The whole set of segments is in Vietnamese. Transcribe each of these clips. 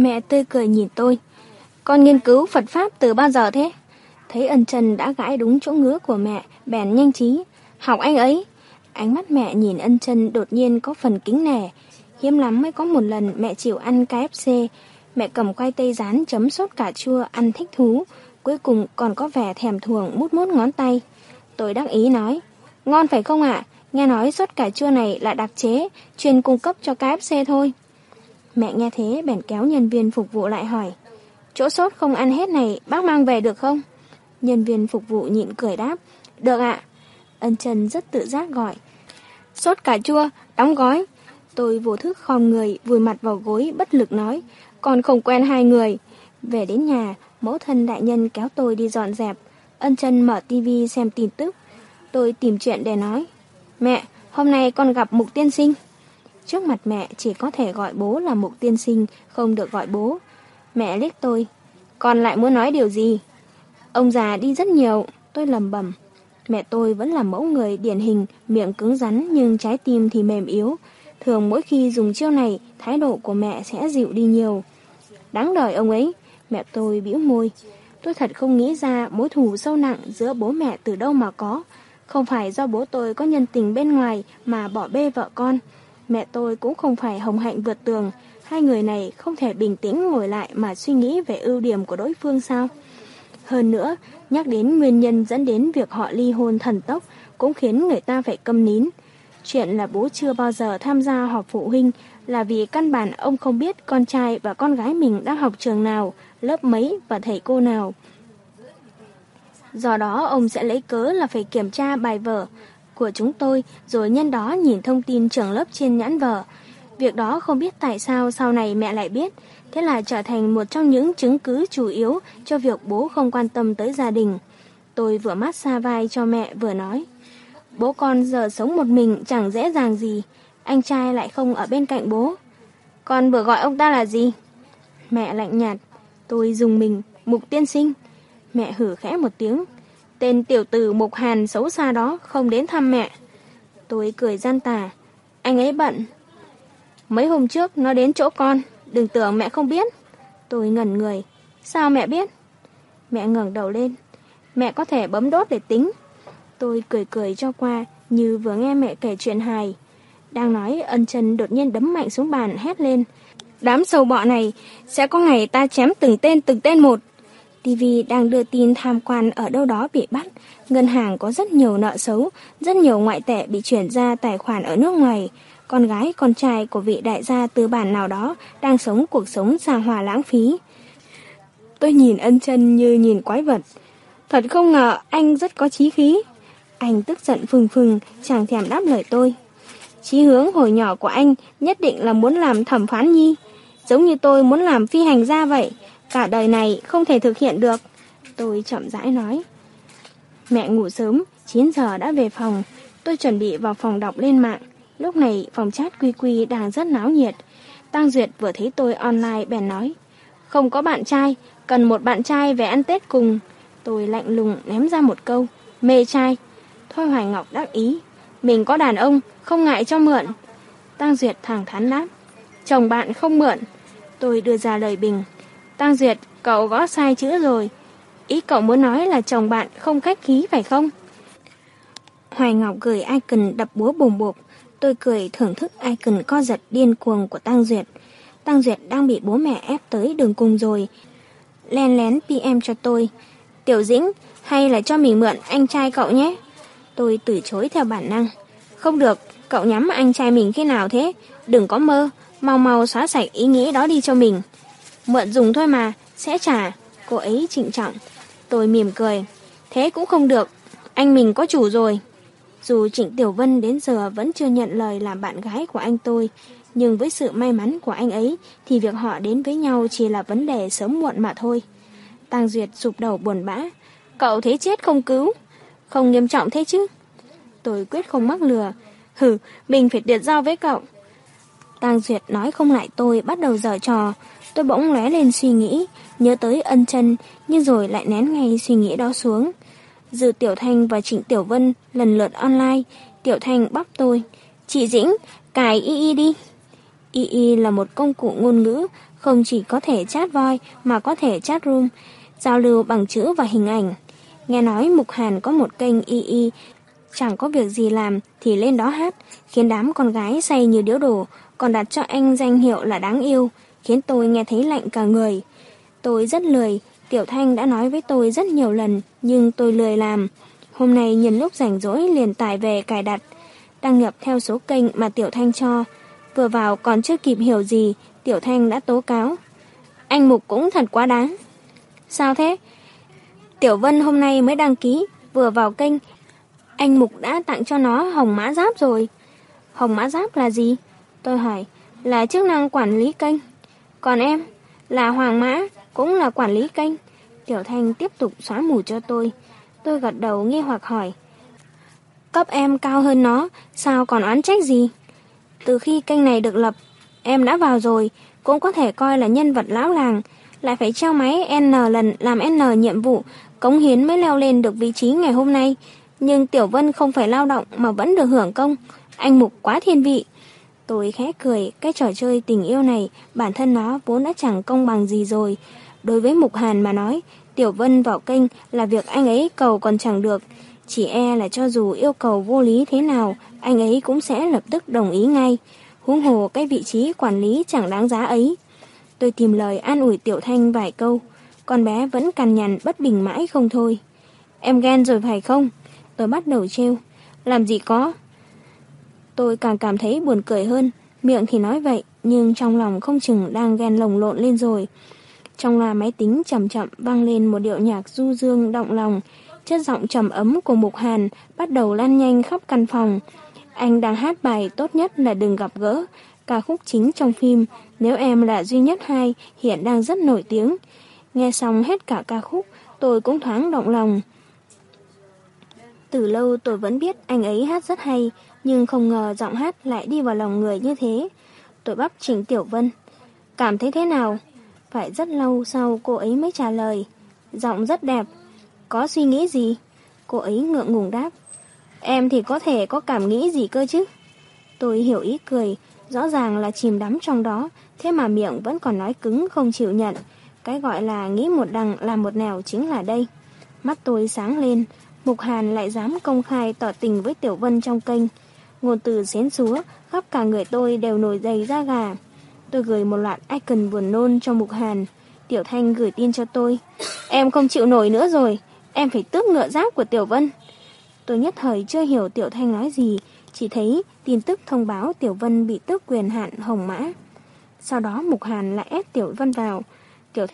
Mẹ tươi cười nhìn tôi. Con nghiên cứu Phật Pháp từ bao giờ thế? Thấy ân trần đã gãi đúng chỗ ngứa của mẹ, bèn nhanh trí. Học anh ấy. Ánh mắt mẹ nhìn ân trần đột nhiên có phần kính nẻ. Hiếm lắm mới có một lần mẹ chịu ăn KFC. Mẹ cầm khoai tây rán chấm sốt cà chua ăn thích thú. Cuối cùng còn có vẻ thèm thuồng mút mút ngón tay. Tôi đắc ý nói. Ngon phải không ạ? Nghe nói sốt cà chua này là đặc chế, chuyên cung cấp cho KFC thôi. Mẹ nghe thế bèn kéo nhân viên phục vụ lại hỏi. Chỗ sốt không ăn hết này bác mang về được không? Nhân viên phục vụ nhịn cười đáp. Được ạ. Ân Trần rất tự giác gọi. Sốt cà chua, đóng gói. Tôi vô thức khom người, vùi mặt vào gối, bất lực nói. Còn không quen hai người. Về đến nhà, mẫu thân đại nhân kéo tôi đi dọn dẹp. Ân Trần mở tivi xem tin tức. Tôi tìm chuyện để nói. Mẹ, hôm nay con gặp mục tiên sinh. Trước mặt mẹ chỉ có thể gọi bố là mục tiên sinh, không được gọi bố. Mẹ liếc tôi. Con lại muốn nói điều gì? Ông già đi rất nhiều, tôi lầm bẩm. Mẹ tôi vẫn là mẫu người điển hình, miệng cứng rắn nhưng trái tim thì mềm yếu. Thường mỗi khi dùng chiêu này, thái độ của mẹ sẽ dịu đi nhiều. Đáng đời ông ấy, mẹ tôi bĩu môi. Tôi thật không nghĩ ra mối thù sâu nặng giữa bố mẹ từ đâu mà có. Không phải do bố tôi có nhân tình bên ngoài mà bỏ bê vợ con. Mẹ tôi cũng không phải hồng hạnh vượt tường. Hai người này không thể bình tĩnh ngồi lại mà suy nghĩ về ưu điểm của đối phương sao? Hơn nữa, nhắc đến nguyên nhân dẫn đến việc họ ly hôn thần tốc cũng khiến người ta phải câm nín. Chuyện là bố chưa bao giờ tham gia họp phụ huynh là vì căn bản ông không biết con trai và con gái mình đang học trường nào, lớp mấy và thầy cô nào. Do đó ông sẽ lấy cớ là phải kiểm tra bài vở của chúng tôi rồi nhân đó nhìn thông tin trường lớp trên nhãn vở. Việc đó không biết tại sao sau này mẹ lại biết, thế là trở thành một trong những chứng cứ chủ yếu cho việc bố không quan tâm tới gia đình. Tôi vừa mát xa vai cho mẹ vừa nói. Bố con giờ sống một mình chẳng dễ dàng gì, anh trai lại không ở bên cạnh bố. Con vừa gọi ông ta là gì? Mẹ lạnh nhạt, tôi dùng mình, mục tiên sinh. Mẹ hử khẽ một tiếng. Tên tiểu tử Mục Hàn xấu xa đó không đến thăm mẹ. Tôi cười gian tà. Anh ấy bận. Mấy hôm trước nó đến chỗ con. Đừng tưởng mẹ không biết. Tôi ngẩn người. Sao mẹ biết? Mẹ ngẩng đầu lên. Mẹ có thể bấm đốt để tính. Tôi cười cười cho qua, như vừa nghe mẹ kể chuyện hài. Đang nói, ân chân đột nhiên đấm mạnh xuống bàn, hét lên. Đám sâu bọ này, sẽ có ngày ta chém từng tên từng tên một. TV đang đưa tin tham quan ở đâu đó bị bắt. Ngân hàng có rất nhiều nợ xấu, rất nhiều ngoại tệ bị chuyển ra tài khoản ở nước ngoài. Con gái, con trai của vị đại gia tư bản nào đó đang sống cuộc sống xa hòa lãng phí. Tôi nhìn ân chân như nhìn quái vật. Thật không ngờ anh rất có chí khí. Anh tức giận phừng phừng, chẳng thèm đáp lời tôi. Chí hướng hồi nhỏ của anh nhất định là muốn làm thẩm phán nhi. Giống như tôi muốn làm phi hành gia vậy. Cả đời này không thể thực hiện được. Tôi chậm rãi nói. Mẹ ngủ sớm, 9 giờ đã về phòng. Tôi chuẩn bị vào phòng đọc lên mạng. Lúc này phòng chat quy quy đang rất náo nhiệt. Tăng Duyệt vừa thấy tôi online bèn nói. Không có bạn trai, cần một bạn trai về ăn Tết cùng. Tôi lạnh lùng ném ra một câu. Mê trai. Thôi Hoài Ngọc đắc ý. Mình có đàn ông, không ngại cho mượn. Tăng Duyệt thẳng thắn đáp. Chồng bạn không mượn. Tôi đưa ra lời bình. Tăng Duyệt, cậu gõ sai chữ rồi. Ý cậu muốn nói là chồng bạn không khách khí phải không? Hoài Ngọc gửi icon đập búa bùng bộp. Tôi cười thưởng thức icon co giật điên cuồng của Tăng Duyệt. Tăng Duyệt đang bị bố mẹ ép tới đường cùng rồi. Len lén PM cho tôi. Tiểu Dĩnh, hay là cho mình mượn anh trai cậu nhé? Tôi từ chối theo bản năng. Không được, cậu nhắm anh trai mình khi nào thế? Đừng có mơ, mau mau xóa sạch ý nghĩ đó đi cho mình. Mượn dùng thôi mà, sẽ trả. Cô ấy trịnh trọng. Tôi mỉm cười. Thế cũng không được, anh mình có chủ rồi. Dù Trịnh Tiểu Vân đến giờ vẫn chưa nhận lời làm bạn gái của anh tôi, nhưng với sự may mắn của anh ấy thì việc họ đến với nhau chỉ là vấn đề sớm muộn mà thôi. Tăng Duyệt sụp đầu buồn bã. Cậu thế chết không cứu? Không nghiêm trọng thế chứ? Tôi quyết không mắc lừa. hừ mình phải tuyệt giao với cậu. Tăng Duyệt nói không lại tôi bắt đầu dở trò. Tôi bỗng lóe lên suy nghĩ, nhớ tới ân chân, nhưng rồi lại nén ngay suy nghĩ đó xuống. Dư Tiểu Thanh và Trịnh Tiểu Vân lần lượt online, Tiểu Thanh bắp tôi. Chị Dĩnh, cài y y đi. Y y là một công cụ ngôn ngữ, không chỉ có thể chat voi mà có thể chat room, giao lưu bằng chữ và hình ảnh. Nghe nói Mục Hàn có một kênh y chẳng có việc gì làm thì lên đó hát, khiến đám con gái say như điếu đổ, còn đặt cho anh danh hiệu là đáng yêu, khiến tôi nghe thấy lạnh cả người. Tôi rất lười, Tiểu Thanh đã nói với tôi rất nhiều lần, nhưng tôi lười làm. Hôm nay nhìn lúc rảnh rỗi liền tải về cài đặt, đăng nhập theo số kênh mà Tiểu Thanh cho. Vừa vào còn chưa kịp hiểu gì, Tiểu Thanh đã tố cáo. Anh Mục cũng thật quá đáng. Sao thế? Tiểu Vân hôm nay mới đăng ký, vừa vào kênh. Anh Mục đã tặng cho nó hồng mã giáp rồi. Hồng mã giáp là gì? Tôi hỏi, là chức năng quản lý kênh. Còn em, là hoàng mã, cũng là quản lý kênh. Tiểu Thanh tiếp tục xóa mù cho tôi. Tôi gật đầu nghi hoặc hỏi. Cấp em cao hơn nó, sao còn oán trách gì? Từ khi kênh này được lập, em đã vào rồi, cũng có thể coi là nhân vật lão làng, lại phải treo máy N lần làm N nhiệm vụ, cống hiến mới leo lên được vị trí ngày hôm nay. Nhưng Tiểu Vân không phải lao động mà vẫn được hưởng công, anh Mục quá thiên vị. Tôi khẽ cười, cái trò chơi tình yêu này, bản thân nó vốn đã chẳng công bằng gì rồi. Đối với Mục Hàn mà nói, Tiểu Vân vào kênh là việc anh ấy cầu còn chẳng được. Chỉ e là cho dù yêu cầu vô lý thế nào, anh ấy cũng sẽ lập tức đồng ý ngay. Huống hồ cái vị trí quản lý chẳng đáng giá ấy. Tôi tìm lời an ủi Tiểu Thanh vài câu. Con bé vẫn cằn nhằn bất bình mãi không thôi. Em ghen rồi phải không? Tôi bắt đầu trêu. Làm gì có? Tôi càng cảm thấy buồn cười hơn. Miệng thì nói vậy, nhưng trong lòng không chừng đang ghen lồng lộn lên rồi. Trong là máy tính chậm chậm vang lên một điệu nhạc du dương động lòng. Chất giọng trầm ấm của Mục Hàn bắt đầu lan nhanh khắp căn phòng. Anh đang hát bài tốt nhất là đừng gặp gỡ, ca khúc chính trong phim Nếu em là duy nhất hai hiện đang rất nổi tiếng. Nghe xong hết cả ca khúc, tôi cũng thoáng động lòng. Từ lâu tôi vẫn biết anh ấy hát rất hay, nhưng không ngờ giọng hát lại đi vào lòng người như thế. Tôi bắp Trình Tiểu Vân. Cảm thấy thế nào? Phải rất lâu sau cô ấy mới trả lời. Giọng rất đẹp. Có suy nghĩ gì? Cô ấy ngượng ngùng đáp. Em thì có thể có cảm nghĩ gì cơ chứ? Tôi hiểu ý cười, rõ ràng là chìm đắm trong đó, thế mà miệng vẫn còn nói cứng không chịu nhận. Cái gọi là nghĩ một đằng làm một nẻo chính là đây. Mắt tôi sáng lên, Mục Hàn lại dám công khai tỏ tình với Tiểu Vân trong kênh. Ngôn từ xén xúa, khắp cả người tôi đều nổi dày da gà. Tôi gửi một loạt icon buồn nôn cho Mục Hàn. Tiểu Thanh gửi tin cho tôi. Em không chịu nổi nữa rồi, em phải tước ngựa giáp của Tiểu Vân. Tôi nhất thời chưa hiểu Tiểu Thanh nói gì, chỉ thấy tin tức thông báo Tiểu Vân bị tước quyền hạn hồng mã. Sau đó Mục Hàn lại ép Tiểu Vân vào. Tiểu,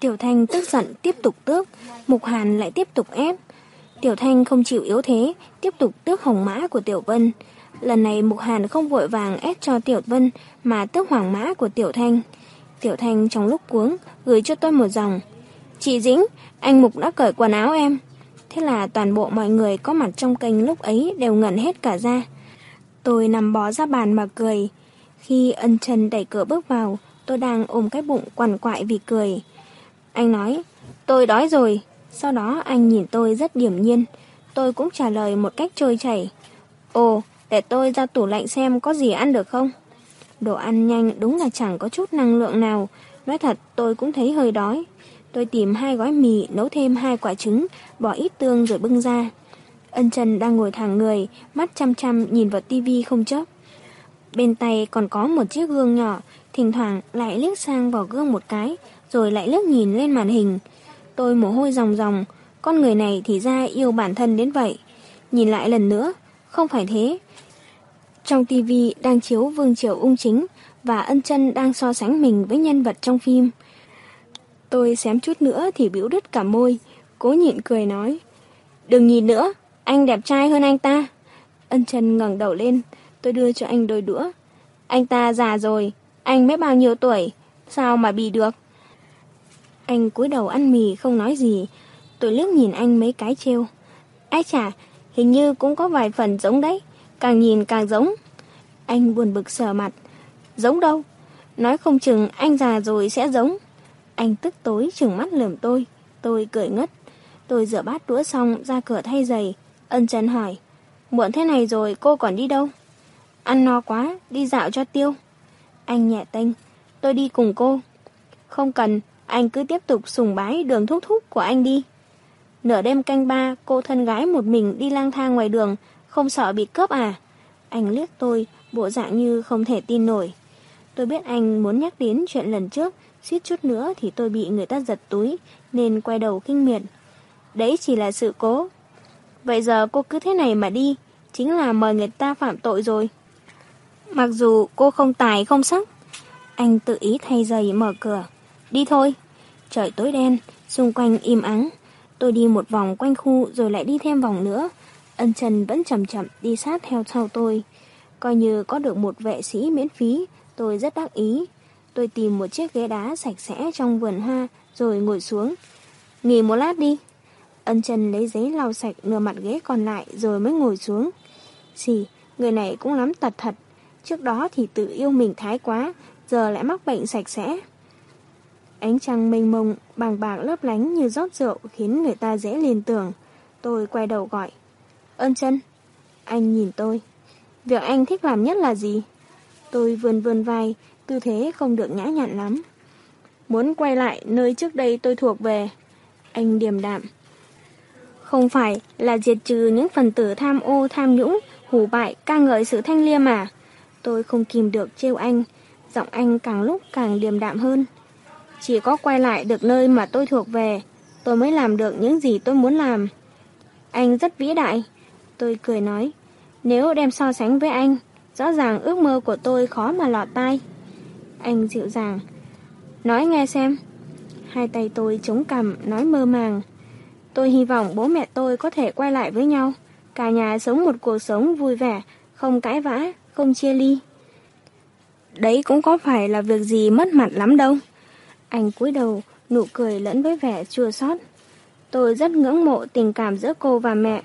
Tiểu Thanh tức giận tiếp tục tước, Mục Hàn lại tiếp tục ép. Tiểu Thanh không chịu yếu thế, tiếp tục tước hồng mã của Tiểu Vân. Lần này Mục Hàn không vội vàng ép cho Tiểu Vân mà tước hoàng mã của Tiểu Thanh. Tiểu Thanh trong lúc cuống gửi cho tôi một dòng. Chị Dĩnh, anh Mục đã cởi quần áo em. Thế là toàn bộ mọi người có mặt trong kênh lúc ấy đều ngẩn hết cả ra. Tôi nằm bó ra bàn mà cười. Khi ân trần đẩy cửa bước vào, tôi đang ôm cái bụng quằn quại vì cười. Anh nói, tôi đói rồi. Sau đó anh nhìn tôi rất điểm nhiên. Tôi cũng trả lời một cách trôi chảy. Ồ, để tôi ra tủ lạnh xem có gì ăn được không? Đồ ăn nhanh đúng là chẳng có chút năng lượng nào. Nói thật tôi cũng thấy hơi đói. Tôi tìm hai gói mì, nấu thêm hai quả trứng, bỏ ít tương rồi bưng ra. Ân Trần đang ngồi thẳng người, mắt chăm chăm nhìn vào tivi không chớp. Bên tay còn có một chiếc gương nhỏ, thỉnh thoảng lại liếc sang vào gương một cái, rồi lại liếc nhìn lên màn hình. Tôi mồ hôi ròng ròng, con người này thì ra yêu bản thân đến vậy. Nhìn lại lần nữa, không phải thế. Trong tivi đang chiếu Vương Triều ung chính và ân chân đang so sánh mình với nhân vật trong phim. Tôi xém chút nữa thì biểu đứt cả môi, cố nhịn cười nói. Đừng nhìn nữa, anh đẹp trai hơn anh ta. Ân chân ngẩng đầu lên, tôi đưa cho anh đôi đũa. Anh ta già rồi, anh mới bao nhiêu tuổi, sao mà bị được? Anh cúi đầu ăn mì không nói gì, tôi liếc nhìn anh mấy cái trêu. Ai chả, hình như cũng có vài phần giống đấy, càng nhìn càng giống. Anh buồn bực sờ mặt. Giống đâu? Nói không chừng anh già rồi sẽ giống. Anh tức tối chừng mắt lườm tôi. Tôi cười ngất. Tôi rửa bát đũa xong ra cửa thay giày. Ân chân hỏi. Muộn thế này rồi cô còn đi đâu? Ăn no quá, đi dạo cho tiêu. Anh nhẹ tênh. Tôi đi cùng cô. Không cần, anh cứ tiếp tục sùng bái đường thúc thúc của anh đi. Nửa đêm canh ba, cô thân gái một mình đi lang thang ngoài đường, không sợ bị cướp à? Anh liếc tôi, bộ dạng như không thể tin nổi. Tôi biết anh muốn nhắc đến chuyện lần trước, suýt chút nữa thì tôi bị người ta giật túi, nên quay đầu kinh miệt. Đấy chỉ là sự cố. Vậy giờ cô cứ thế này mà đi, chính là mời người ta phạm tội rồi. Mặc dù cô không tài không sắc, anh tự ý thay giày mở cửa. Đi thôi. Trời tối đen, xung quanh im ắng. Tôi đi một vòng quanh khu rồi lại đi thêm vòng nữa. Ân Trần vẫn chậm chậm đi sát theo sau tôi. Coi như có được một vệ sĩ miễn phí, tôi rất đắc ý. Tôi tìm một chiếc ghế đá sạch sẽ trong vườn hoa rồi ngồi xuống. Nghỉ một lát đi. Ân Trần lấy giấy lau sạch nửa mặt ghế còn lại rồi mới ngồi xuống. Xì, người này cũng lắm tật thật. Trước đó thì tự yêu mình thái quá, giờ lại mắc bệnh sạch sẽ. Ánh trăng mênh mông, bàng bạc lấp lánh như rót rượu khiến người ta dễ liền tưởng. Tôi quay đầu gọi. Ân chân. Anh nhìn tôi. Việc anh thích làm nhất là gì? Tôi vươn vươn vai, tư thế không được nhã nhặn lắm. Muốn quay lại nơi trước đây tôi thuộc về. Anh điềm đạm. Không phải là diệt trừ những phần tử tham ô tham nhũng, hủ bại, ca ngợi sự thanh liêm à? Tôi không kìm được trêu anh, giọng anh càng lúc càng điềm đạm hơn. Chỉ có quay lại được nơi mà tôi thuộc về, tôi mới làm được những gì tôi muốn làm. Anh rất vĩ đại. Tôi cười nói, nếu đem so sánh với anh, rõ ràng ước mơ của tôi khó mà lọt tai. Anh dịu dàng, nói nghe xem. Hai tay tôi chống cằm, nói mơ màng. Tôi hy vọng bố mẹ tôi có thể quay lại với nhau, cả nhà sống một cuộc sống vui vẻ, không cãi vã, không chia ly. Đấy cũng có phải là việc gì mất mặt lắm đâu. Anh cúi đầu, nụ cười lẫn với vẻ chua xót. Tôi rất ngưỡng mộ tình cảm giữa cô và mẹ.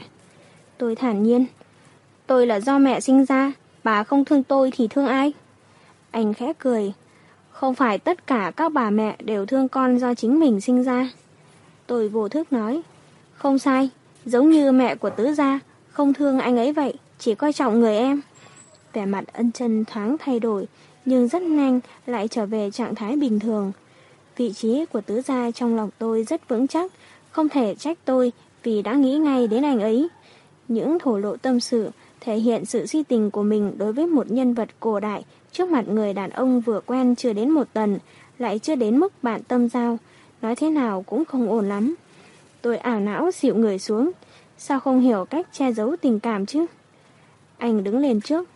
Tôi thản nhiên. Tôi là do mẹ sinh ra, bà không thương tôi thì thương ai? Anh khẽ cười. Không phải tất cả các bà mẹ đều thương con do chính mình sinh ra. Tôi vô thức nói. Không sai, giống như mẹ của tứ gia, không thương anh ấy vậy, chỉ coi trọng người em. Vẻ mặt ân chân thoáng thay đổi, nhưng rất nhanh lại trở về trạng thái bình thường. Vị trí của tứ gia trong lòng tôi rất vững chắc, không thể trách tôi vì đã nghĩ ngay đến anh ấy. Những thổ lộ tâm sự thể hiện sự si tình của mình đối với một nhân vật cổ đại trước mặt người đàn ông vừa quen chưa đến một tuần, lại chưa đến mức bạn tâm giao, nói thế nào cũng không ổn lắm. Tôi ảo não xịu người xuống, sao không hiểu cách che giấu tình cảm chứ? Anh đứng lên trước,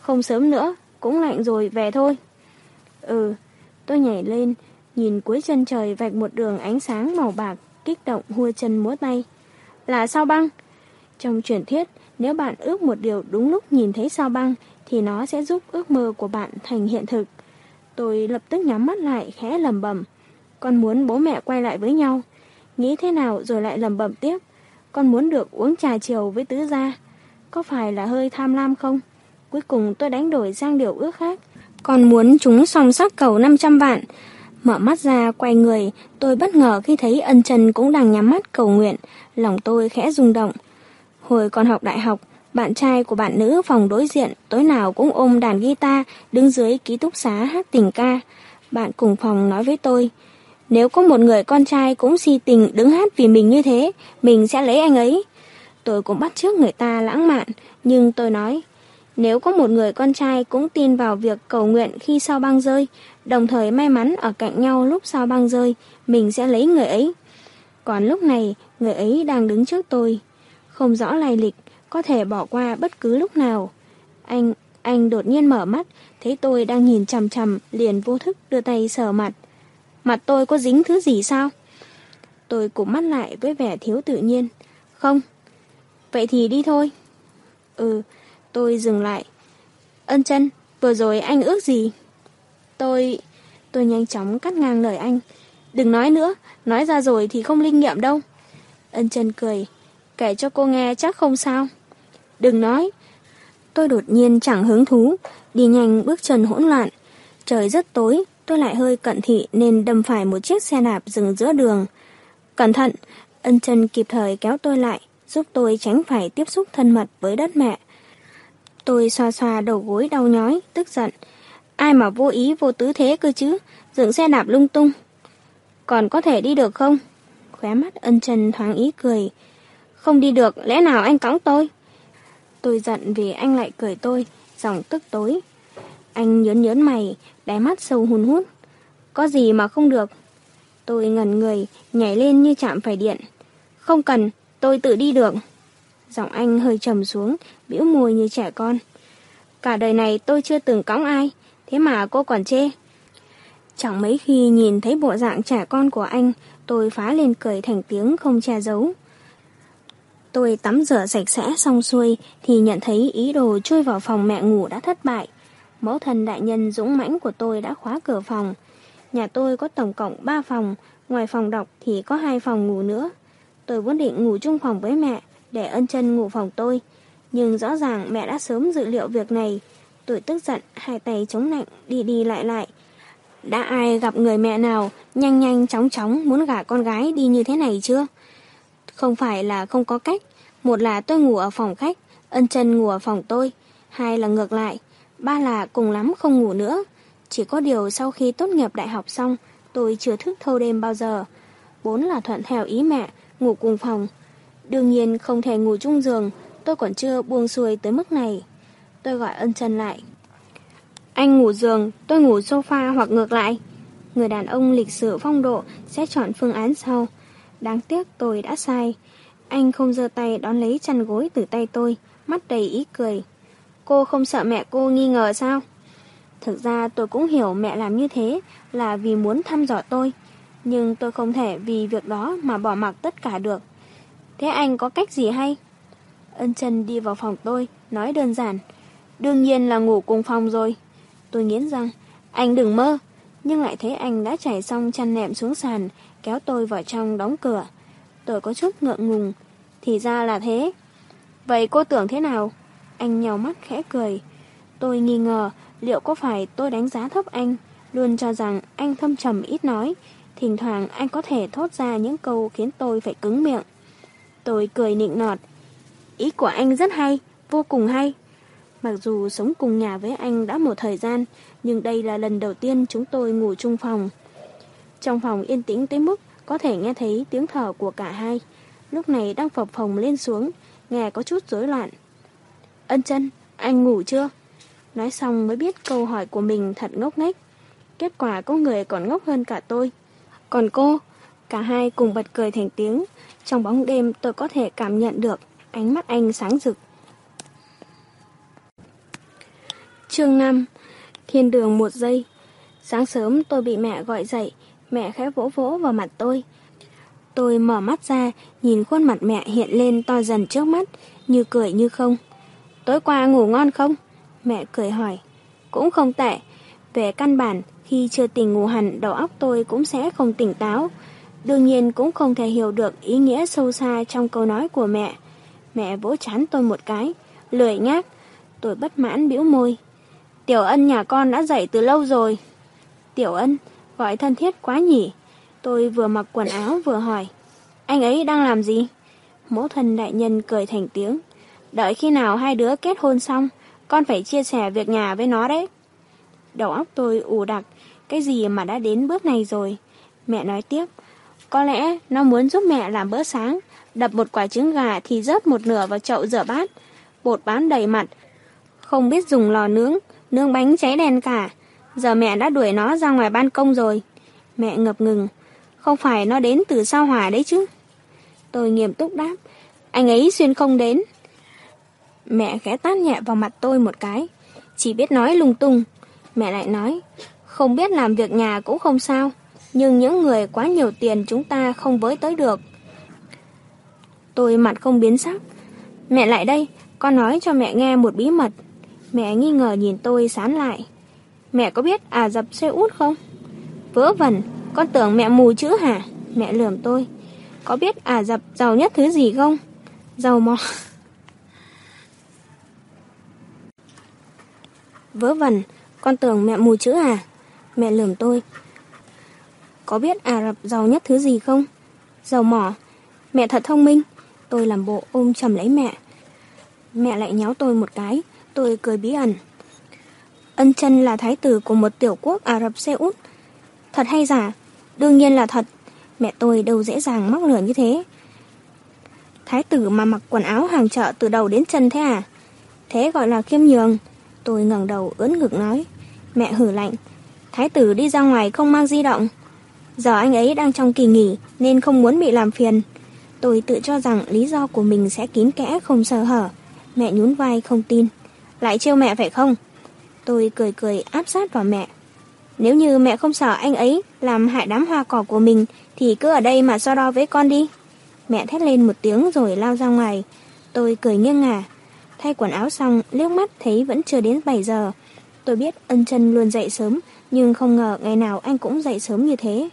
không sớm nữa, cũng lạnh rồi, về thôi. Ừ, tôi nhảy lên, nhìn cuối chân trời vạch một đường ánh sáng màu bạc, kích động hua chân múa tay. Là sao băng? Trong truyền thuyết, nếu bạn ước một điều đúng lúc nhìn thấy sao băng, thì nó sẽ giúp ước mơ của bạn thành hiện thực. Tôi lập tức nhắm mắt lại khẽ lầm bẩm Con muốn bố mẹ quay lại với nhau. Nghĩ thế nào rồi lại lầm bẩm tiếp. Con muốn được uống trà chiều với tứ gia. Có phải là hơi tham lam không? Cuối cùng tôi đánh đổi sang điều ước khác. con muốn chúng song sắc cầu 500 vạn. Mở mắt ra, quay người, tôi bất ngờ khi thấy ân trần cũng đang nhắm mắt cầu nguyện. Lòng tôi khẽ rung động. Hồi còn học đại học, bạn trai của bạn nữ phòng đối diện tối nào cũng ôm đàn guitar đứng dưới ký túc xá hát tình ca. Bạn cùng phòng nói với tôi, nếu có một người con trai cũng si tình đứng hát vì mình như thế, mình sẽ lấy anh ấy. Tôi cũng bắt trước người ta lãng mạn, nhưng tôi nói, nếu có một người con trai cũng tin vào việc cầu nguyện khi sao băng rơi, đồng thời may mắn ở cạnh nhau lúc sao băng rơi, mình sẽ lấy người ấy. Còn lúc này, người ấy đang đứng trước tôi. Không rõ lai lịch, có thể bỏ qua bất cứ lúc nào. Anh, anh đột nhiên mở mắt, thấy tôi đang nhìn chằm chằm, liền vô thức đưa tay sờ mặt. Mặt tôi có dính thứ gì sao? Tôi cụm mắt lại với vẻ thiếu tự nhiên. Không. Vậy thì đi thôi. Ừ, tôi dừng lại. Ân chân, vừa rồi anh ước gì? Tôi... Tôi nhanh chóng cắt ngang lời anh. Đừng nói nữa, nói ra rồi thì không linh nghiệm đâu. Ân chân cười. Kể cho cô nghe chắc không sao. Đừng nói. Tôi đột nhiên chẳng hứng thú, đi nhanh bước chân hỗn loạn. Trời rất tối, tôi lại hơi cận thị nên đâm phải một chiếc xe đạp dừng giữa đường. Cẩn thận, ân chân kịp thời kéo tôi lại, giúp tôi tránh phải tiếp xúc thân mật với đất mẹ. Tôi xoa xoa đầu gối đau nhói, tức giận. Ai mà vô ý vô tứ thế cơ chứ, dựng xe đạp lung tung, còn có thể đi được không? Khóe mắt ân chân thoáng ý cười. Không đi được, lẽ nào anh cõng tôi? Tôi giận vì anh lại cười tôi, giọng tức tối. Anh nhớn nhớn mày, đáy mắt sâu hùn hút. Có gì mà không được? Tôi ngẩn người, nhảy lên như chạm phải điện. Không cần, tôi tự đi được. Giọng anh hơi trầm xuống, bĩu môi như trẻ con. Cả đời này tôi chưa từng cõng ai, thế mà cô còn chê. Chẳng mấy khi nhìn thấy bộ dạng trẻ con của anh, tôi phá lên cười thành tiếng không che giấu. Tôi tắm rửa sạch sẽ xong xuôi thì nhận thấy ý đồ chui vào phòng mẹ ngủ đã thất bại. Mẫu thần đại nhân dũng mãnh của tôi đã khóa cửa phòng. Nhà tôi có tổng cộng 3 phòng, ngoài phòng đọc thì có hai phòng ngủ nữa. Tôi vốn định ngủ chung phòng với mẹ, để ân chân ngủ phòng tôi. Nhưng rõ ràng mẹ đã sớm dự liệu việc này. Tôi tức giận, hai tay chống nạnh, đi đi lại lại. Đã ai gặp người mẹ nào nhanh nhanh chóng chóng muốn gả con gái đi như thế này chưa? Không phải là không có cách. Một là tôi ngủ ở phòng khách, ân chân ngủ ở phòng tôi. Hai là ngược lại. Ba là cùng lắm không ngủ nữa. Chỉ có điều sau khi tốt nghiệp đại học xong, tôi chưa thức thâu đêm bao giờ. Bốn là thuận theo ý mẹ, ngủ cùng phòng. Đương nhiên không thể ngủ chung giường, tôi còn chưa buông xuôi tới mức này. Tôi gọi ân chân lại. Anh ngủ giường, tôi ngủ sofa hoặc ngược lại. Người đàn ông lịch sử phong độ sẽ chọn phương án sau. Đáng tiếc tôi đã sai. Anh không giơ tay đón lấy chăn gối từ tay tôi, mắt đầy ý cười. Cô không sợ mẹ cô nghi ngờ sao? Thực ra tôi cũng hiểu mẹ làm như thế là vì muốn thăm dò tôi. Nhưng tôi không thể vì việc đó mà bỏ mặc tất cả được. Thế anh có cách gì hay? Ân chân đi vào phòng tôi, nói đơn giản. Đương nhiên là ngủ cùng phòng rồi. Tôi nghiến rằng, anh đừng mơ. Nhưng lại thấy anh đã chảy xong chăn nệm xuống sàn, kéo tôi vào trong đóng cửa. Tôi có chút ngượng ngùng. Thì ra là thế. Vậy cô tưởng thế nào? Anh nhào mắt khẽ cười. Tôi nghi ngờ liệu có phải tôi đánh giá thấp anh, luôn cho rằng anh thâm trầm ít nói. Thỉnh thoảng anh có thể thốt ra những câu khiến tôi phải cứng miệng. Tôi cười nịnh nọt. Ý của anh rất hay, vô cùng hay. Mặc dù sống cùng nhà với anh đã một thời gian, nhưng đây là lần đầu tiên chúng tôi ngủ chung phòng. Trong phòng yên tĩnh tới mức có thể nghe thấy tiếng thở của cả hai. Lúc này đang phập phồng lên xuống, nghe có chút rối loạn. Ân chân, anh ngủ chưa? Nói xong mới biết câu hỏi của mình thật ngốc nghếch. Kết quả có người còn ngốc hơn cả tôi. Còn cô, cả hai cùng bật cười thành tiếng. Trong bóng đêm tôi có thể cảm nhận được ánh mắt anh sáng rực. Chương 5 Thiên đường một giây Sáng sớm tôi bị mẹ gọi dậy, mẹ khẽ vỗ vỗ vào mặt tôi. Tôi mở mắt ra, nhìn khuôn mặt mẹ hiện lên to dần trước mắt, như cười như không. Tối qua ngủ ngon không? Mẹ cười hỏi. Cũng không tệ. Về căn bản, khi chưa tỉnh ngủ hẳn, đầu óc tôi cũng sẽ không tỉnh táo. Đương nhiên cũng không thể hiểu được ý nghĩa sâu xa trong câu nói của mẹ. Mẹ vỗ chán tôi một cái, lười nhác. Tôi bất mãn bĩu môi. Tiểu ân nhà con đã dậy từ lâu rồi. Tiểu ân, gọi thân thiết quá nhỉ. Tôi vừa mặc quần áo vừa hỏi. Anh ấy đang làm gì? Mẫu thân đại nhân cười thành tiếng. Đợi khi nào hai đứa kết hôn xong, con phải chia sẻ việc nhà với nó đấy. Đầu óc tôi ù đặc, cái gì mà đã đến bước này rồi. Mẹ nói tiếp, có lẽ nó muốn giúp mẹ làm bữa sáng, đập một quả trứng gà thì rớt một nửa vào chậu rửa bát, bột bán đầy mặt. Không biết dùng lò nướng, nướng bánh cháy đèn cả. Giờ mẹ đã đuổi nó ra ngoài ban công rồi. Mẹ ngập ngừng, không phải nó đến từ sao hỏa đấy chứ. Tôi nghiêm túc đáp, anh ấy xuyên không đến. Mẹ khẽ tát nhẹ vào mặt tôi một cái. Chỉ biết nói lung tung. Mẹ lại nói, không biết làm việc nhà cũng không sao. Nhưng những người quá nhiều tiền chúng ta không với tới được. Tôi mặt không biến sắc. Mẹ lại đây, con nói cho mẹ nghe một bí mật. Mẹ nghi ngờ nhìn tôi sán lại. Mẹ có biết à dập xe út không? Vớ vẩn, con tưởng mẹ mù chữ hả? Mẹ lườm tôi. Có biết à dập giàu nhất thứ gì không? Giàu mò. Vớ vẩn, con tưởng mẹ mù chữ à? Mẹ lườm tôi. Có biết Ả Rập giàu nhất thứ gì không? giàu mỏ. Mẹ thật thông minh. Tôi làm bộ ôm chầm lấy mẹ. Mẹ lại nhéo tôi một cái. Tôi cười bí ẩn. Ân chân là thái tử của một tiểu quốc Ả Rập Xê Út. Thật hay giả? Đương nhiên là thật. Mẹ tôi đâu dễ dàng mắc lửa như thế. Thái tử mà mặc quần áo hàng chợ từ đầu đến chân thế à? Thế gọi là khiêm nhường. Tôi ngẩng đầu ướn ngực nói. Mẹ hử lạnh. Thái tử đi ra ngoài không mang di động. Giờ anh ấy đang trong kỳ nghỉ nên không muốn bị làm phiền. Tôi tự cho rằng lý do của mình sẽ kín kẽ không sơ hở. Mẹ nhún vai không tin. Lại trêu mẹ phải không? Tôi cười cười áp sát vào mẹ. Nếu như mẹ không sợ anh ấy làm hại đám hoa cỏ của mình thì cứ ở đây mà so đo với con đi. Mẹ thét lên một tiếng rồi lao ra ngoài. Tôi cười nghiêng ngả. Thay quần áo xong, liếc mắt thấy vẫn chưa đến 7 giờ. Tôi biết ân chân luôn dậy sớm, nhưng không ngờ ngày nào anh cũng dậy sớm như thế.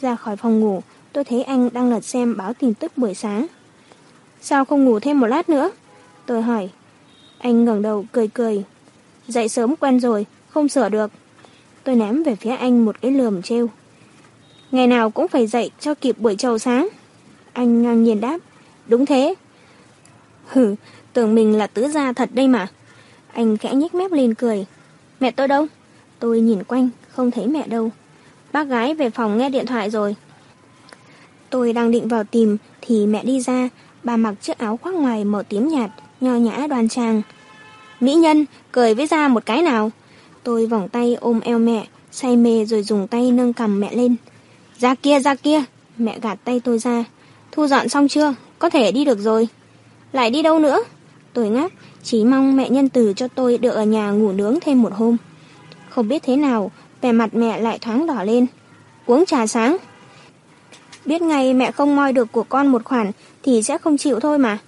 Ra khỏi phòng ngủ, tôi thấy anh đang lật xem báo tin tức buổi sáng. Sao không ngủ thêm một lát nữa? Tôi hỏi. Anh ngẩng đầu cười cười. Dậy sớm quen rồi, không sửa được. Tôi ném về phía anh một cái lườm treo. Ngày nào cũng phải dậy cho kịp buổi trầu sáng. Anh ngang nhiên đáp. Đúng thế. Hừ, tưởng mình là tứ gia thật đây mà. Anh khẽ nhếch mép lên cười. Mẹ tôi đâu? Tôi nhìn quanh, không thấy mẹ đâu. Bác gái về phòng nghe điện thoại rồi. Tôi đang định vào tìm thì mẹ đi ra, bà mặc chiếc áo khoác ngoài màu tím nhạt, nho nhã đoan trang. Mỹ nhân, cười với ra một cái nào. Tôi vòng tay ôm eo mẹ, say mê rồi dùng tay nâng cầm mẹ lên. Ra kia, ra kia. Mẹ gạt tay tôi ra. Thu dọn xong chưa? Có thể đi được rồi. Lại đi đâu nữa? Tôi ngáp, chỉ mong mẹ nhân từ cho tôi được ở nhà ngủ nướng thêm một hôm. Không biết thế nào, vẻ mặt mẹ lại thoáng đỏ lên. Uống trà sáng. Biết ngay mẹ không moi được của con một khoản thì sẽ không chịu thôi mà.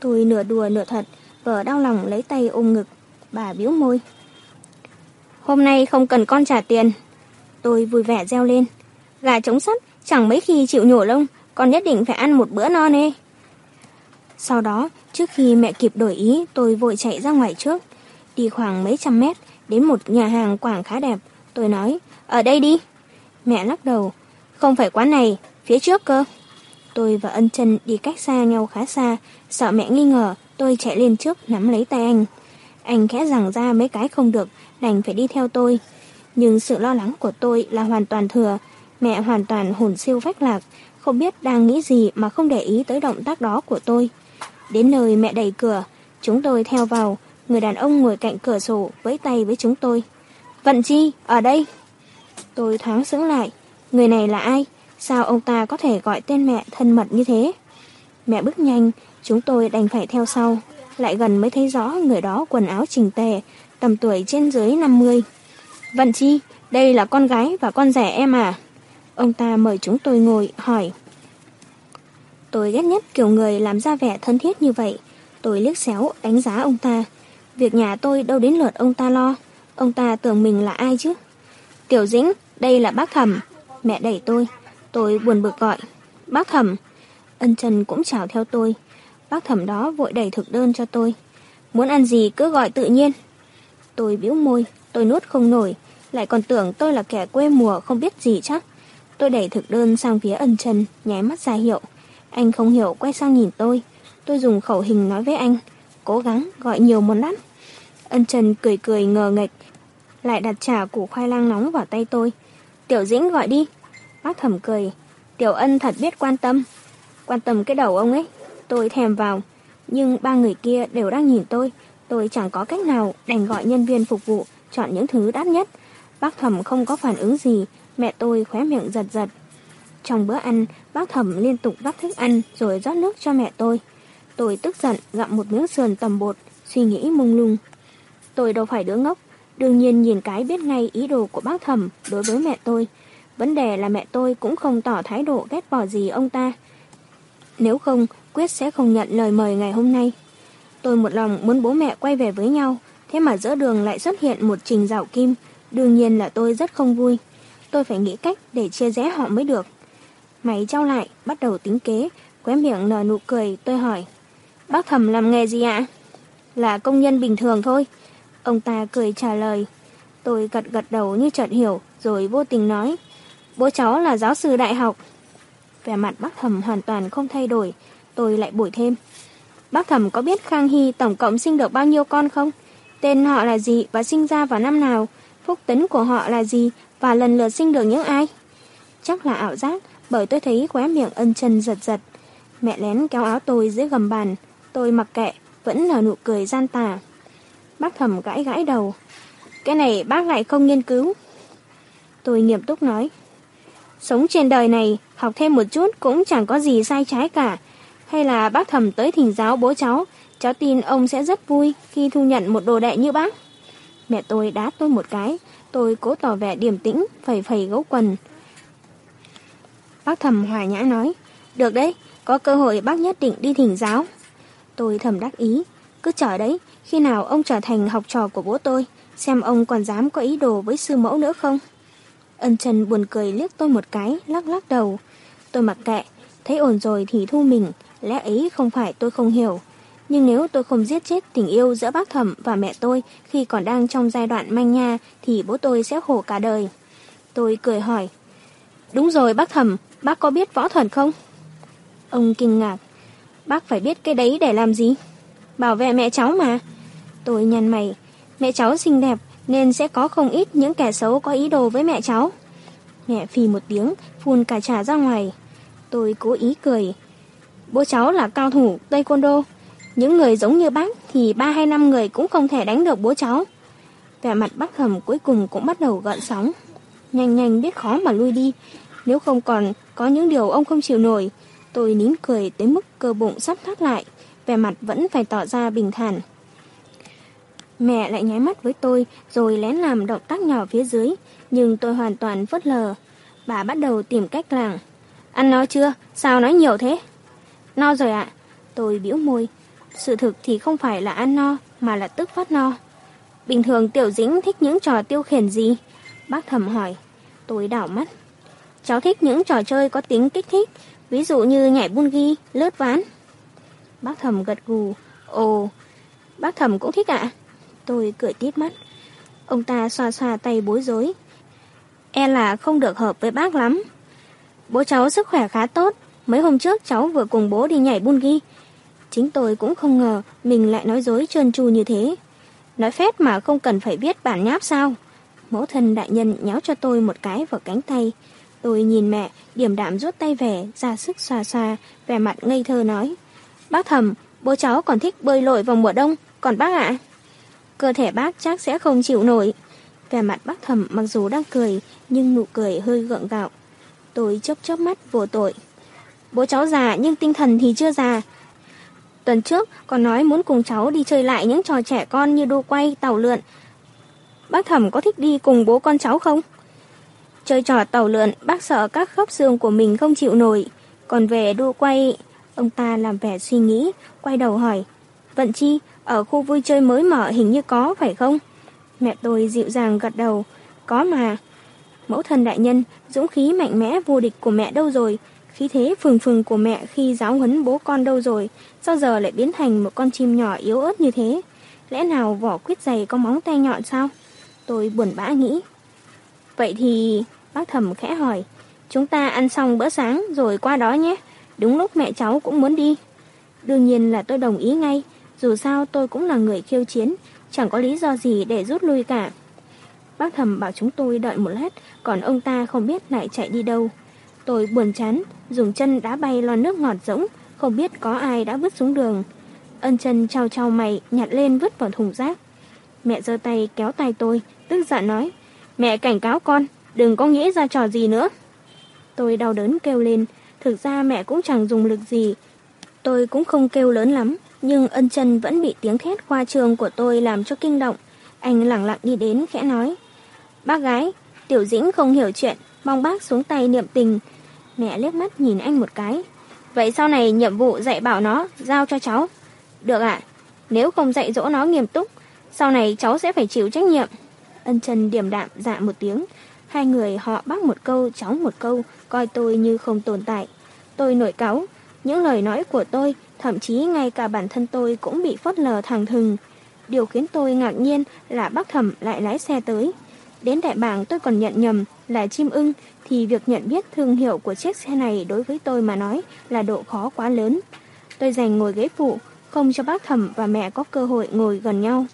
Tôi nửa đùa nửa thật, vợ đau lòng lấy tay ôm ngực. Bà biếu môi. Hôm nay không cần con trả tiền. Tôi vui vẻ reo lên. Gà trống sắt chẳng mấy khi chịu nhổ lông, con nhất định phải ăn một bữa no nê. Sau đó, trước khi mẹ kịp đổi ý, tôi vội chạy ra ngoài trước. Đi khoảng mấy trăm mét, đến một nhà hàng quảng khá đẹp. Tôi nói, ở đây đi. Mẹ lắc đầu, không phải quán này, phía trước cơ. Tôi và ân chân đi cách xa nhau khá xa, sợ mẹ nghi ngờ, tôi chạy lên trước nắm lấy tay anh. Anh khẽ rằng ra mấy cái không được, đành phải đi theo tôi. Nhưng sự lo lắng của tôi là hoàn toàn thừa, mẹ hoàn toàn hồn siêu phách lạc, không biết đang nghĩ gì mà không để ý tới động tác đó của tôi. Đến nơi mẹ đẩy cửa, chúng tôi theo vào, người đàn ông ngồi cạnh cửa sổ với tay với chúng tôi. Vận chi, ở đây. Tôi thoáng sững lại, người này là ai? Sao ông ta có thể gọi tên mẹ thân mật như thế? Mẹ bước nhanh, chúng tôi đành phải theo sau. Lại gần mới thấy rõ người đó quần áo chỉnh tề, tầm tuổi trên dưới 50. Vận chi, đây là con gái và con rẻ em à? Ông ta mời chúng tôi ngồi, hỏi. Tôi ghét nhất kiểu người làm ra vẻ thân thiết như vậy. Tôi liếc xéo đánh giá ông ta. Việc nhà tôi đâu đến lượt ông ta lo. Ông ta tưởng mình là ai chứ? Tiểu Dĩnh, đây là bác thẩm. Mẹ đẩy tôi. Tôi buồn bực gọi. Bác thẩm. Ân Trần cũng chào theo tôi. Bác thẩm đó vội đẩy thực đơn cho tôi. Muốn ăn gì cứ gọi tự nhiên. Tôi bĩu môi, tôi nuốt không nổi. Lại còn tưởng tôi là kẻ quê mùa không biết gì chắc. Tôi đẩy thực đơn sang phía ân Trần, nháy mắt ra hiệu. Anh không hiểu quay sang nhìn tôi. Tôi dùng khẩu hình nói với anh. Cố gắng gọi nhiều món lắm Ân Trần cười cười ngờ nghệch. Lại đặt trả củ khoai lang nóng vào tay tôi. Tiểu Dĩnh gọi đi. Bác thẩm cười. Tiểu Ân thật biết quan tâm. Quan tâm cái đầu ông ấy. Tôi thèm vào. Nhưng ba người kia đều đang nhìn tôi. Tôi chẳng có cách nào đành gọi nhân viên phục vụ chọn những thứ đắt nhất. Bác thẩm không có phản ứng gì. Mẹ tôi khóe miệng giật giật. Trong bữa ăn, bác thẩm liên tục gắp thức ăn rồi rót nước cho mẹ tôi. Tôi tức giận gặm một miếng sườn tầm bột, suy nghĩ mông lung. Tôi đâu phải đứa ngốc, đương nhiên nhìn cái biết ngay ý đồ của bác thẩm đối với mẹ tôi. Vấn đề là mẹ tôi cũng không tỏ thái độ ghét bỏ gì ông ta. Nếu không, quyết sẽ không nhận lời mời ngày hôm nay. Tôi một lòng muốn bố mẹ quay về với nhau, thế mà giữa đường lại xuất hiện một trình dạo kim. Đương nhiên là tôi rất không vui. Tôi phải nghĩ cách để chia rẽ họ mới được. Mày trao lại, bắt đầu tính kế, quét miệng nở nụ cười, tôi hỏi. Bác thẩm làm nghề gì ạ? Là công nhân bình thường thôi. Ông ta cười trả lời. Tôi gật gật đầu như chợt hiểu, rồi vô tình nói. Bố cháu là giáo sư đại học. Vẻ mặt bác thẩm hoàn toàn không thay đổi, tôi lại bổi thêm. Bác thẩm có biết Khang Hy tổng cộng sinh được bao nhiêu con không? Tên họ là gì và sinh ra vào năm nào? Phúc tính của họ là gì và lần lượt sinh được những ai? Chắc là ảo giác, bởi tôi thấy khóe miệng ân chân giật giật. Mẹ lén kéo áo tôi dưới gầm bàn. Tôi mặc kệ, vẫn là nụ cười gian tà. Bác thẩm gãi gãi đầu. Cái này bác lại không nghiên cứu. Tôi nghiêm túc nói. Sống trên đời này, học thêm một chút cũng chẳng có gì sai trái cả. Hay là bác thầm tới thỉnh giáo bố cháu, cháu tin ông sẽ rất vui khi thu nhận một đồ đệ như bác. Mẹ tôi đá tôi một cái, tôi cố tỏ vẻ điềm tĩnh, phẩy phẩy gấu quần. Bác thầm hòa nhã nói, được đấy, có cơ hội bác nhất định đi thỉnh giáo. Tôi thầm đắc ý, cứ chờ đấy, khi nào ông trở thành học trò của bố tôi, xem ông còn dám có ý đồ với sư mẫu nữa không. Ân Trần buồn cười liếc tôi một cái, lắc lắc đầu. Tôi mặc kệ, thấy ổn rồi thì thu mình, lẽ ấy không phải tôi không hiểu. Nhưng nếu tôi không giết chết tình yêu giữa bác thẩm và mẹ tôi khi còn đang trong giai đoạn manh nha thì bố tôi sẽ khổ cả đời. Tôi cười hỏi. Đúng rồi bác thẩm, bác có biết võ thuật không? Ông kinh ngạc. Bác phải biết cái đấy để làm gì? Bảo vệ mẹ cháu mà. Tôi nhăn mày. Mẹ cháu xinh đẹp nên sẽ có không ít những kẻ xấu có ý đồ với mẹ cháu. Mẹ phì một tiếng, phun cả trà ra ngoài. Tôi cố ý cười. Bố cháu là cao thủ taekwondo. Những người giống như bác thì ba hay năm người cũng không thể đánh được bố cháu. Vẻ mặt bác hầm cuối cùng cũng bắt đầu gợn sóng. Nhanh nhanh biết khó mà lui đi. Nếu không còn có những điều ông không chịu nổi, tôi nín cười tới mức cơ bụng sắp thắt lại. Vẻ mặt vẫn phải tỏ ra bình thản. Mẹ lại nháy mắt với tôi rồi lén làm động tác nhỏ phía dưới, nhưng tôi hoàn toàn phớt lờ. Bà bắt đầu tìm cách làng. Ăn nói chưa? Sao nói nhiều thế? No rồi ạ. Tôi biểu môi. Sự thực thì không phải là ăn no, mà là tức phát no. Bình thường Tiểu Dĩnh thích những trò tiêu khiển gì? Bác thầm hỏi. Tôi đảo mắt. Cháu thích những trò chơi có tính kích thích, ví dụ như nhảy bun ghi, lướt ván. Bác thầm gật gù. Ồ, bác thầm cũng thích ạ. Tôi cười tít mắt. Ông ta xoa xoa tay bối rối. E là không được hợp với bác lắm. Bố cháu sức khỏe khá tốt. Mấy hôm trước cháu vừa cùng bố đi nhảy bun ghi. Chính tôi cũng không ngờ mình lại nói dối trơn tru như thế. Nói phép mà không cần phải viết bản nháp sao. Mẫu thân đại nhân nhéo cho tôi một cái vào cánh tay. Tôi nhìn mẹ, điểm đạm rút tay về, ra sức xoa xoa, vẻ mặt ngây thơ nói. Bác thầm, bố cháu còn thích bơi lội vào mùa đông, còn bác ạ? Cơ thể bác chắc sẽ không chịu nổi. Vẻ mặt bác thầm mặc dù đang cười, nhưng nụ cười hơi gượng gạo. Tôi chốc chốc mắt vô tội. Bố cháu già nhưng tinh thần thì chưa già. Tuần trước còn nói muốn cùng cháu đi chơi lại những trò trẻ con như đu quay, tàu lượn. Bác thẩm có thích đi cùng bố con cháu không? Chơi trò tàu lượn, bác sợ các khớp xương của mình không chịu nổi. Còn về đu quay, ông ta làm vẻ suy nghĩ, quay đầu hỏi. Vận chi, ở khu vui chơi mới mở hình như có phải không? Mẹ tôi dịu dàng gật đầu. Có mà. Mẫu thân đại nhân, dũng khí mạnh mẽ vô địch của mẹ đâu rồi? Khí thế phừng phừng của mẹ khi giáo huấn bố con đâu rồi? Sao giờ lại biến thành một con chim nhỏ yếu ớt như thế? Lẽ nào vỏ quyết giày có móng tay nhọn sao? Tôi buồn bã nghĩ. Vậy thì... Bác thầm khẽ hỏi. Chúng ta ăn xong bữa sáng rồi qua đó nhé. Đúng lúc mẹ cháu cũng muốn đi. Đương nhiên là tôi đồng ý ngay. Dù sao tôi cũng là người khiêu chiến, chẳng có lý do gì để rút lui cả. Bác thầm bảo chúng tôi đợi một lát, còn ông ta không biết lại chạy đi đâu. Tôi buồn chán, dùng chân đá bay lon nước ngọt rỗng, không biết có ai đã vứt xuống đường. Ân chân trao trao mày, nhặt lên vứt vào thùng rác. Mẹ giơ tay kéo tay tôi, tức giận nói, mẹ cảnh cáo con, đừng có nghĩ ra trò gì nữa. Tôi đau đớn kêu lên, thực ra mẹ cũng chẳng dùng lực gì. Tôi cũng không kêu lớn lắm, nhưng ân chân vẫn bị tiếng thét khoa trường của tôi làm cho kinh động. Anh lặng lặng đi đến khẽ nói. Bác gái, Tiểu Dĩnh không hiểu chuyện, mong bác xuống tay niệm tình. Mẹ liếc mắt nhìn anh một cái. Vậy sau này nhiệm vụ dạy bảo nó, giao cho cháu. Được ạ, nếu không dạy dỗ nó nghiêm túc, sau này cháu sẽ phải chịu trách nhiệm. Ân chân điềm đạm dạ một tiếng. Hai người họ bác một câu, cháu một câu, coi tôi như không tồn tại. Tôi nổi cáu, những lời nói của tôi thậm chí ngay cả bản thân tôi cũng bị phớt lờ thẳng thừng. Điều khiến tôi ngạc nhiên là bác thẩm lại lái xe tới. Đến đại bảng tôi còn nhận nhầm là chim ưng, thì việc nhận biết thương hiệu của chiếc xe này đối với tôi mà nói là độ khó quá lớn. Tôi giành ngồi ghế phụ, không cho bác thẩm và mẹ có cơ hội ngồi gần nhau.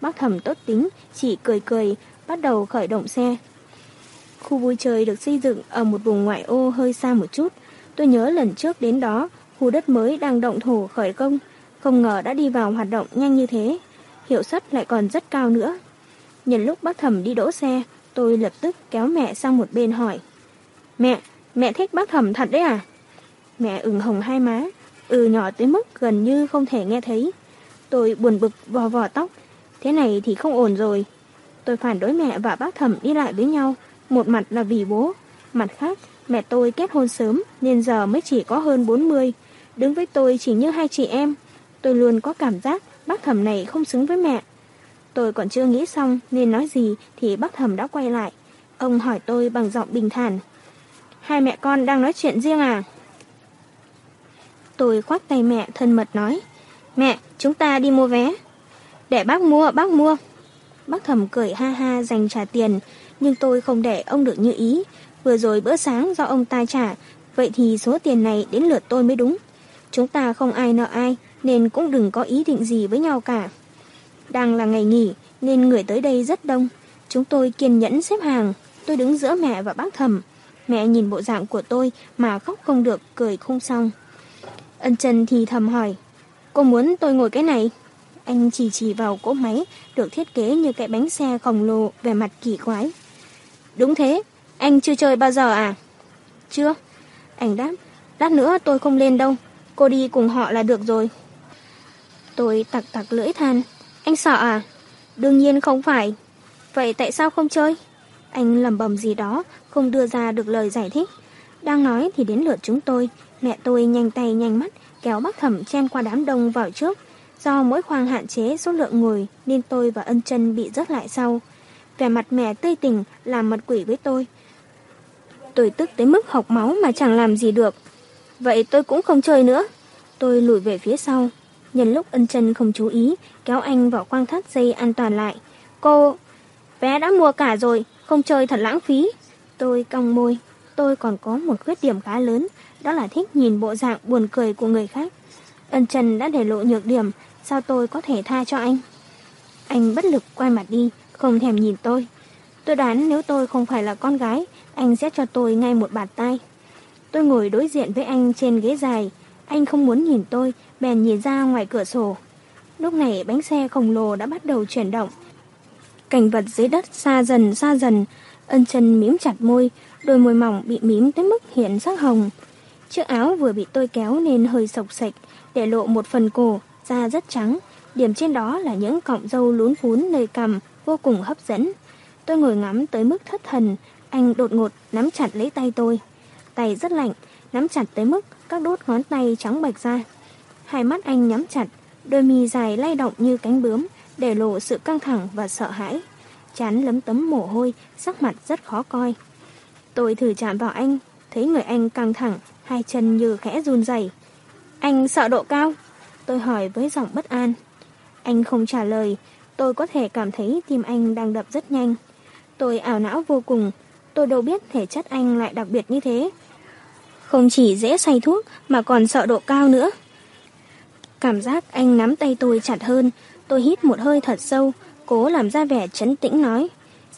Bác thẩm tốt tính, chỉ cười cười, bắt đầu khởi động xe. Khu vui chơi được xây dựng ở một vùng ngoại ô hơi xa một chút. Tôi nhớ lần trước đến đó, khu đất mới đang động thổ khởi công, không ngờ đã đi vào hoạt động nhanh như thế. Hiệu suất lại còn rất cao nữa. Nhân lúc bác thẩm đi đỗ xe, tôi lập tức kéo mẹ sang một bên hỏi. Mẹ, mẹ thích bác thẩm thật đấy à? Mẹ ửng hồng hai má, ừ nhỏ tới mức gần như không thể nghe thấy. Tôi buồn bực vò vò tóc, thế này thì không ổn rồi. Tôi phản đối mẹ và bác thẩm đi lại với nhau, một mặt là vì bố, mặt khác mẹ tôi kết hôn sớm nên giờ mới chỉ có hơn 40. Đứng với tôi chỉ như hai chị em. Tôi luôn có cảm giác bác thẩm này không xứng với mẹ. Tôi còn chưa nghĩ xong nên nói gì thì bác thẩm đã quay lại. Ông hỏi tôi bằng giọng bình thản. Hai mẹ con đang nói chuyện riêng à? Tôi khoác tay mẹ thân mật nói. Mẹ, chúng ta đi mua vé. Để bác mua, bác mua. Bác thẩm cười ha ha dành trả tiền, nhưng tôi không để ông được như ý. Vừa rồi bữa sáng do ông ta trả, vậy thì số tiền này đến lượt tôi mới đúng. Chúng ta không ai nợ ai, nên cũng đừng có ý định gì với nhau cả. Đang là ngày nghỉ, nên người tới đây rất đông. Chúng tôi kiên nhẫn xếp hàng. Tôi đứng giữa mẹ và bác thẩm. Mẹ nhìn bộ dạng của tôi mà khóc không được, cười không xong. Ân Trần thì thầm hỏi, cô muốn tôi ngồi cái này? Anh chỉ chỉ vào cỗ máy, được thiết kế như cái bánh xe khổng lồ về mặt kỳ quái. Đúng thế, anh chưa chơi bao giờ à? Chưa. Anh đáp, lát nữa tôi không lên đâu, cô đi cùng họ là được rồi. Tôi tặc tặc lưỡi than, anh sợ à? Đương nhiên không phải. Vậy tại sao không chơi? Anh lầm bầm gì đó, không đưa ra được lời giải thích. Đang nói thì đến lượt chúng tôi, mẹ tôi nhanh tay nhanh mắt, kéo bác thẩm chen qua đám đông vào trước. Do mỗi khoang hạn chế số lượng ngồi nên tôi và ân chân bị rớt lại sau. Vẻ mặt mẹ tươi tỉnh làm mật quỷ với tôi. Tôi tức tới mức học máu mà chẳng làm gì được. Vậy tôi cũng không chơi nữa. Tôi lùi về phía sau. Nhân lúc ân chân không chú ý, kéo anh vào khoang thắt dây an toàn lại. Cô, vé đã mua cả rồi, không chơi thật lãng phí. Tôi cong môi. Tôi còn có một khuyết điểm khá lớn, đó là thích nhìn bộ dạng buồn cười của người khác. Ân Trần đã để lộ nhược điểm, sao tôi có thể tha cho anh? Anh bất lực quay mặt đi, không thèm nhìn tôi. Tôi đoán nếu tôi không phải là con gái, anh sẽ cho tôi ngay một bạt tay. Tôi ngồi đối diện với anh trên ghế dài. Anh không muốn nhìn tôi, bèn nhìn ra ngoài cửa sổ. Lúc này bánh xe khổng lồ đã bắt đầu chuyển động. Cảnh vật dưới đất xa dần xa dần. Ân chân mím chặt môi, đôi môi mỏng bị mím tới mức hiện sắc hồng. Chiếc áo vừa bị tôi kéo nên hơi sộc sạch, để lộ một phần cổ, da rất trắng. Điểm trên đó là những cọng râu lún phún nơi cằm, vô cùng hấp dẫn. Tôi ngồi ngắm tới mức thất thần, anh đột ngột nắm chặt lấy tay tôi. Tay rất lạnh, nắm chặt tới mức các đốt ngón tay trắng bạch ra. Hai mắt anh nhắm chặt, đôi mi dài lay động như cánh bướm, để lộ sự căng thẳng và sợ hãi. Chán lấm tấm mồ hôi, sắc mặt rất khó coi. Tôi thử chạm vào anh, thấy người anh căng thẳng, hai chân như khẽ run rẩy. Anh sợ độ cao? Tôi hỏi với giọng bất an. Anh không trả lời, tôi có thể cảm thấy tim anh đang đập rất nhanh. Tôi ảo não vô cùng, tôi đâu biết thể chất anh lại đặc biệt như thế. Không chỉ dễ say thuốc mà còn sợ độ cao nữa. Cảm giác anh nắm tay tôi chặt hơn, tôi hít một hơi thật sâu, cố làm ra vẻ chấn tĩnh nói.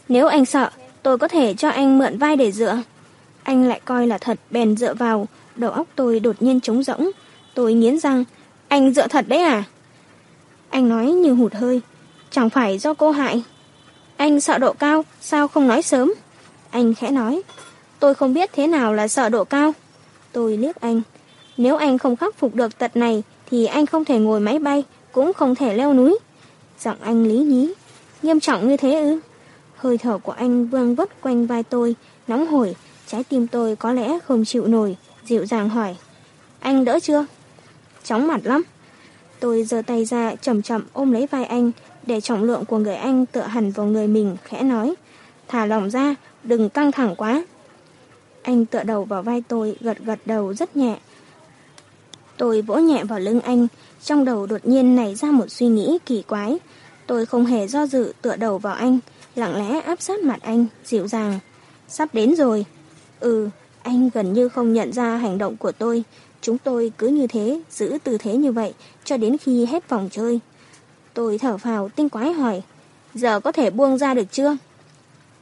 Nếu anh sợ, tôi có thể cho anh mượn vai để dựa. Anh lại coi là thật bèn dựa vào, đầu óc tôi đột nhiên trống rỗng. Tôi nghiến răng, anh dựa thật đấy à? Anh nói như hụt hơi, chẳng phải do cô hại. Anh sợ độ cao, sao không nói sớm? Anh khẽ nói, tôi không biết thế nào là sợ độ cao. Tôi liếc anh, nếu anh không khắc phục được tật này thì anh không thể ngồi máy bay, cũng không thể leo núi. Giọng anh lý nhí, nghiêm trọng như thế ư? Hơi thở của anh vương vất quanh vai tôi, nóng hổi, trái tim tôi có lẽ không chịu nổi, dịu dàng hỏi. Anh đỡ chưa? Chóng mặt lắm. Tôi giơ tay ra chậm chậm ôm lấy vai anh, để trọng lượng của người anh tựa hẳn vào người mình, khẽ nói. Thả lỏng ra, đừng căng thẳng quá. Anh tựa đầu vào vai tôi, gật gật đầu rất nhẹ. Tôi vỗ nhẹ vào lưng anh, trong đầu đột nhiên nảy ra một suy nghĩ kỳ quái. Tôi không hề do dự tựa đầu vào anh, lặng lẽ áp sát mặt anh, dịu dàng. Sắp đến rồi. Ừ, anh gần như không nhận ra hành động của tôi. Chúng tôi cứ như thế, giữ tư thế như vậy, cho đến khi hết vòng chơi. Tôi thở phào tinh quái hỏi, giờ có thể buông ra được chưa?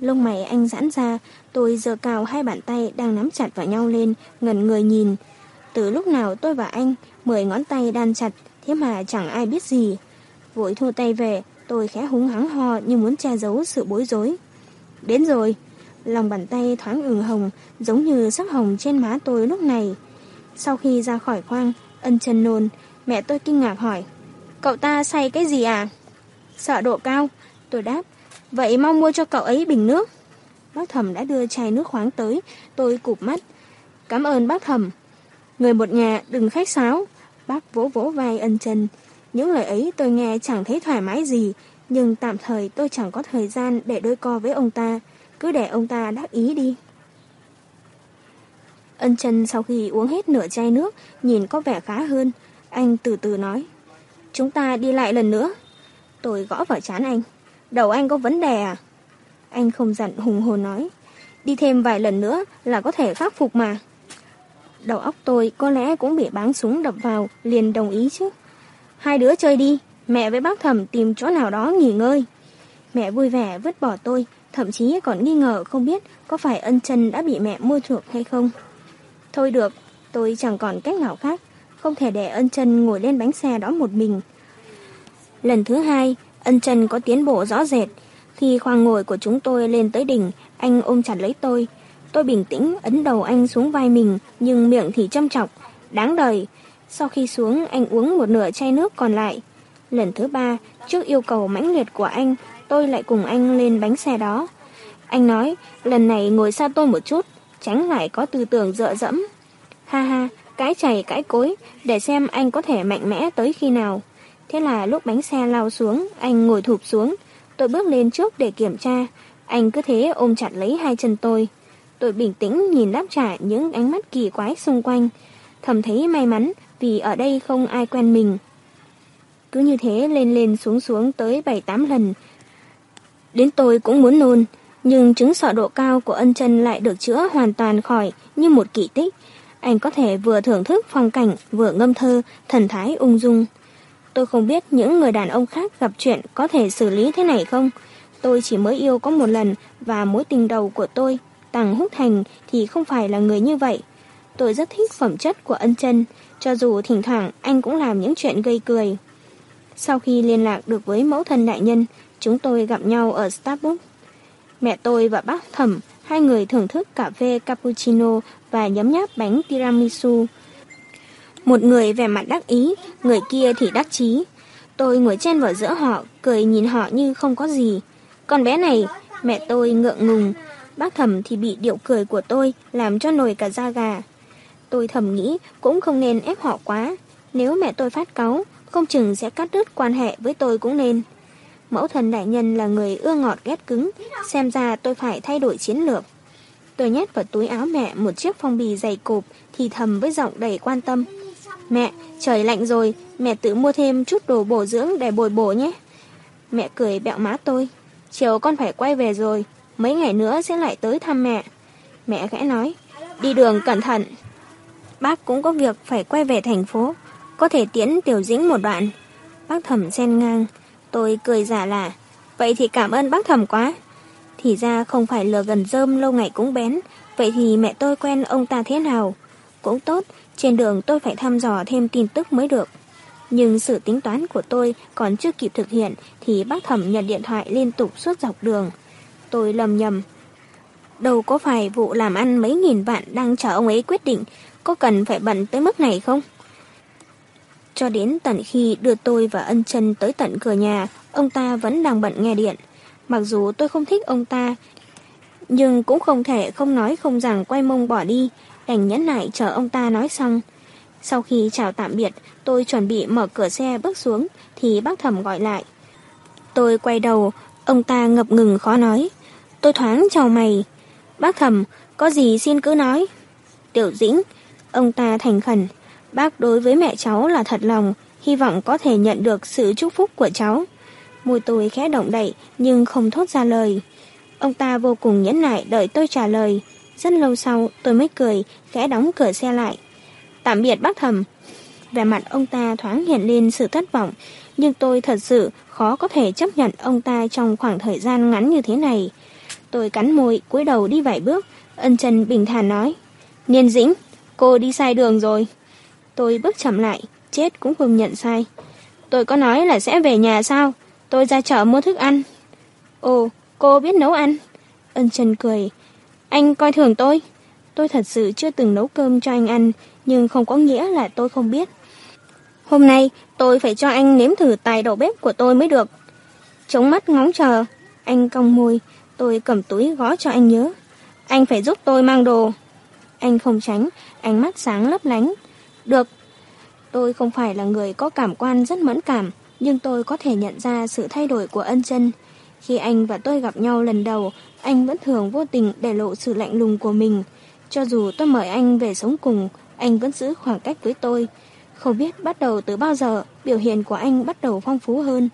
Lông mày anh giãn ra, tôi giờ cào hai bàn tay đang nắm chặt vào nhau lên, ngẩn người nhìn. Từ lúc nào tôi và anh, mười ngón tay đan chặt, thế mà chẳng ai biết gì. Vội thua tay về, tôi khẽ húng hắng ho như muốn che giấu sự bối rối. Đến rồi, lòng bàn tay thoáng ửng hồng, giống như sắc hồng trên má tôi lúc này. Sau khi ra khỏi khoang, ân chân nôn, mẹ tôi kinh ngạc hỏi, cậu ta say cái gì à? Sợ độ cao, tôi đáp, vậy mong mua cho cậu ấy bình nước. Bác thẩm đã đưa chai nước khoáng tới, tôi cụp mắt. Cảm ơn bác thẩm. Người một nhà đừng khách sáo. Bác vỗ vỗ vai ân chân. Những lời ấy tôi nghe chẳng thấy thoải mái gì, nhưng tạm thời tôi chẳng có thời gian để đôi co với ông ta. Cứ để ông ta đắc ý đi. Ân chân sau khi uống hết nửa chai nước, nhìn có vẻ khá hơn. Anh từ từ nói. Chúng ta đi lại lần nữa. Tôi gõ vào chán anh. Đầu anh có vấn đề à? Anh không giận hùng hồn nói. Đi thêm vài lần nữa là có thể khắc phục mà. Đầu óc tôi có lẽ cũng bị báng súng đập vào, liền đồng ý chứ. Hai đứa chơi đi, mẹ với bác thẩm tìm chỗ nào đó nghỉ ngơi. Mẹ vui vẻ vứt bỏ tôi, thậm chí còn nghi ngờ không biết có phải ân chân đã bị mẹ mua chuộc hay không. Thôi được, tôi chẳng còn cách nào khác, không thể để ân chân ngồi lên bánh xe đó một mình. Lần thứ hai, ân chân có tiến bộ rõ rệt. Khi khoang ngồi của chúng tôi lên tới đỉnh, anh ôm chặt lấy tôi. Tôi bình tĩnh ấn đầu anh xuống vai mình, nhưng miệng thì châm chọc. Đáng đời. Sau khi xuống, anh uống một nửa chai nước còn lại. Lần thứ ba, trước yêu cầu mãnh liệt của anh, tôi lại cùng anh lên bánh xe đó. Anh nói, lần này ngồi xa tôi một chút, tránh lại có tư tưởng dựa dẫm. Ha ha, cái chày cái cối, để xem anh có thể mạnh mẽ tới khi nào. Thế là lúc bánh xe lao xuống, anh ngồi thụp xuống. Tôi bước lên trước để kiểm tra. Anh cứ thế ôm chặt lấy hai chân tôi. Tôi bình tĩnh nhìn đáp trả những ánh mắt kỳ quái xung quanh. Thầm thấy may mắn vì ở đây không ai quen mình. Cứ như thế lên lên xuống xuống tới 7-8 lần. Đến tôi cũng muốn nôn, nhưng chứng sợ độ cao của ân chân lại được chữa hoàn toàn khỏi như một kỳ tích. Anh có thể vừa thưởng thức phong cảnh, vừa ngâm thơ, thần thái ung dung. Tôi không biết những người đàn ông khác gặp chuyện có thể xử lý thế này không. Tôi chỉ mới yêu có một lần và mối tình đầu của tôi, tàng Húc Thành thì không phải là người như vậy. Tôi rất thích phẩm chất của ân chân, cho dù thỉnh thoảng anh cũng làm những chuyện gây cười. Sau khi liên lạc được với mẫu thân đại nhân, chúng tôi gặp nhau ở Starbucks. Mẹ tôi và bác thẩm, hai người thưởng thức cà phê cappuccino và nhấm nháp bánh tiramisu. Một người vẻ mặt đắc ý, người kia thì đắc chí. Tôi ngồi chen vào giữa họ, cười nhìn họ như không có gì. Con bé này, mẹ tôi ngượng ngùng, bác thẩm thì bị điệu cười của tôi làm cho nổi cả da gà. Tôi thầm nghĩ cũng không nên ép họ quá. Nếu mẹ tôi phát cáu, không chừng sẽ cắt đứt quan hệ với tôi cũng nên. Mẫu thần đại nhân là người ưa ngọt ghét cứng, xem ra tôi phải thay đổi chiến lược. Tôi nhét vào túi áo mẹ một chiếc phong bì dày cộp, thì thầm với giọng đầy quan tâm. Mẹ, trời lạnh rồi, mẹ tự mua thêm chút đồ bổ dưỡng để bồi bổ nhé. Mẹ cười bẹo má tôi. Chiều con phải quay về rồi, mấy ngày nữa sẽ lại tới thăm mẹ. Mẹ khẽ nói, đi đường cẩn thận. Bác cũng có việc phải quay về thành phố, có thể tiễn tiểu dĩnh một đoạn. Bác thẩm xen ngang, tôi cười giả là, vậy thì cảm ơn bác thẩm quá. Thì ra không phải lừa gần rơm lâu ngày cũng bén, vậy thì mẹ tôi quen ông ta thế nào? Cũng tốt, trên đường tôi phải thăm dò thêm tin tức mới được. Nhưng sự tính toán của tôi còn chưa kịp thực hiện thì bác thẩm nhận điện thoại liên tục suốt dọc đường. Tôi lầm nhầm. Đâu có phải vụ làm ăn mấy nghìn vạn đang chờ ông ấy quyết định có cần phải bận tới mức này không? Cho đến tận khi đưa tôi và ân chân tới tận cửa nhà, ông ta vẫn đang bận nghe điện. Mặc dù tôi không thích ông ta, nhưng cũng không thể không nói không rằng quay mông bỏ đi, đành nhẫn nại chờ ông ta nói xong. Sau khi chào tạm biệt, tôi chuẩn bị mở cửa xe bước xuống, thì bác thẩm gọi lại. Tôi quay đầu, ông ta ngập ngừng khó nói. Tôi thoáng chào mày. Bác thầm có gì xin cứ nói. Tiểu dĩnh, ông ta thành khẩn. Bác đối với mẹ cháu là thật lòng, hy vọng có thể nhận được sự chúc phúc của cháu. Môi tôi khẽ động đậy nhưng không thốt ra lời. Ông ta vô cùng nhẫn nại đợi tôi trả lời. Rất lâu sau tôi mới cười, khẽ đóng cửa xe lại. Tạm biệt bác thầm. Về mặt ông ta thoáng hiện lên sự thất vọng, nhưng tôi thật sự khó có thể chấp nhận ông ta trong khoảng thời gian ngắn như thế này. Tôi cắn môi, cúi đầu đi vài bước. Ân Trần bình thản nói. Niên dĩnh, cô đi sai đường rồi. Tôi bước chậm lại, chết cũng không nhận sai. Tôi có nói là sẽ về nhà sao? Tôi ra chợ mua thức ăn. Ồ, cô biết nấu ăn. Ân Trần cười. Anh coi thường tôi. Tôi thật sự chưa từng nấu cơm cho anh ăn, nhưng không có nghĩa là tôi không biết. Hôm nay tôi phải cho anh nếm thử tài đầu bếp của tôi mới được. Chống mắt ngóng chờ, anh cong môi, tôi cầm túi gõ cho anh nhớ. Anh phải giúp tôi mang đồ. Anh không tránh, ánh mắt sáng lấp lánh. Được. Tôi không phải là người có cảm quan rất mẫn cảm, nhưng tôi có thể nhận ra sự thay đổi của ân chân. Khi anh và tôi gặp nhau lần đầu, anh vẫn thường vô tình để lộ sự lạnh lùng của mình. Cho dù tôi mời anh về sống cùng, anh vẫn giữ khoảng cách với tôi. Không biết bắt đầu từ bao giờ, biểu hiện của anh bắt đầu phong phú hơn.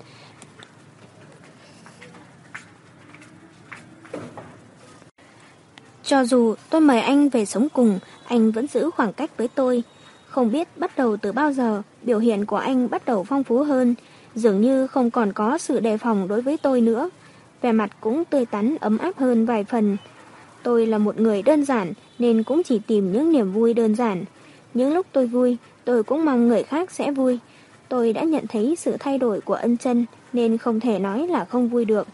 Cho dù tôi mời anh về sống cùng, anh vẫn giữ khoảng cách với tôi. Không biết bắt đầu từ bao giờ, biểu hiện của anh bắt đầu phong phú hơn, dường như không còn có sự đề phòng đối với tôi nữa. Vẻ mặt cũng tươi tắn ấm áp hơn vài phần. Tôi là một người đơn giản nên cũng chỉ tìm những niềm vui đơn giản. Những lúc tôi vui, tôi cũng mong người khác sẽ vui. Tôi đã nhận thấy sự thay đổi của ân chân nên không thể nói là không vui được.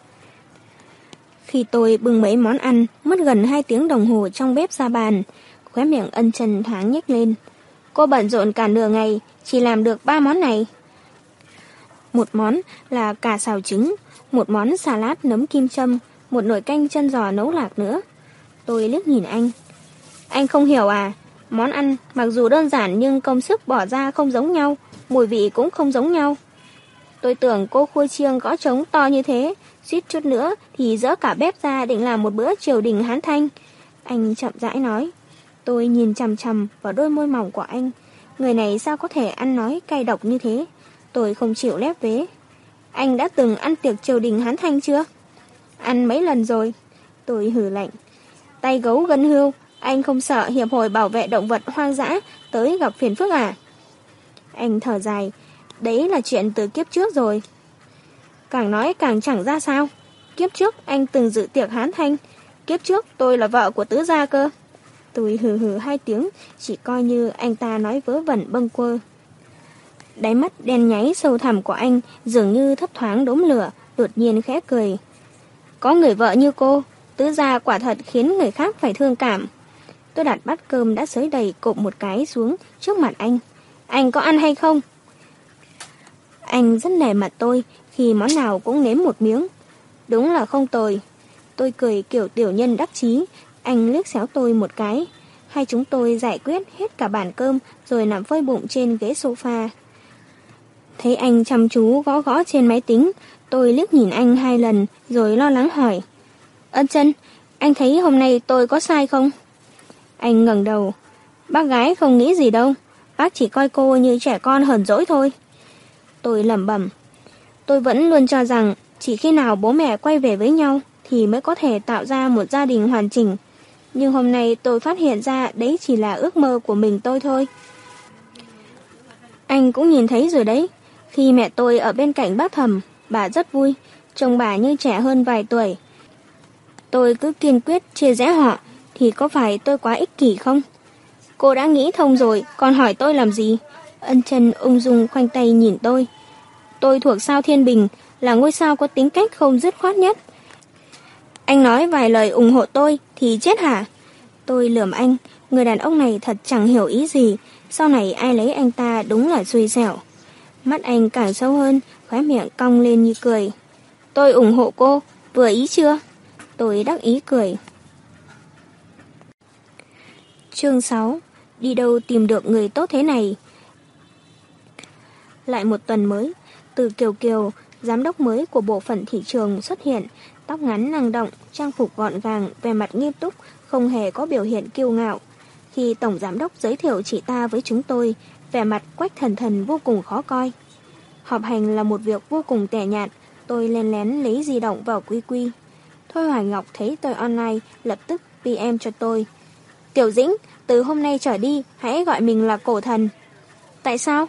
Khi tôi bưng mấy món ăn, mất gần 2 tiếng đồng hồ trong bếp ra bàn, khóe miệng ân trần thoáng nhếch lên. Cô bận rộn cả nửa ngày, chỉ làm được 3 món này. Một món là cà xào trứng, một món salad nấm kim châm, một nồi canh chân giò nấu lạc nữa. Tôi liếc nhìn anh. Anh không hiểu à, món ăn mặc dù đơn giản nhưng công sức bỏ ra không giống nhau, mùi vị cũng không giống nhau. Tôi tưởng cô khui chiêng gõ trống to như thế, suýt chút nữa thì dỡ cả bếp ra định làm một bữa triều đình hán thanh. Anh chậm rãi nói. Tôi nhìn chằm chằm vào đôi môi mỏng của anh. Người này sao có thể ăn nói cay độc như thế? Tôi không chịu lép vế. Anh đã từng ăn tiệc triều đình hán thanh chưa? Ăn mấy lần rồi. Tôi hử lạnh. Tay gấu gân hưu, anh không sợ Hiệp hội Bảo vệ Động vật hoang dã tới gặp phiền phức à? Anh thở dài. Đấy là chuyện từ kiếp trước rồi. Càng nói càng chẳng ra sao. Kiếp trước anh từng dự tiệc hán thanh. Kiếp trước tôi là vợ của tứ gia cơ. Tôi hừ hừ hai tiếng, chỉ coi như anh ta nói vớ vẩn bâng quơ. Đáy mắt đen nháy sâu thẳm của anh dường như thấp thoáng đốm lửa, đột nhiên khẽ cười. Có người vợ như cô, tứ gia quả thật khiến người khác phải thương cảm. Tôi đặt bát cơm đã sới đầy cộp một cái xuống trước mặt anh. Anh có ăn hay không? Anh rất nề mặt tôi khi món nào cũng nếm một miếng. Đúng là không tồi. Tôi cười kiểu tiểu nhân đắc chí, anh liếc xéo tôi một cái. Hai chúng tôi giải quyết hết cả bàn cơm rồi nằm phơi bụng trên ghế sofa. Thấy anh chăm chú gõ gõ trên máy tính, tôi liếc nhìn anh hai lần rồi lo lắng hỏi. Ân chân, anh thấy hôm nay tôi có sai không? Anh ngẩng đầu. Bác gái không nghĩ gì đâu, bác chỉ coi cô như trẻ con hờn dỗi thôi. Tôi lẩm bẩm. Tôi vẫn luôn cho rằng chỉ khi nào bố mẹ quay về với nhau thì mới có thể tạo ra một gia đình hoàn chỉnh. Nhưng hôm nay tôi phát hiện ra đấy chỉ là ước mơ của mình tôi thôi. Anh cũng nhìn thấy rồi đấy. Khi mẹ tôi ở bên cạnh bác thầm, bà rất vui, chồng bà như trẻ hơn vài tuổi. Tôi cứ kiên quyết chia rẽ họ, thì có phải tôi quá ích kỷ không? Cô đã nghĩ thông rồi, còn hỏi tôi làm gì? Ân chân ung dung khoanh tay nhìn tôi. Tôi thuộc sao thiên bình, là ngôi sao có tính cách không dứt khoát nhất. Anh nói vài lời ủng hộ tôi thì chết hả? Tôi lườm anh, người đàn ông này thật chẳng hiểu ý gì, sau này ai lấy anh ta đúng là xui xẻo. Mắt anh càng sâu hơn, khóe miệng cong lên như cười. Tôi ủng hộ cô, vừa ý chưa? Tôi đắc ý cười. Chương 6 Đi đâu tìm được người tốt thế này? Lại một tuần mới, từ Kiều Kiều, giám đốc mới của bộ phận thị trường xuất hiện, tóc ngắn năng động, trang phục gọn gàng, vẻ mặt nghiêm túc, không hề có biểu hiện kiêu ngạo. Khi tổng giám đốc giới thiệu chị ta với chúng tôi, vẻ mặt quách thần thần vô cùng khó coi. Họp hành là một việc vô cùng tẻ nhạt, tôi lén lén lấy di động vào quy quy. Thôi Hoài Ngọc thấy tôi online, lập tức PM cho tôi. Tiểu Dĩnh, từ hôm nay trở đi, hãy gọi mình là cổ thần. Tại sao?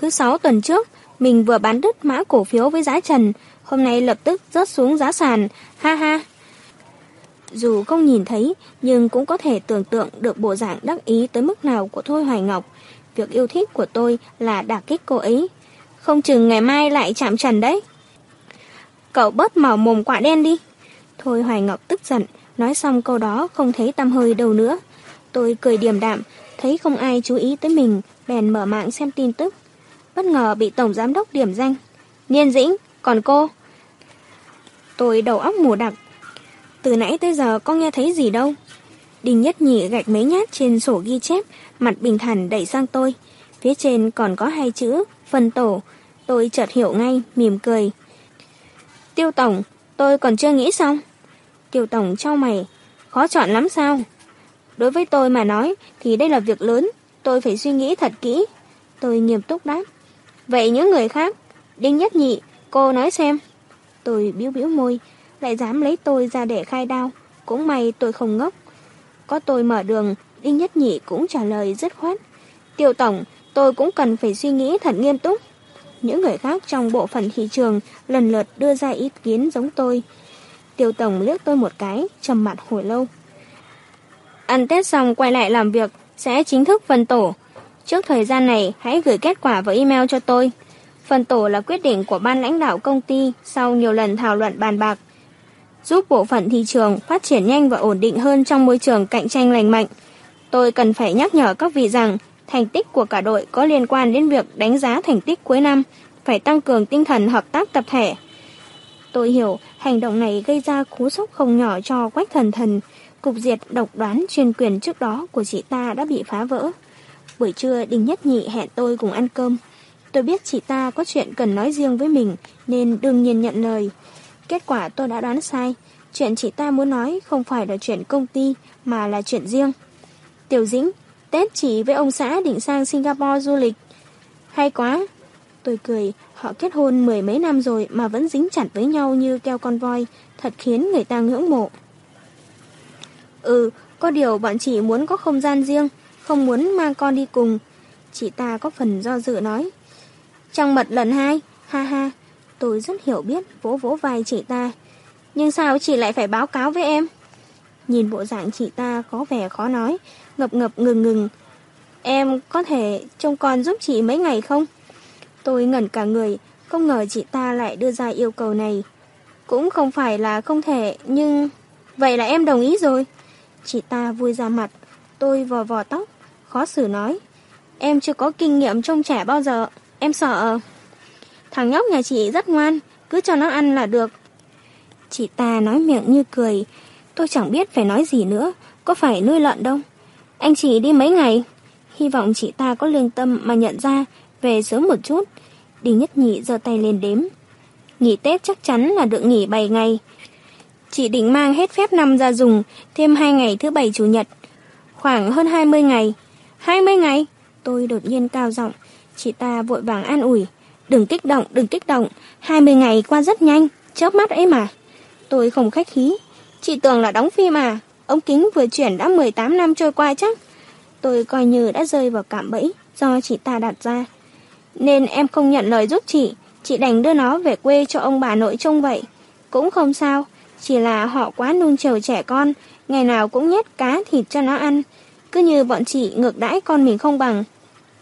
Thứ sáu tuần trước, mình vừa bán đứt mã cổ phiếu với giá trần, hôm nay lập tức rớt xuống giá sàn, ha ha. Dù không nhìn thấy, nhưng cũng có thể tưởng tượng được bộ dạng đắc ý tới mức nào của Thôi Hoài Ngọc. Việc yêu thích của tôi là đả kích cô ấy. Không chừng ngày mai lại chạm trần đấy. Cậu bớt màu mồm quả đen đi. Thôi Hoài Ngọc tức giận, nói xong câu đó không thấy tâm hơi đâu nữa. Tôi cười điềm đạm, thấy không ai chú ý tới mình, bèn mở mạng xem tin tức. Bất ngờ bị Tổng Giám đốc điểm danh. Niên dĩnh, còn cô? Tôi đầu óc mù đặc. Từ nãy tới giờ có nghe thấy gì đâu. Đinh Nhất Nhị gạch mấy nhát trên sổ ghi chép, mặt bình thản đẩy sang tôi. Phía trên còn có hai chữ, phân tổ. Tôi chợt hiểu ngay, mỉm cười. Tiêu Tổng, tôi còn chưa nghĩ xong. Tiêu Tổng trao mày, khó chọn lắm sao? Đối với tôi mà nói thì đây là việc lớn, tôi phải suy nghĩ thật kỹ. Tôi nghiêm túc đáp. Vậy những người khác, Đinh Nhất Nhị, cô nói xem. Tôi biếu biếu môi, lại dám lấy tôi ra để khai đao. Cũng may tôi không ngốc. Có tôi mở đường, Đinh Nhất Nhị cũng trả lời rất khoát. Tiêu Tổng, tôi cũng cần phải suy nghĩ thật nghiêm túc. Những người khác trong bộ phận thị trường lần lượt đưa ra ý kiến giống tôi. Tiêu Tổng liếc tôi một cái, trầm mặt hồi lâu. Ăn Tết xong quay lại làm việc, sẽ chính thức phân tổ. Trước thời gian này, hãy gửi kết quả vào email cho tôi. Phần tổ là quyết định của ban lãnh đạo công ty sau nhiều lần thảo luận bàn bạc, giúp bộ phận thị trường phát triển nhanh và ổn định hơn trong môi trường cạnh tranh lành mạnh. Tôi cần phải nhắc nhở các vị rằng thành tích của cả đội có liên quan đến việc đánh giá thành tích cuối năm, phải tăng cường tinh thần hợp tác tập thể. Tôi hiểu hành động này gây ra cú sốc không nhỏ cho Quách Thần Thần, cục diệt độc đoán chuyên quyền trước đó của chị ta đã bị phá vỡ. Buổi trưa Đinh Nhất Nhị hẹn tôi cùng ăn cơm. Tôi biết chị ta có chuyện cần nói riêng với mình nên đương nhiên nhận lời. Kết quả tôi đã đoán sai. Chuyện chị ta muốn nói không phải là chuyện công ty mà là chuyện riêng. Tiểu Dĩnh, Tết chị với ông xã định sang Singapore du lịch. Hay quá. Tôi cười, họ kết hôn mười mấy năm rồi mà vẫn dính chặt với nhau như keo con voi, thật khiến người ta ngưỡng mộ. Ừ, có điều bọn chị muốn có không gian riêng, không muốn mang con đi cùng. Chị ta có phần do dự nói. Trăng mật lần hai, ha ha, tôi rất hiểu biết vỗ vỗ vai chị ta. Nhưng sao chị lại phải báo cáo với em? Nhìn bộ dạng chị ta có vẻ khó nói, ngập ngập ngừng ngừng. Em có thể trông con giúp chị mấy ngày không? Tôi ngẩn cả người, không ngờ chị ta lại đưa ra yêu cầu này. Cũng không phải là không thể, nhưng... Vậy là em đồng ý rồi. Chị ta vui ra mặt, tôi vò vò tóc, khó xử nói. Em chưa có kinh nghiệm trông trẻ bao giờ, em sợ. Thằng nhóc nhà chị rất ngoan, cứ cho nó ăn là được. Chị ta nói miệng như cười, tôi chẳng biết phải nói gì nữa, có phải nuôi lợn đâu. Anh chị đi mấy ngày? Hy vọng chị ta có lương tâm mà nhận ra, về sớm một chút. Đinh Nhất Nhị giơ tay lên đếm. Nghỉ Tết chắc chắn là được nghỉ 7 ngày. Chị định mang hết phép năm ra dùng, thêm 2 ngày thứ bảy chủ nhật. Khoảng hơn 20 ngày. 20 ngày? Tôi đột nhiên cao giọng, chị ta vội vàng an ủi. Đừng kích động, đừng kích động, 20 ngày qua rất nhanh, chớp mắt ấy mà. Tôi không khách khí, chị tưởng là đóng phim à, ống kính vừa chuyển đã 18 năm trôi qua chắc. Tôi coi như đã rơi vào cạm bẫy do chị ta đặt ra. Nên em không nhận lời giúp chị, chị đành đưa nó về quê cho ông bà nội trông vậy. Cũng không sao, chỉ là họ quá nung chiều trẻ con, ngày nào cũng nhét cá thịt cho nó ăn. Cứ như bọn chị ngược đãi con mình không bằng.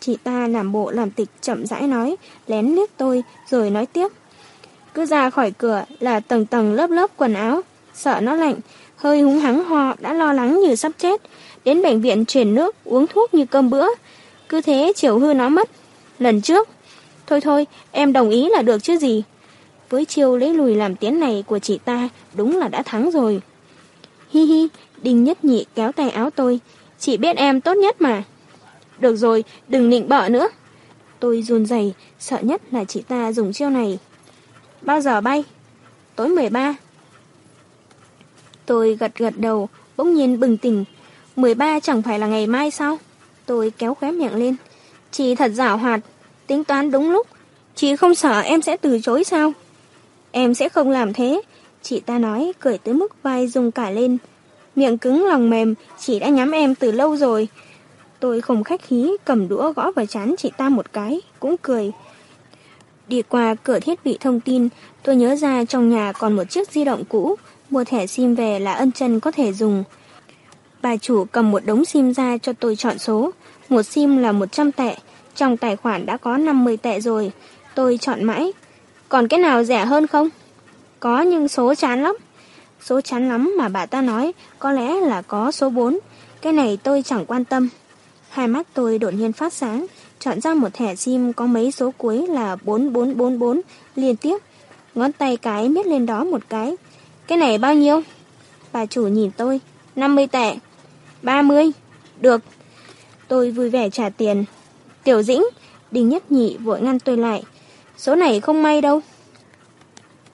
Chị ta làm bộ làm tịch chậm rãi nói, lén liếc tôi rồi nói tiếp. Cứ ra khỏi cửa là tầng tầng lớp lớp quần áo, sợ nó lạnh, hơi húng hắng ho đã lo lắng như sắp chết. Đến bệnh viện chuyển nước, uống thuốc như cơm bữa. Cứ thế chiều hư nó mất. Lần trước, thôi thôi, em đồng ý là được chứ gì. Với chiều lấy lùi làm tiến này của chị ta, đúng là đã thắng rồi. Hi hi, Đinh Nhất Nhị kéo tay áo tôi. Chị biết em tốt nhất mà. Được rồi, đừng nịnh bợ nữa. Tôi run rẩy, sợ nhất là chị ta dùng chiêu này. Bao giờ bay? Tối 13. Tôi gật gật đầu, bỗng nhiên bừng tỉnh. 13 chẳng phải là ngày mai sao? Tôi kéo khóe miệng lên. Chị thật giảo hoạt, tính toán đúng lúc. Chị không sợ em sẽ từ chối sao? Em sẽ không làm thế. Chị ta nói, cười tới mức vai rung cả lên. Miệng cứng lòng mềm, chị đã nhắm em từ lâu rồi. Tôi không khách khí, cầm đũa gõ vào chán chị ta một cái, cũng cười. Đi qua cửa thiết bị thông tin, tôi nhớ ra trong nhà còn một chiếc di động cũ, Mua thẻ sim về là ân chân có thể dùng. Bà chủ cầm một đống sim ra cho tôi chọn số. Một sim là 100 tệ. Trong tài khoản đã có 50 tệ rồi. Tôi chọn mãi. Còn cái nào rẻ hơn không? Có nhưng số chán lắm. Số chán lắm mà bà ta nói có lẽ là có số 4. Cái này tôi chẳng quan tâm. Hai mắt tôi đột nhiên phát sáng, chọn ra một thẻ sim có mấy số cuối là 4444 liên tiếp. Ngón tay cái miết lên đó một cái. Cái này bao nhiêu? Bà chủ nhìn tôi. 50 tệ. 30. Được. Tôi vui vẻ trả tiền. Tiểu dĩnh, Đinh Nhất Nhị vội ngăn tôi lại. Số này không may đâu.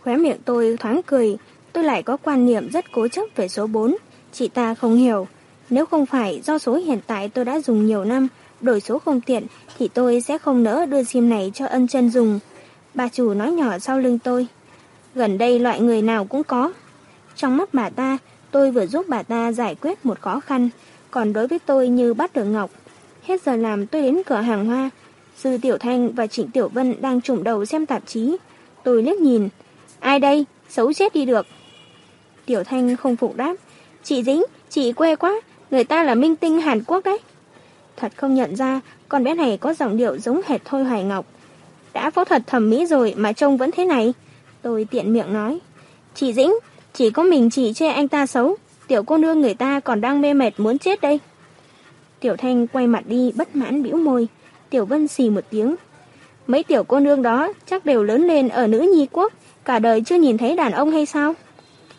Khóe miệng tôi thoáng cười. Tôi lại có quan niệm rất cố chấp về số 4. Chị ta không hiểu. Nếu không phải do số hiện tại tôi đã dùng nhiều năm, đổi số không tiện, thì tôi sẽ không nỡ đưa sim này cho ân chân dùng. Bà chủ nói nhỏ sau lưng tôi. Gần đây loại người nào cũng có. Trong mắt bà ta, tôi vừa giúp bà ta giải quyết một khó khăn, còn đối với tôi như bắt được ngọc. Hết giờ làm tôi đến cửa hàng hoa. Sư Tiểu Thanh và Trịnh Tiểu Vân đang trùng đầu xem tạp chí. Tôi liếc nhìn. Ai đây? Xấu chết đi được. Tiểu Thanh không phục đáp. Chị Dính, chị quê quá, người ta là minh tinh Hàn Quốc đấy. Thật không nhận ra, con bé này có giọng điệu giống hệt Thôi Hoài Ngọc. Đã phẫu thuật thẩm mỹ rồi mà trông vẫn thế này. Tôi tiện miệng nói. Chị Dĩnh, chỉ có mình chị chê anh ta xấu. Tiểu cô nương người ta còn đang mê mệt muốn chết đây. Tiểu Thanh quay mặt đi bất mãn bĩu môi. Tiểu Vân xì một tiếng. Mấy tiểu cô nương đó chắc đều lớn lên ở nữ nhi quốc. Cả đời chưa nhìn thấy đàn ông hay sao?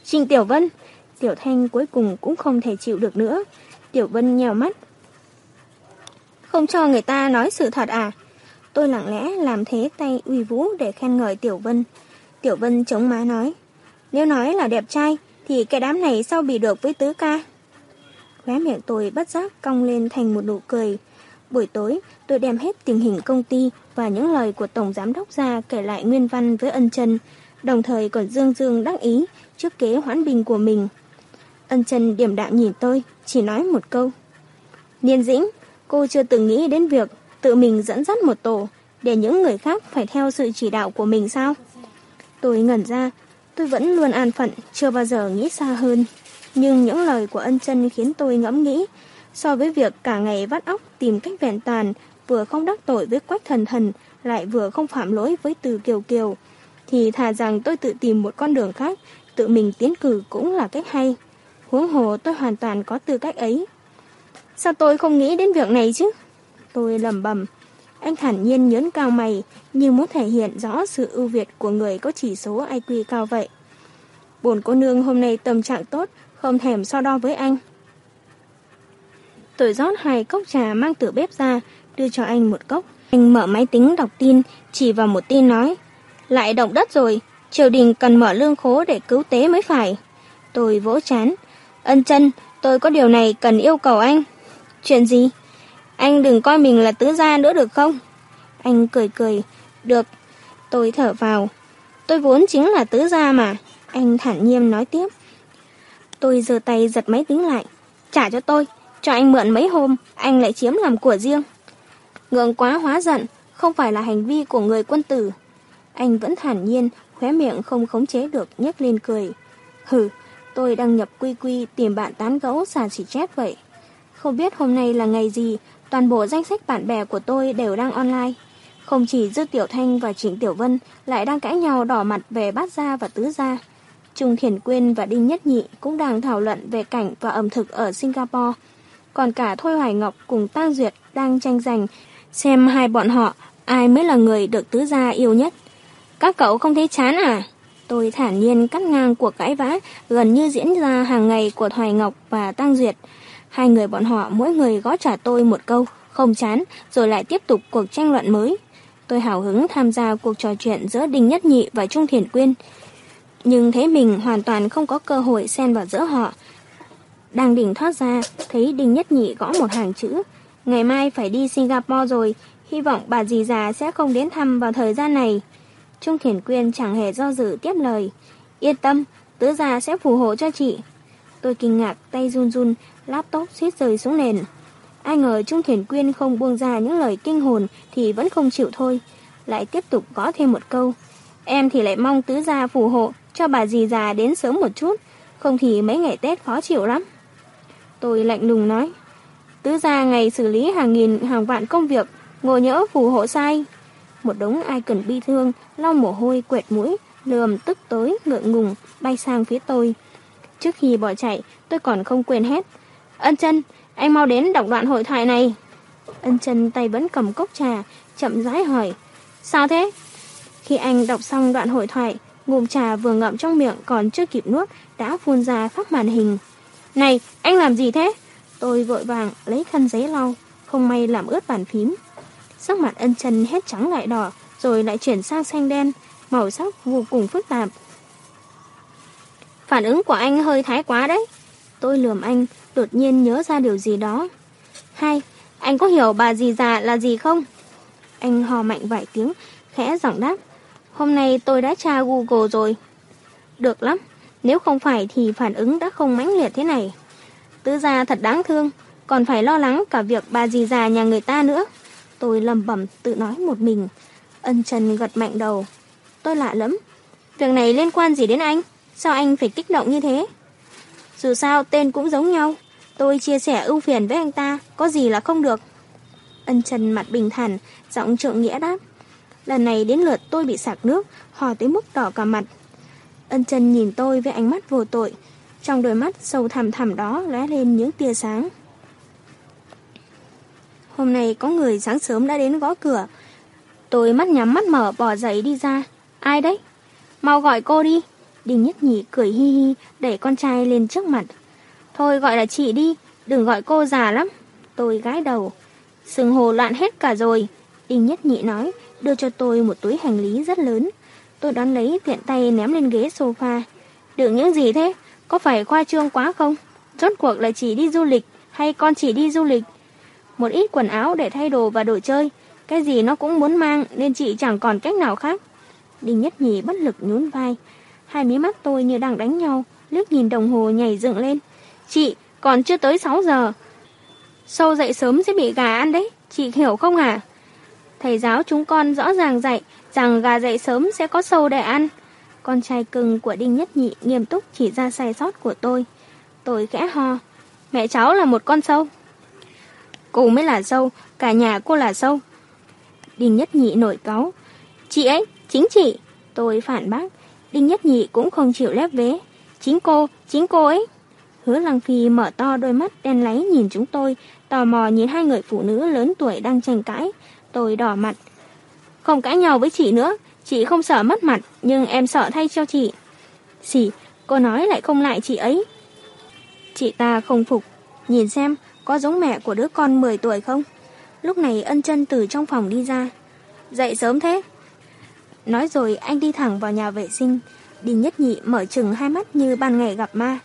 Trình Tiểu Vân, Tiểu Thanh cuối cùng cũng không thể chịu được nữa. Tiểu Vân nhèo mắt. Không cho người ta nói sự thật à? Tôi lặng lẽ làm thế tay uy vũ để khen ngợi Tiểu Vân. Tiểu Vân chống má nói. Nếu nói là đẹp trai, thì cái đám này sao bị được với tứ ca? Khóe miệng tôi bất giác cong lên thành một nụ cười. Buổi tối, tôi đem hết tình hình công ty và những lời của Tổng Giám đốc ra kể lại nguyên văn với ân chân, đồng thời còn dương dương đắc ý trước kế hoãn bình của mình. Ân chân điểm đạm nhìn tôi, chỉ nói một câu. Niên dĩnh, cô chưa từng nghĩ đến việc tự mình dẫn dắt một tổ để những người khác phải theo sự chỉ đạo của mình sao? Tôi ngẩn ra, tôi vẫn luôn an phận, chưa bao giờ nghĩ xa hơn. Nhưng những lời của ân chân khiến tôi ngẫm nghĩ, so với việc cả ngày vắt óc tìm cách vẹn toàn, vừa không đắc tội với quách thần thần, lại vừa không phạm lỗi với từ kiều kiều, thì thà rằng tôi tự tìm một con đường khác, tự mình tiến cử cũng là cách hay. Huống hồ tôi hoàn toàn có tư cách ấy. Sao tôi không nghĩ đến việc này chứ? Tôi lầm bầm. Anh thản nhiên nhớn cao mày, như muốn thể hiện rõ sự ưu việt của người có chỉ số IQ cao vậy. Bồn cô nương hôm nay tâm trạng tốt, không thèm so đo với anh. Tôi rót hai cốc trà mang từ bếp ra, đưa cho anh một cốc. Anh mở máy tính đọc tin, chỉ vào một tin nói. Lại động đất rồi, triều đình cần mở lương khố để cứu tế mới phải. Tôi vỗ chán. Ân chân, tôi có điều này cần yêu cầu anh. Chuyện gì? Anh đừng coi mình là tứ gia nữa được không? Anh cười cười. Được. Tôi thở vào. Tôi vốn chính là tứ gia mà. Anh thản nhiên nói tiếp. Tôi giơ tay giật máy tính lại. Trả cho tôi. Cho anh mượn mấy hôm, anh lại chiếm làm của riêng. Ngượng quá hóa giận, không phải là hành vi của người quân tử. Anh vẫn thản nhiên, khóe miệng không khống chế được nhếch lên cười. Hừ, tôi đang nhập quy quy tìm bạn tán gẫu xà xỉ chết vậy. Không biết hôm nay là ngày gì, toàn bộ danh sách bạn bè của tôi đều đang online. Không chỉ Dư Tiểu Thanh và Trịnh Tiểu Vân lại đang cãi nhau đỏ mặt về bát gia và tứ gia. Trung Thiền Quyên và Đinh Nhất Nhị cũng đang thảo luận về cảnh và ẩm thực ở Singapore. Còn cả Thôi Hoài Ngọc cùng Tang Duyệt đang tranh giành xem hai bọn họ ai mới là người được tứ gia yêu nhất. Các cậu không thấy chán à? Tôi thản nhiên cắt ngang cuộc cãi vã gần như diễn ra hàng ngày của Thoài Ngọc và Tăng Duyệt. Hai người bọn họ mỗi người gõ trả tôi một câu, không chán, rồi lại tiếp tục cuộc tranh luận mới. Tôi hào hứng tham gia cuộc trò chuyện giữa Đinh Nhất Nhị và Trung Thiền Quyên. Nhưng thấy mình hoàn toàn không có cơ hội xen vào giữa họ. Đang đỉnh thoát ra, thấy Đinh Nhất Nhị gõ một hàng chữ. Ngày mai phải đi Singapore rồi, hy vọng bà dì già sẽ không đến thăm vào thời gian này. Trung Thiền Quyên chẳng hề do dự tiếp lời. Yên tâm, tứ già sẽ phù hộ cho chị. Tôi kinh ngạc, tay run run, laptop suýt rơi xuống nền. Ai ngờ Trung Thiền Quyên không buông ra những lời kinh hồn thì vẫn không chịu thôi. Lại tiếp tục có thêm một câu. Em thì lại mong tứ gia phù hộ cho bà dì già đến sớm một chút. không thì mấy ngày Tết khó chịu lắm. Tôi lạnh lùng nói, tứ gia ngày xử lý hàng nghìn hàng vạn công việc, ngồi nhỡ phù hộ sai. Một đống ai cần bi thương, lau mồ hôi quẹt mũi, lườm tức tối ngượng ngùng bay sang phía tôi. Trước khi bỏ chạy, tôi còn không quên hết Ân chân, anh mau đến đọc đoạn hội thoại này. Ân chân tay vẫn cầm cốc trà, chậm rãi hỏi. Sao thế? Khi anh đọc xong đoạn hội thoại, ngụm trà vừa ngậm trong miệng còn chưa kịp nuốt đã phun ra khắp màn hình. Này, anh làm gì thế? Tôi vội vàng lấy khăn giấy lau, không may làm ướt bàn phím. Sắc mặt ân chân hết trắng lại đỏ, rồi lại chuyển sang xanh đen, màu sắc vô cùng phức tạp. Phản ứng của anh hơi thái quá đấy. Tôi lườm anh, đột nhiên nhớ ra điều gì đó. Hai, anh có hiểu bà dì già là gì không? Anh hò mạnh vài tiếng, khẽ giọng đáp. Hôm nay tôi đã tra Google rồi. Được lắm, nếu không phải thì phản ứng đã không mãnh liệt thế này. Tứ gia thật đáng thương, còn phải lo lắng cả việc bà dì già nhà người ta nữa. Tôi lầm bẩm tự nói một mình. Ân Trần gật mạnh đầu. Tôi lạ lắm. Việc này liên quan gì đến anh? Sao anh phải kích động như thế? Dù sao tên cũng giống nhau. Tôi chia sẻ ưu phiền với anh ta, có gì là không được. Ân Trần mặt bình thản, giọng trượng nghĩa đáp. Lần này đến lượt tôi bị sạc nước, hò tới mức đỏ cả mặt. Ân Trần nhìn tôi với ánh mắt vô tội. Trong đôi mắt sâu thẳm thẳm đó lóe lên những tia sáng. Hôm nay có người sáng sớm đã đến gõ cửa. Tôi mắt nhắm mắt mở bỏ dậy đi ra. Ai đấy? Mau gọi cô đi. Đình Nhất Nhị cười hi hi đẩy con trai lên trước mặt. Thôi gọi là chị đi, đừng gọi cô già lắm. Tôi gái đầu. Sừng hồ loạn hết cả rồi. Đình Nhất Nhị nói, đưa cho tôi một túi hành lý rất lớn. Tôi đón lấy tiện tay ném lên ghế sofa. Đừng những gì thế? Có phải khoa trương quá không? Rốt cuộc là chỉ đi du lịch hay con chỉ đi du lịch? Một ít quần áo để thay đồ và đồ chơi. Cái gì nó cũng muốn mang nên chị chẳng còn cách nào khác. Đinh Nhất Nhị bất lực nhún vai. Hai mí mắt tôi như đang đánh nhau, liếc nhìn đồng hồ nhảy dựng lên. Chị, còn chưa tới 6 giờ. Sâu dậy sớm sẽ bị gà ăn đấy, chị hiểu không hả? Thầy giáo chúng con rõ ràng dạy rằng gà dậy sớm sẽ có sâu để ăn. Con trai cưng của Đinh Nhất Nhị nghiêm túc chỉ ra sai sót của tôi. Tôi khẽ ho. Mẹ cháu là một con sâu. Cô mới là sâu, cả nhà cô là sâu. Đinh Nhất Nhị nổi cáu. Chị ấy, chính chị. Tôi phản bác. Đinh Nhất Nhị cũng không chịu lép vế. Chính cô, chính cô ấy. Hứa Lăng Phi mở to đôi mắt đen láy nhìn chúng tôi, tò mò nhìn hai người phụ nữ lớn tuổi đang tranh cãi. Tôi đỏ mặt. Không cãi nhau với chị nữa, chị không sợ mất mặt, nhưng em sợ thay cho chị. Xỉ, cô nói lại không lại chị ấy. Chị ta không phục, nhìn xem có giống mẹ của đứa con 10 tuổi không? Lúc này ân chân từ trong phòng đi ra. Dậy sớm thế. Nói rồi anh đi thẳng vào nhà vệ sinh. Đình Nhất Nhị mở chừng hai mắt như ban ngày gặp ma.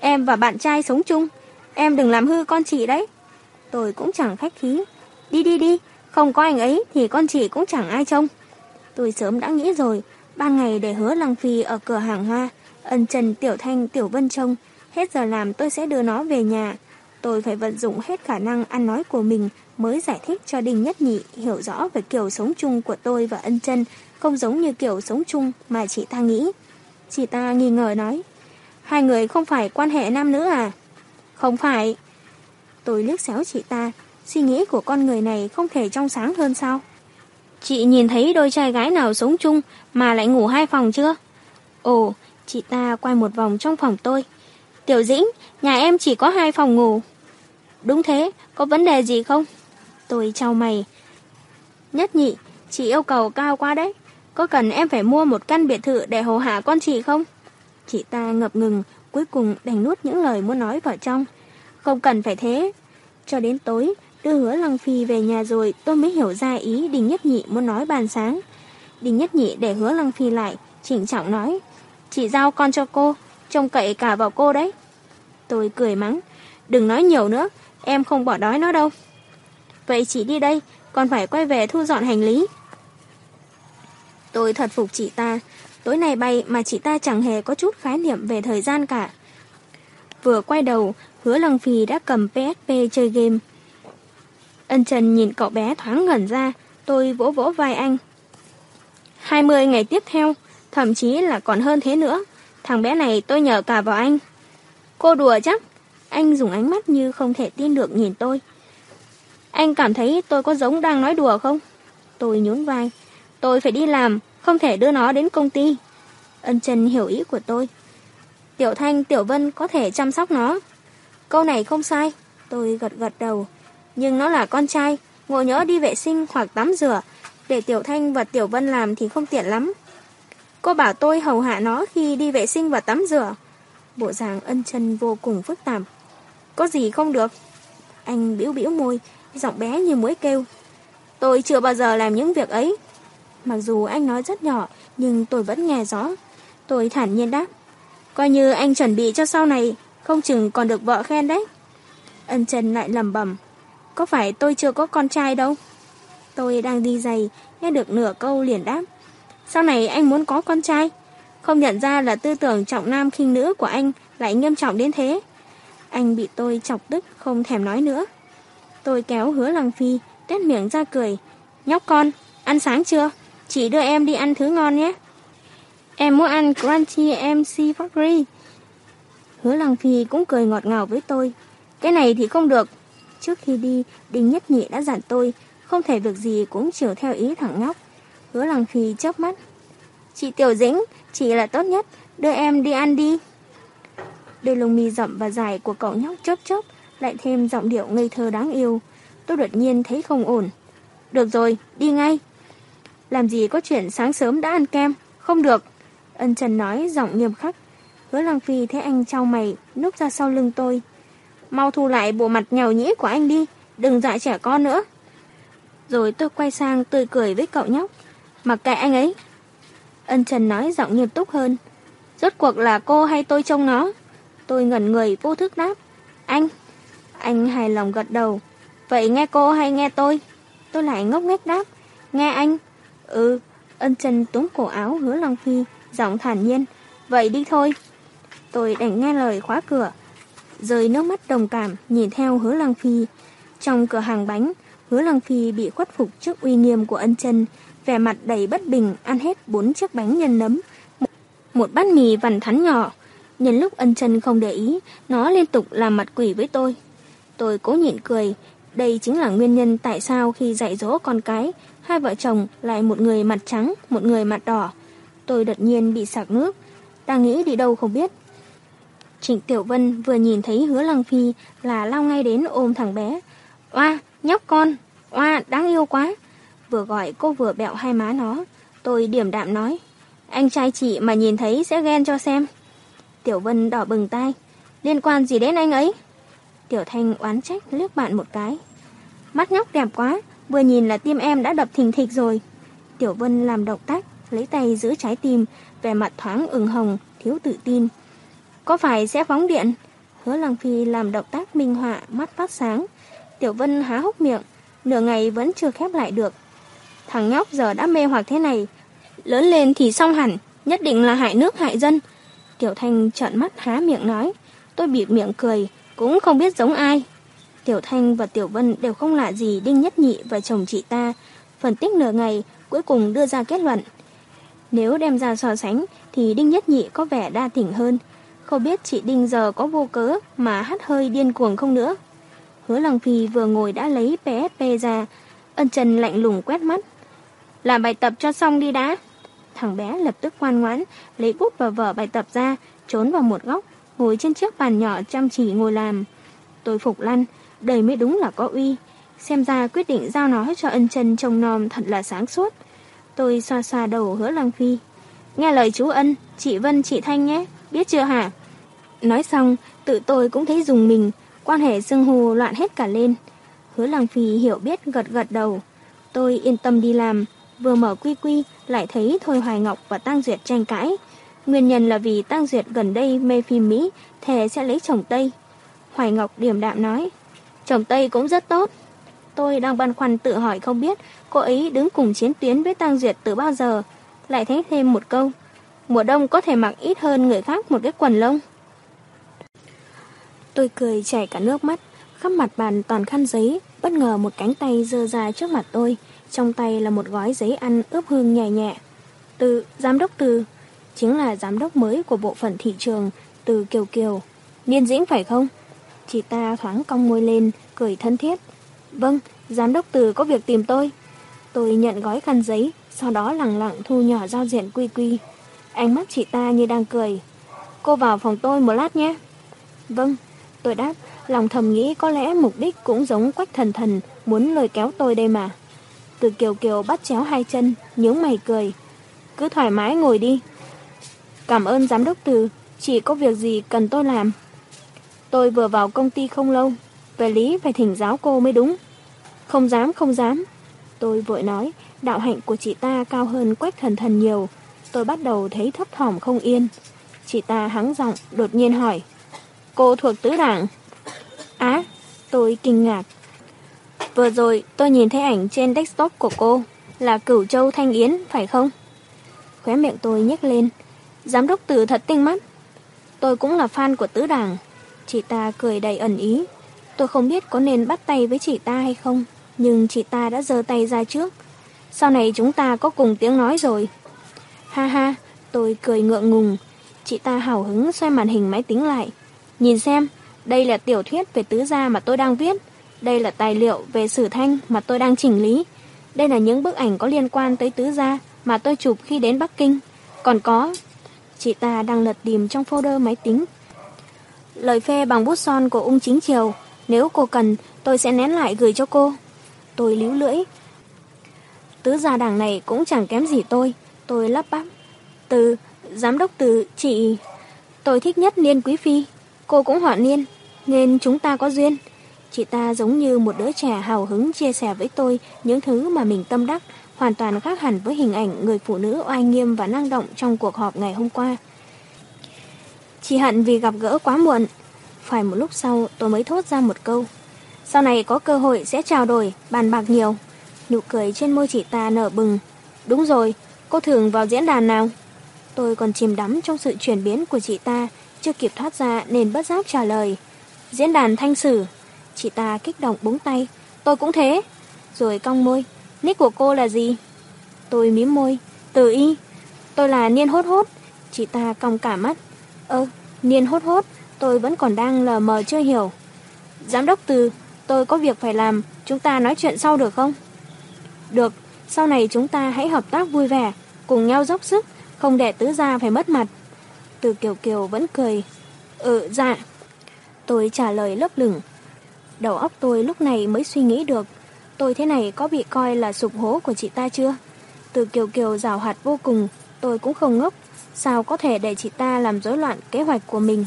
Em và bạn trai sống chung. Em đừng làm hư con chị đấy. Tôi cũng chẳng khách khí. Đi đi đi, không có anh ấy thì con chị cũng chẳng ai trông. Tôi sớm đã nghĩ rồi, ban ngày để hứa Lăng Phi ở cửa hàng hoa, ân trần Tiểu Thanh Tiểu Vân trông. Hết giờ làm tôi sẽ đưa nó về nhà. Tôi phải vận dụng hết khả năng ăn nói của mình mới giải thích cho Đinh Nhất Nhị hiểu rõ về kiểu sống chung của tôi và ân chân, không giống như kiểu sống chung mà chị ta nghĩ. Chị ta nghi ngờ nói, hai người không phải quan hệ nam nữ à? Không phải. Tôi liếc xéo chị ta, suy nghĩ của con người này không thể trong sáng hơn sao? Chị nhìn thấy đôi trai gái nào sống chung mà lại ngủ hai phòng chưa? Ồ, chị ta quay một vòng trong phòng tôi. Tiểu Dĩnh, nhà em chỉ có hai phòng ngủ. Đúng thế, có vấn đề gì không? Tôi trao mày. Nhất nhị, chị yêu cầu cao quá đấy. Có cần em phải mua một căn biệt thự để hồ hạ con chị không? Chị ta ngập ngừng, cuối cùng đành nuốt những lời muốn nói vào trong. Không cần phải thế. Cho đến tối, đưa hứa Lăng Phi về nhà rồi tôi mới hiểu ra ý Đình Nhất Nhị muốn nói bàn sáng. Đình Nhất Nhị để hứa Lăng Phi lại, chỉnh trọng nói. Chị giao con cho cô, trông cậy cả vào cô đấy. Tôi cười mắng. Đừng nói nhiều nữa, em không bỏ đói nó đâu. Vậy chị đi đây, còn phải quay về thu dọn hành lý. Tôi thật phục chị ta. Tối nay bay mà chị ta chẳng hề có chút khái niệm về thời gian cả. Vừa quay đầu, hứa Lăng Phi đã cầm PSP chơi game. Ân Trần nhìn cậu bé thoáng ngẩn ra, tôi vỗ vỗ vai anh. 20 ngày tiếp theo, thậm chí là còn hơn thế nữa, Thằng bé này tôi nhờ cả vào anh. Cô đùa chắc. Anh dùng ánh mắt như không thể tin được nhìn tôi. Anh cảm thấy tôi có giống đang nói đùa không? Tôi nhún vai. Tôi phải đi làm, không thể đưa nó đến công ty. Ân Trần hiểu ý của tôi. Tiểu Thanh, Tiểu Vân có thể chăm sóc nó. Câu này không sai. Tôi gật gật đầu. Nhưng nó là con trai, ngộ nhỡ đi vệ sinh hoặc tắm rửa. Để Tiểu Thanh và Tiểu Vân làm thì không tiện lắm. Cô bảo tôi hầu hạ nó khi đi vệ sinh và tắm rửa. Bộ dạng ân chân vô cùng phức tạp. Có gì không được? Anh biểu biểu môi, giọng bé như muối kêu. Tôi chưa bao giờ làm những việc ấy. Mặc dù anh nói rất nhỏ, nhưng tôi vẫn nghe rõ. Tôi thản nhiên đáp. Coi như anh chuẩn bị cho sau này, không chừng còn được vợ khen đấy. Ân Trần lại lầm bẩm Có phải tôi chưa có con trai đâu? Tôi đang đi giày, nghe được nửa câu liền đáp. Sau này anh muốn có con trai? Không nhận ra là tư tưởng trọng nam khinh nữ của anh lại nghiêm trọng đến thế. Anh bị tôi chọc tức không thèm nói nữa. Tôi kéo hứa lăng phi, tét miệng ra cười. Nhóc con, ăn sáng chưa? Chị đưa em đi ăn thứ ngon nhé. Em muốn ăn Crunchy MC Factory. Hứa Lăng Phi cũng cười ngọt ngào với tôi. Cái này thì không được. Trước khi đi, Đinh Nhất Nhị đã dặn tôi không thể việc gì cũng chiều theo ý thằng nhóc. Hứa Lăng Phi chớp mắt. Chị Tiểu Dĩnh, chị là tốt nhất, đưa em đi ăn đi. Đôi lông mi rậm và dài của cậu nhóc chớp chớp, lại thêm giọng điệu ngây thơ đáng yêu. Tôi đột nhiên thấy không ổn. Được rồi, đi ngay. Làm gì có chuyện sáng sớm đã ăn kem, không được. Ân Trần nói giọng nghiêm khắc. Hứa Lăng Phi thấy anh trao mày, núp ra sau lưng tôi. Mau thu lại bộ mặt nhào nhĩ của anh đi, đừng dọa trẻ con nữa. Rồi tôi quay sang tươi cười với cậu nhóc. Mặc kệ anh ấy. Ân Trần nói giọng nghiêm túc hơn. Rốt cuộc là cô hay tôi trông nó? Tôi ngẩn người vô thức đáp. Anh. Anh hài lòng gật đầu. Vậy nghe cô hay nghe tôi? Tôi lại ngốc nghếch đáp. Nghe anh. Ừ. Ân Trần túm cổ áo hứa Long Phi, giọng thản nhiên. Vậy đi thôi. Tôi đành nghe lời khóa cửa. Rơi nước mắt đồng cảm nhìn theo hứa Lăng Phi. Trong cửa hàng bánh, hứa Lăng Phi bị khuất phục trước uy nghiêm của ân chân, vẻ mặt đầy bất bình ăn hết bốn chiếc bánh nhân nấm. Một bát mì vằn thắn nhỏ. Nhân lúc ân chân không để ý, nó liên tục làm mặt quỷ với tôi. Tôi cố nhịn cười. Đây chính là nguyên nhân tại sao khi dạy dỗ con cái, hai vợ chồng lại một người mặt trắng, một người mặt đỏ. Tôi đột nhiên bị sạc nước, đang nghĩ đi đâu không biết. Trịnh Tiểu Vân vừa nhìn thấy hứa lăng phi là lao ngay đến ôm thằng bé. Oa, nhóc con, oa, đáng yêu quá. Vừa gọi cô vừa bẹo hai má nó. Tôi điểm đạm nói. Anh trai chị mà nhìn thấy sẽ ghen cho xem. Tiểu Vân đỏ bừng tay. Liên quan gì đến anh ấy? Tiểu Thanh oán trách liếc bạn một cái. Mắt nhóc đẹp quá, vừa nhìn là tim em đã đập thình thịch rồi. Tiểu Vân làm động tác, lấy tay giữ trái tim, vẻ mặt thoáng ửng hồng, thiếu tự tin. Có phải sẽ phóng điện? Hứa Lăng Phi làm động tác minh họa, mắt phát sáng. Tiểu Vân há hốc miệng, nửa ngày vẫn chưa khép lại được. Thằng nhóc giờ đã mê hoặc thế này, lớn lên thì xong hẳn, nhất định là hại nước hại dân. Tiểu Thanh trợn mắt há miệng nói, tôi bịt miệng cười, cũng không biết giống ai. Tiểu Thanh và Tiểu Vân đều không lạ gì Đinh Nhất Nhị và chồng chị ta. Phân tích nửa ngày, cuối cùng đưa ra kết luận. Nếu đem ra so sánh, thì Đinh Nhất Nhị có vẻ đa tỉnh hơn. Không biết chị Đinh giờ có vô cớ mà hát hơi điên cuồng không nữa. Hứa Lăng Phi vừa ngồi đã lấy PSP ra, ân trần lạnh lùng quét mắt. Làm bài tập cho xong đi đã. Thằng bé lập tức ngoan ngoãn, lấy bút và vở bài tập ra, trốn vào một góc, ngồi trên chiếc bàn nhỏ chăm chỉ ngồi làm. Tôi phục lăn, đời mới đúng là có uy. Xem ra quyết định giao nó cho ân chân trông nom thật là sáng suốt. Tôi xoa xoa đầu hứa Lăng Phi. Nghe lời chú ân, chị Vân, chị Thanh nhé, biết chưa hả? Nói xong, tự tôi cũng thấy dùng mình, quan hệ xưng hù loạn hết cả lên. Hứa Lăng Phi hiểu biết gật gật đầu. Tôi yên tâm đi làm, vừa mở quy quy lại thấy Thôi Hoài Ngọc và Tăng Duyệt tranh cãi. Nguyên nhân là vì Tăng Duyệt gần đây mê phim Mỹ, thề sẽ lấy chồng Tây. Hoài Ngọc điểm đạm nói, chồng Tây cũng rất tốt. Tôi đang băn khoăn tự hỏi không biết cô ấy đứng cùng chiến tuyến với Tăng Duyệt từ bao giờ. Lại thấy thêm một câu, mùa đông có thể mặc ít hơn người khác một cái quần lông. Tôi cười chảy cả nước mắt, khắp mặt bàn toàn khăn giấy, bất ngờ một cánh tay dơ ra trước mặt tôi. Trong tay là một gói giấy ăn ướp hương nhẹ nhẹ. Từ, giám đốc từ. chính là giám đốc mới của bộ phận thị trường từ Kiều Kiều. Niên dĩnh phải không? Chị ta thoáng cong môi lên, cười thân thiết. Vâng, giám đốc từ có việc tìm tôi. Tôi nhận gói khăn giấy, sau đó lặng lặng thu nhỏ giao diện quy quy. Ánh mắt chị ta như đang cười. Cô vào phòng tôi một lát nhé. Vâng, tôi đáp, lòng thầm nghĩ có lẽ mục đích cũng giống quách thần thần, muốn lời kéo tôi đây mà. Từ kiều kiều bắt chéo hai chân, nhướng mày cười. Cứ thoải mái ngồi đi. Cảm ơn giám đốc từ, chỉ có việc gì cần tôi làm. Tôi vừa vào công ty không lâu, về lý phải thỉnh giáo cô mới đúng. Không dám, không dám. Tôi vội nói, đạo hạnh của chị ta cao hơn quách thần thần nhiều. Tôi bắt đầu thấy thấp thỏm không yên. Chị ta hắng giọng, đột nhiên hỏi. Cô thuộc tứ đảng. Á, tôi kinh ngạc. Vừa rồi tôi nhìn thấy ảnh trên desktop của cô. Là cửu châu Thanh Yến, phải không? Khóe miệng tôi nhếch lên. Giám đốc tử thật tinh mắt. Tôi cũng là fan của tứ đảng. Chị ta cười đầy ẩn ý. Tôi không biết có nên bắt tay với chị ta hay không. Nhưng chị ta đã giơ tay ra trước. Sau này chúng ta có cùng tiếng nói rồi. Ha ha, tôi cười ngượng ngùng. Chị ta hào hứng xoay màn hình máy tính lại. Nhìn xem, đây là tiểu thuyết về tứ gia mà tôi đang viết. Đây là tài liệu về sử thanh mà tôi đang chỉnh lý. Đây là những bức ảnh có liên quan tới tứ gia mà tôi chụp khi đến Bắc Kinh. Còn có... Chị ta đang lật tìm trong folder máy tính. Lời phê bằng bút son của ung chính triều. Nếu cô cần, tôi sẽ nén lại gửi cho cô. Tôi líu lưỡi. Tứ gia đảng này cũng chẳng kém gì tôi. Tôi lắp bắp. Từ, giám đốc từ, chị... Tôi thích nhất Niên Quý Phi. Cô cũng họ Niên, nên chúng ta có duyên. Chị ta giống như một đứa trẻ hào hứng chia sẻ với tôi những thứ mà mình tâm đắc, hoàn toàn khác hẳn với hình ảnh người phụ nữ oai nghiêm và năng động trong cuộc họp ngày hôm qua. Chị hận vì gặp gỡ quá muộn. Phải một lúc sau tôi mới thốt ra một câu. Sau này có cơ hội sẽ trao đổi, bàn bạc nhiều. Nụ cười trên môi chị ta nở bừng. Đúng rồi, cô thường vào diễn đàn nào? Tôi còn chìm đắm trong sự chuyển biến của chị ta, chưa kịp thoát ra nên bất giác trả lời. Diễn đàn thanh sử. Chị ta kích động búng tay. Tôi cũng thế. Rồi cong môi. Nick của cô là gì? Tôi mím môi. Từ y. Tôi là Niên Hốt Hốt. Chị ta cong cả mắt. Ơ, Niên Hốt Hốt. Tôi vẫn còn đang lờ mờ chưa hiểu. Giám đốc Từ, tôi có việc phải làm. Chúng ta nói chuyện sau được không? Được. Sau này chúng ta hãy hợp tác vui vẻ. Cùng nhau dốc sức. Không để tứ gia phải mất mặt. Từ Kiều Kiều vẫn cười. Ừ, dạ. Tôi trả lời lấp lửng. Đầu óc tôi lúc này mới suy nghĩ được. Tôi thế này có bị coi là sụp hố của chị ta chưa? Từ Kiều Kiều rào hoạt vô cùng, tôi cũng không ngốc. Sao có thể để chị ta làm rối loạn kế hoạch của mình?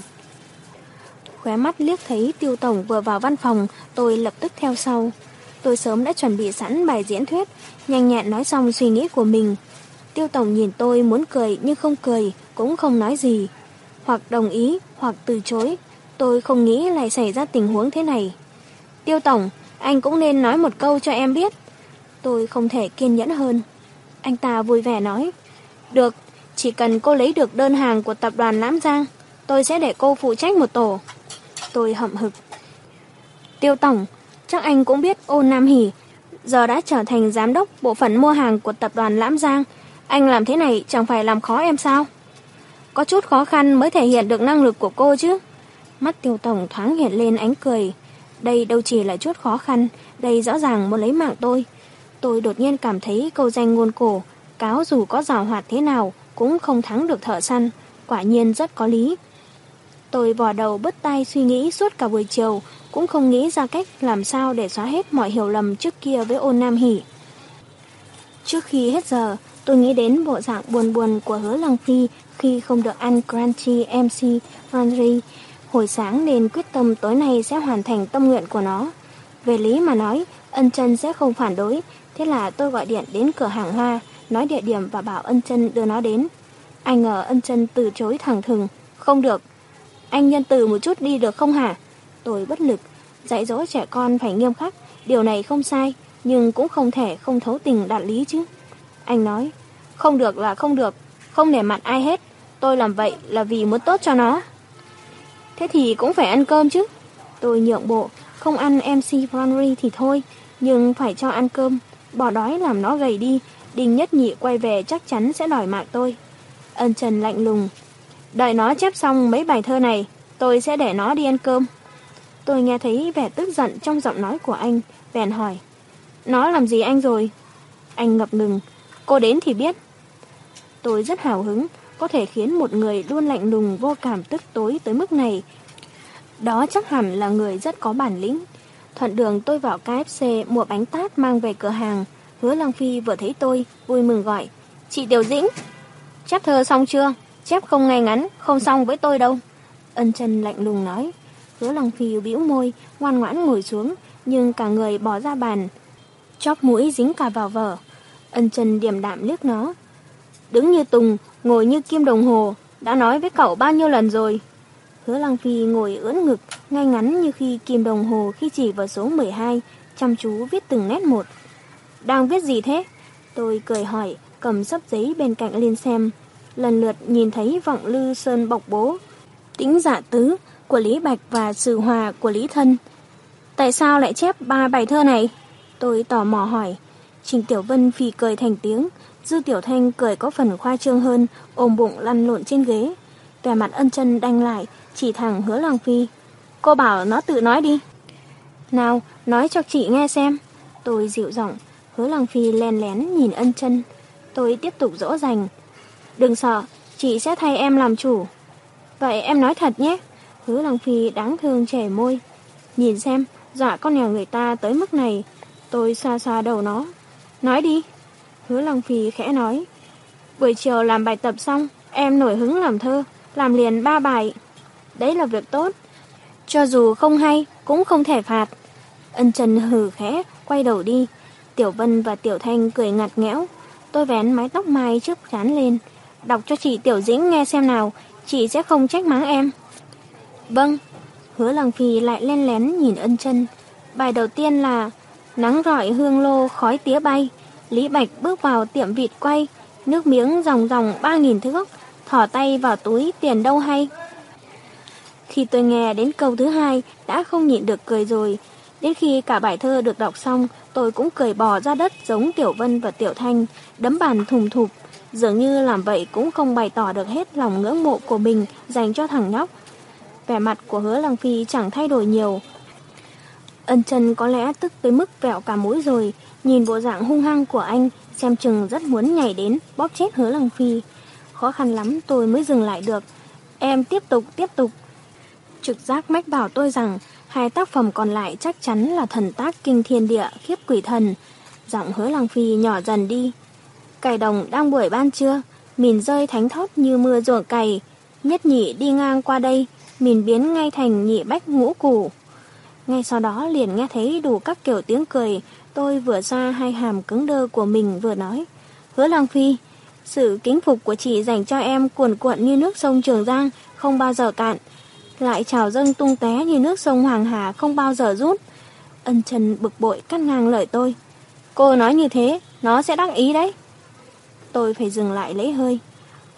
Khóe mắt liếc thấy tiêu tổng vừa vào văn phòng, tôi lập tức theo sau. Tôi sớm đã chuẩn bị sẵn bài diễn thuyết, nhanh nhẹn nói xong suy nghĩ của mình. Tiêu tổng nhìn tôi muốn cười nhưng không cười, cũng không nói gì. Hoặc đồng ý, hoặc từ chối. Tôi không nghĩ lại xảy ra tình huống thế này. Tiêu tổng, anh cũng nên nói một câu cho em biết. Tôi không thể kiên nhẫn hơn. Anh ta vui vẻ nói. Được, chỉ cần cô lấy được đơn hàng của tập đoàn Lãm Giang, tôi sẽ để cô phụ trách một tổ. Tôi hậm hực. Tiêu tổng, chắc anh cũng biết ô Nam Hỷ, giờ đã trở thành giám đốc bộ phận mua hàng của tập đoàn Lãm Giang. Anh làm thế này chẳng phải làm khó em sao? Có chút khó khăn mới thể hiện được năng lực của cô chứ. Mắt tiêu tổng thoáng hiện lên ánh cười. Đây đâu chỉ là chút khó khăn, đây rõ ràng muốn lấy mạng tôi. Tôi đột nhiên cảm thấy câu danh ngôn cổ, cáo dù có rào hoạt thế nào cũng không thắng được thợ săn, quả nhiên rất có lý. Tôi vò đầu bứt tay suy nghĩ suốt cả buổi chiều, cũng không nghĩ ra cách làm sao để xóa hết mọi hiểu lầm trước kia với ôn Nam Hỷ. Trước khi hết giờ, tôi nghĩ đến bộ dạng buồn buồn của hứa Lăng Phi khi không được ăn crunchy MC Henry hồi sáng nên quyết tâm tối nay sẽ hoàn thành tâm nguyện của nó. Về lý mà nói, ân chân sẽ không phản đối, thế là tôi gọi điện đến cửa hàng hoa, nói địa điểm và bảo ân chân đưa nó đến. Anh ngờ ân chân từ chối thẳng thừng, không được. Anh nhân từ một chút đi được không hả? Tôi bất lực, dạy dỗ trẻ con phải nghiêm khắc, điều này không sai, nhưng cũng không thể không thấu tình đạt lý chứ. Anh nói, không được là không được, không nể mặt ai hết, tôi làm vậy là vì muốn tốt cho nó. Thế thì cũng phải ăn cơm chứ. Tôi nhượng bộ, không ăn MC Henry thì thôi, nhưng phải cho ăn cơm, bỏ đói làm nó gầy đi, Đinh Nhất Nhị quay về chắc chắn sẽ đòi mạng tôi. Ân Trần lạnh lùng. Đợi nó chép xong mấy bài thơ này, tôi sẽ để nó đi ăn cơm. Tôi nghe thấy vẻ tức giận trong giọng nói của anh, bèn hỏi. Nó làm gì anh rồi? Anh ngập ngừng. Cô đến thì biết. Tôi rất hào hứng, có thể khiến một người luôn lạnh lùng vô cảm tức tối tới mức này. Đó chắc hẳn là người rất có bản lĩnh. Thuận đường tôi vào KFC mua bánh tát mang về cửa hàng. Hứa Lăng Phi vừa thấy tôi, vui mừng gọi. Chị Tiểu Dĩnh, chép thơ xong chưa? Chép không ngay ngắn, không xong với tôi đâu. Ân chân lạnh lùng nói. Hứa Lăng Phi bĩu môi, ngoan ngoãn ngồi xuống, nhưng cả người bỏ ra bàn. Chóp mũi dính cả vào vở. Ân chân điềm đạm liếc nó. Đứng như Tùng, ngồi như kim đồng hồ, đã nói với cậu bao nhiêu lần rồi. Hứa Lăng Phi ngồi ưỡn ngực, ngay ngắn như khi kim đồng hồ khi chỉ vào số 12, chăm chú viết từng nét một. Đang viết gì thế? Tôi cười hỏi, cầm sắp giấy bên cạnh lên xem. Lần lượt nhìn thấy vọng lư sơn bọc bố, tính giả tứ của Lý Bạch và sự hòa của Lý Thân. Tại sao lại chép ba bài thơ này? Tôi tò mò hỏi. Trình Tiểu Vân phì cười thành tiếng, Dư Tiểu Thanh cười có phần khoa trương hơn, ôm bụng lăn lộn trên ghế. Vẻ mặt ân chân đanh lại, chỉ thẳng hứa Lăng Phi. Cô bảo nó tự nói đi. Nào, nói cho chị nghe xem. Tôi dịu giọng, hứa Lăng Phi len lén nhìn ân chân. Tôi tiếp tục dỗ dành. Đừng sợ, chị sẽ thay em làm chủ. Vậy em nói thật nhé. Hứa Lăng Phi đáng thương trẻ môi. Nhìn xem, dọa con nhà người ta tới mức này. Tôi xoa xoa đầu nó. Nói đi. Hứa Lăng Phi khẽ nói. Buổi chiều làm bài tập xong, em nổi hứng làm thơ, làm liền ba bài. Đấy là việc tốt. Cho dù không hay, cũng không thể phạt. Ân Trần hừ khẽ, quay đầu đi. Tiểu Vân và Tiểu Thanh cười ngặt nghẽo. Tôi vén mái tóc mai trước chán lên. Đọc cho chị Tiểu Dĩnh nghe xem nào, chị sẽ không trách mắng em. Vâng. Hứa Lăng Phi lại len lén nhìn ân chân. Bài đầu tiên là Nắng rọi hương lô khói tía bay. Lý Bạch bước vào tiệm vịt quay, nước miếng dòng dòng ba nghìn thước, thỏ tay vào túi tiền đâu hay. Khi tôi nghe đến câu thứ hai, đã không nhịn được cười rồi. Đến khi cả bài thơ được đọc xong, tôi cũng cười bò ra đất giống Tiểu Vân và Tiểu Thanh, đấm bàn thùng thụp. Dường như làm vậy cũng không bày tỏ được hết lòng ngưỡng mộ của mình dành cho thằng nhóc. Vẻ mặt của hứa Lăng Phi chẳng thay đổi nhiều. Ân chân có lẽ tức tới mức vẹo cả mũi rồi, nhìn bộ dạng hung hăng của anh, xem chừng rất muốn nhảy đến, bóp chết hứa Lăng Phi. Khó khăn lắm tôi mới dừng lại được. Em tiếp tục, tiếp tục. Trực giác mách bảo tôi rằng hai tác phẩm còn lại chắc chắn là thần tác kinh thiên địa khiếp quỷ thần. Giọng hứa Lăng Phi nhỏ dần đi. Cày đồng đang buổi ban trưa, mìn rơi thánh thót như mưa ruộng cày. Nhất nhị đi ngang qua đây, mìn biến ngay thành nhị bách ngũ củ. Ngay sau đó liền nghe thấy đủ các kiểu tiếng cười, tôi vừa ra hai hàm cứng đơ của mình vừa nói. Hứa Lăng Phi, sự kính phục của chị dành cho em cuồn cuộn như nước sông Trường Giang, không bao giờ cạn. Lại trào dâng tung té như nước sông Hoàng Hà không bao giờ rút. Ân Trần bực bội cắt ngang lời tôi. Cô nói như thế, nó sẽ đắc ý đấy. Tôi phải dừng lại lấy hơi.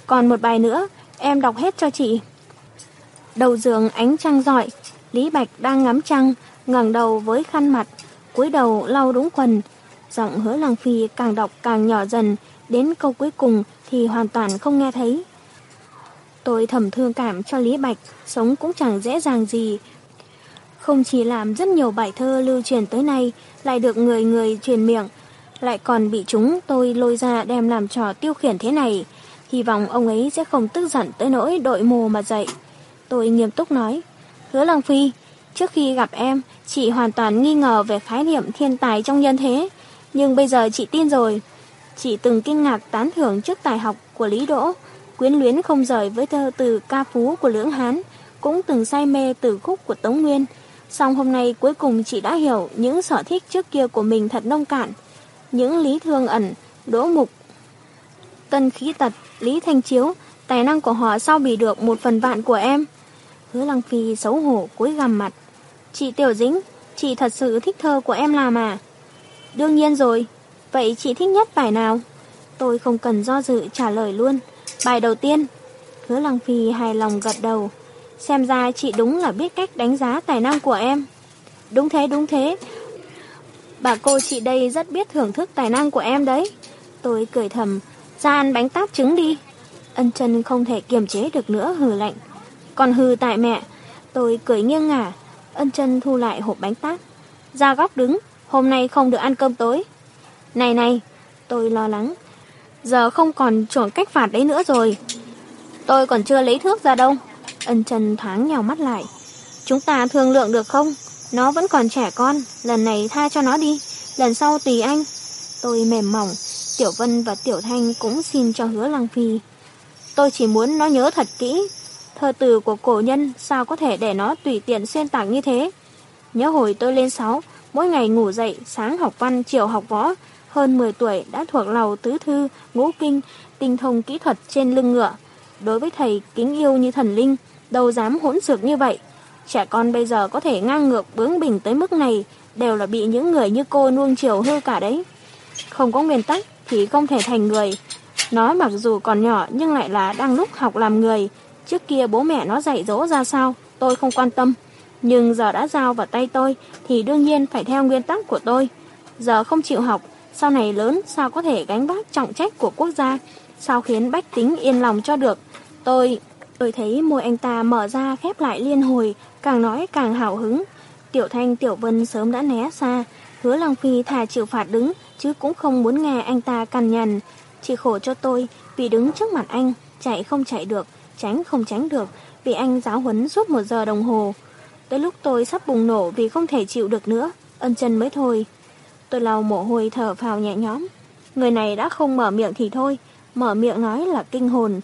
Còn một bài nữa, em đọc hết cho chị. Đầu giường ánh trăng rọi, Lý Bạch đang ngắm trăng, ngẩng đầu với khăn mặt, cúi đầu lau đúng quần. Giọng hứa lăng phi càng đọc càng nhỏ dần, đến câu cuối cùng thì hoàn toàn không nghe thấy. Tôi thầm thương cảm cho Lý Bạch, sống cũng chẳng dễ dàng gì. Không chỉ làm rất nhiều bài thơ lưu truyền tới nay, lại được người người truyền miệng, lại còn bị chúng tôi lôi ra đem làm trò tiêu khiển thế này. Hy vọng ông ấy sẽ không tức giận tới nỗi đội mồ mà dậy. Tôi nghiêm túc nói, hứa Lăng Phi, trước khi gặp em, chị hoàn toàn nghi ngờ về khái niệm thiên tài trong nhân thế, nhưng bây giờ chị tin rồi. Chị từng kinh ngạc tán thưởng trước tài học của Lý Đỗ, quyến luyến không rời với thơ từ ca phú của Lưỡng Hán, cũng từng say mê từ khúc của Tống Nguyên. Xong hôm nay cuối cùng chị đã hiểu những sở thích trước kia của mình thật nông cạn. Những lý thương ẩn, đỗ mục, tân khí tật, lý thanh chiếu, tài năng của họ sao bị được một phần vạn của em. Hứa Lăng Phi xấu hổ cúi gằm mặt. Chị Tiểu Dĩnh, chị thật sự thích thơ của em làm à? Đương nhiên rồi, vậy chị thích nhất bài nào? Tôi không cần do dự trả lời luôn. Bài đầu tiên. Hứa Lăng Phi hài lòng gật đầu. Xem ra chị đúng là biết cách đánh giá tài năng của em. Đúng thế, đúng thế. Bà cô chị đây rất biết thưởng thức tài năng của em đấy. Tôi cười thầm, ra ăn bánh táp trứng đi. Ân chân không thể kiềm chế được nữa hừ lạnh. Còn hừ tại mẹ, tôi cười nghiêng ngả. Ân chân thu lại hộp bánh tát. Ra góc đứng, hôm nay không được ăn cơm tối. Này này, tôi lo lắng. Giờ không còn chuẩn cách phạt đấy nữa rồi. Tôi còn chưa lấy thước ra đâu. Ân chân thoáng nhào mắt lại. Chúng ta thương lượng được không? Nó vẫn còn trẻ con, lần này tha cho nó đi, lần sau tùy anh. Tôi mềm mỏng, Tiểu Vân và Tiểu Thanh cũng xin cho hứa Lăng Phi. Tôi chỉ muốn nó nhớ thật kỹ, thơ từ của cổ nhân sao có thể để nó tùy tiện xuyên tạc như thế. Nhớ hồi tôi lên 6, mỗi ngày ngủ dậy, sáng học văn, chiều học võ, hơn 10 tuổi đã thuộc lầu tứ thư, ngũ kinh, tinh thông kỹ thuật trên lưng ngựa. Đối với thầy kính yêu như thần linh, đâu dám hỗn xược như vậy. Trẻ con bây giờ có thể ngang ngược bướng bỉnh tới mức này, đều là bị những người như cô nuông chiều hư cả đấy. Không có nguyên tắc thì không thể thành người. Nó mặc dù còn nhỏ nhưng lại là đang lúc học làm người. Trước kia bố mẹ nó dạy dỗ ra sao, tôi không quan tâm. Nhưng giờ đã giao vào tay tôi thì đương nhiên phải theo nguyên tắc của tôi. Giờ không chịu học, sau này lớn sao có thể gánh vác trọng trách của quốc gia, sao khiến bách tính yên lòng cho được. Tôi... Tôi thấy môi anh ta mở ra khép lại liên hồi, càng nói càng hào hứng. Tiểu Thanh Tiểu Vân sớm đã né xa, hứa Long Phi thà chịu phạt đứng, chứ cũng không muốn nghe anh ta cằn nhằn. Chỉ khổ cho tôi, vì đứng trước mặt anh, chạy không chạy được, tránh không tránh được, vì anh giáo huấn suốt một giờ đồng hồ. Tới lúc tôi sắp bùng nổ vì không thể chịu được nữa, ân chân mới thôi. Tôi lau mồ hôi thở phào nhẹ nhõm. Người này đã không mở miệng thì thôi, mở miệng nói là kinh hồn,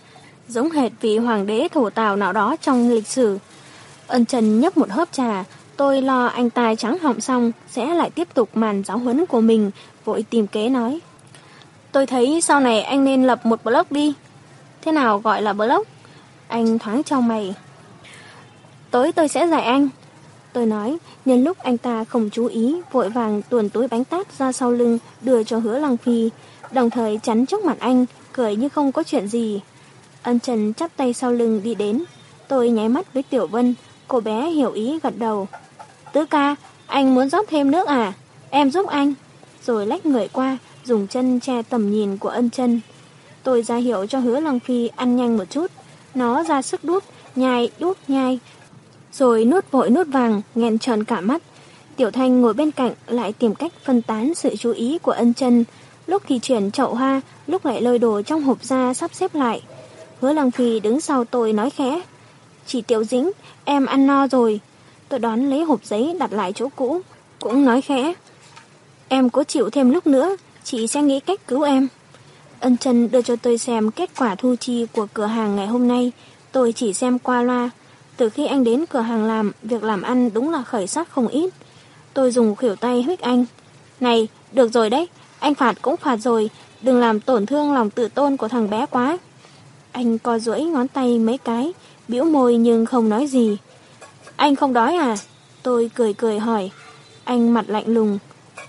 giống hệt vị hoàng đế thổ tào nào đó trong lịch sử. Ân Trần nhấp một hớp trà, tôi lo anh tài trắng họng xong sẽ lại tiếp tục màn giáo huấn của mình, vội tìm kế nói. Tôi thấy sau này anh nên lập một blog đi. Thế nào gọi là blog? Anh thoáng cho mày. Tối tôi sẽ dạy anh. Tôi nói, nhân lúc anh ta không chú ý, vội vàng tuồn túi bánh tát ra sau lưng, đưa cho hứa Lăng Phi, đồng thời chắn trước mặt anh, cười như không có chuyện gì. Ân Trần chắp tay sau lưng đi đến. Tôi nháy mắt với Tiểu Vân, cô bé hiểu ý gật đầu. Tứ ca, anh muốn rót thêm nước à? Em giúp anh. Rồi lách người qua, dùng chân che tầm nhìn của ân chân. Tôi ra hiệu cho hứa Lăng Phi ăn nhanh một chút. Nó ra sức đút, nhai, đút, nhai. Rồi nuốt vội nuốt vàng, nghẹn tròn cả mắt. Tiểu Thanh ngồi bên cạnh lại tìm cách phân tán sự chú ý của ân chân. Lúc thì chuyển chậu hoa, lúc lại lôi đồ trong hộp ra sắp xếp lại. Hứa Lăng Phi đứng sau tôi nói khẽ. Chỉ Tiểu Dĩnh, em ăn no rồi. Tôi đón lấy hộp giấy đặt lại chỗ cũ, cũng nói khẽ. Em có chịu thêm lúc nữa, chị sẽ nghĩ cách cứu em. Ân Trần đưa cho tôi xem kết quả thu chi của cửa hàng ngày hôm nay. Tôi chỉ xem qua loa. Từ khi anh đến cửa hàng làm, việc làm ăn đúng là khởi sắc không ít. Tôi dùng khỉu tay huyết anh. Này, được rồi đấy, anh phạt cũng phạt rồi, đừng làm tổn thương lòng tự tôn của thằng bé quá. Anh co duỗi ngón tay mấy cái, biểu môi nhưng không nói gì. Anh không đói à? Tôi cười cười hỏi. Anh mặt lạnh lùng.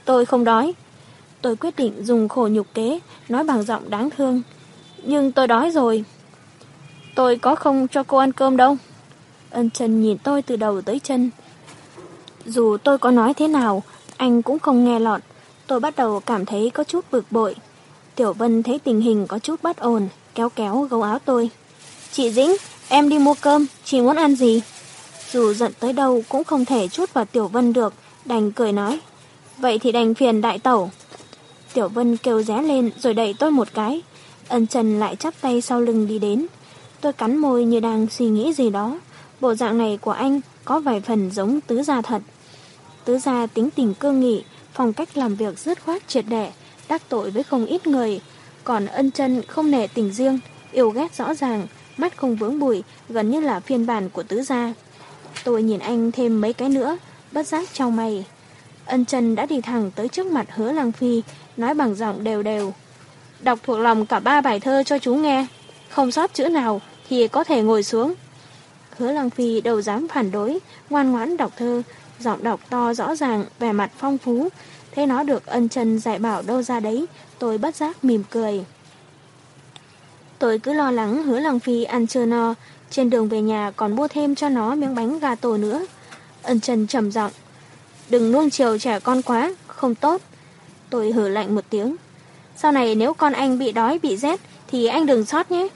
Tôi không đói. Tôi quyết định dùng khổ nhục kế, nói bằng giọng đáng thương. Nhưng tôi đói rồi. Tôi có không cho cô ăn cơm đâu. Ân Trần nhìn tôi từ đầu tới chân. Dù tôi có nói thế nào, anh cũng không nghe lọt. Tôi bắt đầu cảm thấy có chút bực bội. Tiểu Vân thấy tình hình có chút bất ổn, kéo kéo gấu áo tôi. Chị Dĩnh, em đi mua cơm, chị muốn ăn gì? Dù giận tới đâu cũng không thể chút vào Tiểu Vân được, đành cười nói. Vậy thì đành phiền đại tẩu. Tiểu Vân kêu ré lên rồi đẩy tôi một cái. Ân Trần lại chắp tay sau lưng đi đến. Tôi cắn môi như đang suy nghĩ gì đó. Bộ dạng này của anh có vài phần giống tứ gia thật. Tứ gia tính tình cương nghị, phong cách làm việc dứt khoát triệt đẻ, đắc tội với không ít người. Còn ân chân không nể tình riêng, yêu ghét rõ ràng, mắt không vướng bụi, gần như là phiên bản của tứ gia. Tôi nhìn anh thêm mấy cái nữa, bất giác trao mày. Ân chân đã đi thẳng tới trước mặt hứa Lang Phi, nói bằng giọng đều đều. Đọc thuộc lòng cả ba bài thơ cho chú nghe, không sót chữ nào thì có thể ngồi xuống. Hứa Lăng Phi đâu dám phản đối, ngoan ngoãn đọc thơ, giọng đọc to rõ ràng, vẻ mặt phong phú. Thế nó được ân chân dạy bảo đâu ra đấy, tôi bất giác mỉm cười. Tôi cứ lo lắng hứa Lăng Phi ăn chưa no, trên đường về nhà còn mua thêm cho nó miếng bánh gà tổ nữa. Ân chân trầm giọng Đừng nuông chiều trẻ con quá, không tốt. Tôi hử lạnh một tiếng. Sau này nếu con anh bị đói bị rét thì anh đừng sót nhé.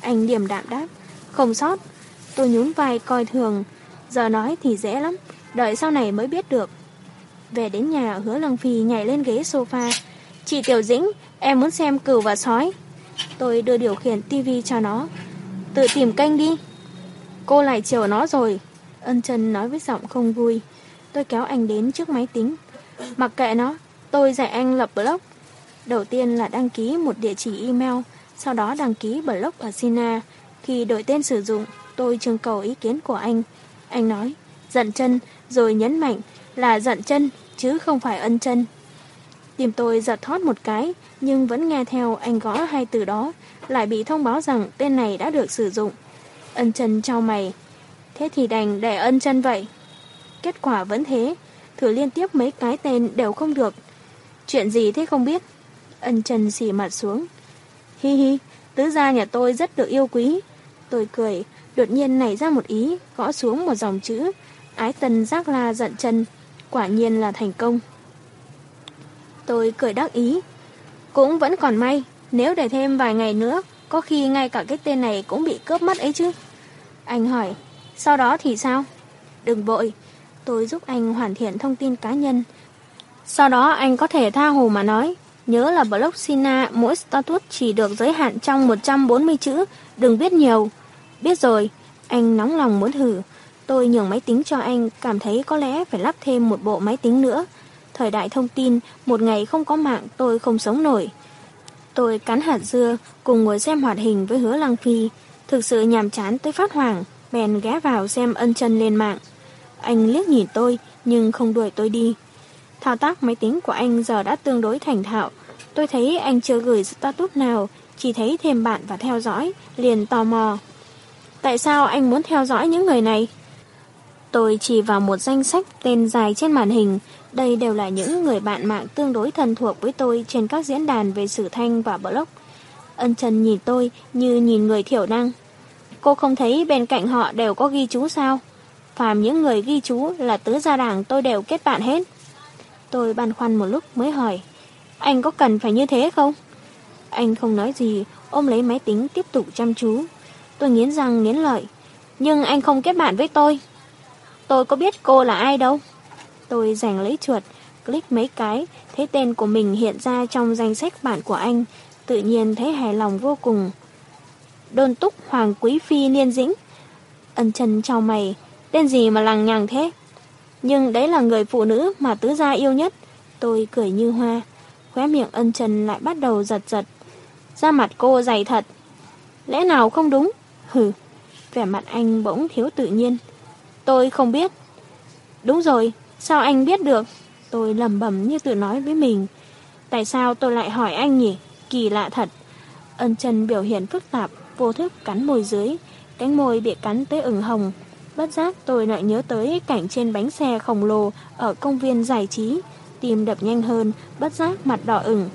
Anh điềm đạm đáp. Không sót. Tôi nhún vai coi thường. Giờ nói thì dễ lắm. Đợi sau này mới biết được. Về đến nhà hứa lăng phi nhảy lên ghế sofa. Chị Tiểu Dĩnh, em muốn xem cừu và sói. Tôi đưa điều khiển tivi cho nó. Tự tìm kênh đi. Cô lại chiều nó rồi. Ân Trần nói với giọng không vui. Tôi kéo anh đến trước máy tính. Mặc kệ nó, tôi dạy anh lập blog. Đầu tiên là đăng ký một địa chỉ email, sau đó đăng ký blog ở Sina. Khi đổi tên sử dụng, tôi trưng cầu ý kiến của anh. Anh nói, giận chân, rồi nhấn mạnh là giận chân, chứ không phải ân chân. Tìm tôi giật thoát một cái, nhưng vẫn nghe theo anh gõ hai từ đó, lại bị thông báo rằng tên này đã được sử dụng. Ân chân trao mày. Thế thì đành để ân chân vậy. Kết quả vẫn thế, thử liên tiếp mấy cái tên đều không được. Chuyện gì thế không biết? Ân trần xỉ mặt xuống. Hi hi, tứ gia nhà tôi rất được yêu quý. Tôi cười, đột nhiên nảy ra một ý, gõ xuống một dòng chữ. Ái tần giác la giận chân, quả nhiên là thành công. Tôi cười đắc ý. Cũng vẫn còn may, nếu để thêm vài ngày nữa, có khi ngay cả cái tên này cũng bị cướp mất ấy chứ. Anh hỏi, sau đó thì sao? Đừng vội, tôi giúp anh hoàn thiện thông tin cá nhân. Sau đó anh có thể tha hồ mà nói, nhớ là blog Sina mỗi status chỉ được giới hạn trong 140 chữ, đừng viết nhiều. Biết rồi, anh nóng lòng muốn thử. Tôi nhường máy tính cho anh, cảm thấy có lẽ phải lắp thêm một bộ máy tính nữa. Thời đại thông tin, một ngày không có mạng tôi không sống nổi. Tôi cắn hạt dưa, cùng ngồi xem hoạt hình với hứa lăng phi. Thực sự nhàm chán tới phát hoảng, bèn ghé vào xem ân chân lên mạng. Anh liếc nhìn tôi, nhưng không đuổi tôi đi. Thao tác máy tính của anh giờ đã tương đối thành thạo. Tôi thấy anh chưa gửi status nào, chỉ thấy thêm bạn và theo dõi, liền tò mò. Tại sao anh muốn theo dõi những người này? Tôi chỉ vào một danh sách tên dài trên màn hình. Đây đều là những người bạn mạng tương đối thân thuộc với tôi trên các diễn đàn về sử thanh và blog. Ân Trần nhìn tôi như nhìn người thiểu năng. Cô không thấy bên cạnh họ đều có ghi chú sao? Phàm những người ghi chú là tứ gia đảng tôi đều kết bạn hết. Tôi băn khoăn một lúc mới hỏi. Anh có cần phải như thế không? Anh không nói gì, ôm lấy máy tính tiếp tục chăm chú. Tôi nghiến răng nghiến lợi. Nhưng anh không kết bạn với tôi. Tôi có biết cô là ai đâu. Tôi giành lấy chuột, click mấy cái, thấy tên của mình hiện ra trong danh sách bạn của anh, tự nhiên thấy hài lòng vô cùng. Đôn túc Hoàng Quý Phi Niên Dĩnh. Ân chân chào mày, tên gì mà lằng nhằng thế? Nhưng đấy là người phụ nữ mà tứ gia yêu nhất. Tôi cười như hoa, khóe miệng ân trần lại bắt đầu giật giật. Da mặt cô dày thật. Lẽ nào không đúng? Hừ, vẻ mặt anh bỗng thiếu tự nhiên. Tôi không biết. Đúng rồi, sao anh biết được? Tôi lầm bầm như tự nói với mình. Tại sao tôi lại hỏi anh nhỉ? Kỳ lạ thật. Ân trần biểu hiện phức tạp, vô thức cắn môi dưới. Cánh môi bị cắn tới ửng hồng. Bất giác tôi lại nhớ tới cảnh trên bánh xe khổng lồ ở công viên giải trí. Tim đập nhanh hơn, bất giác mặt đỏ ửng.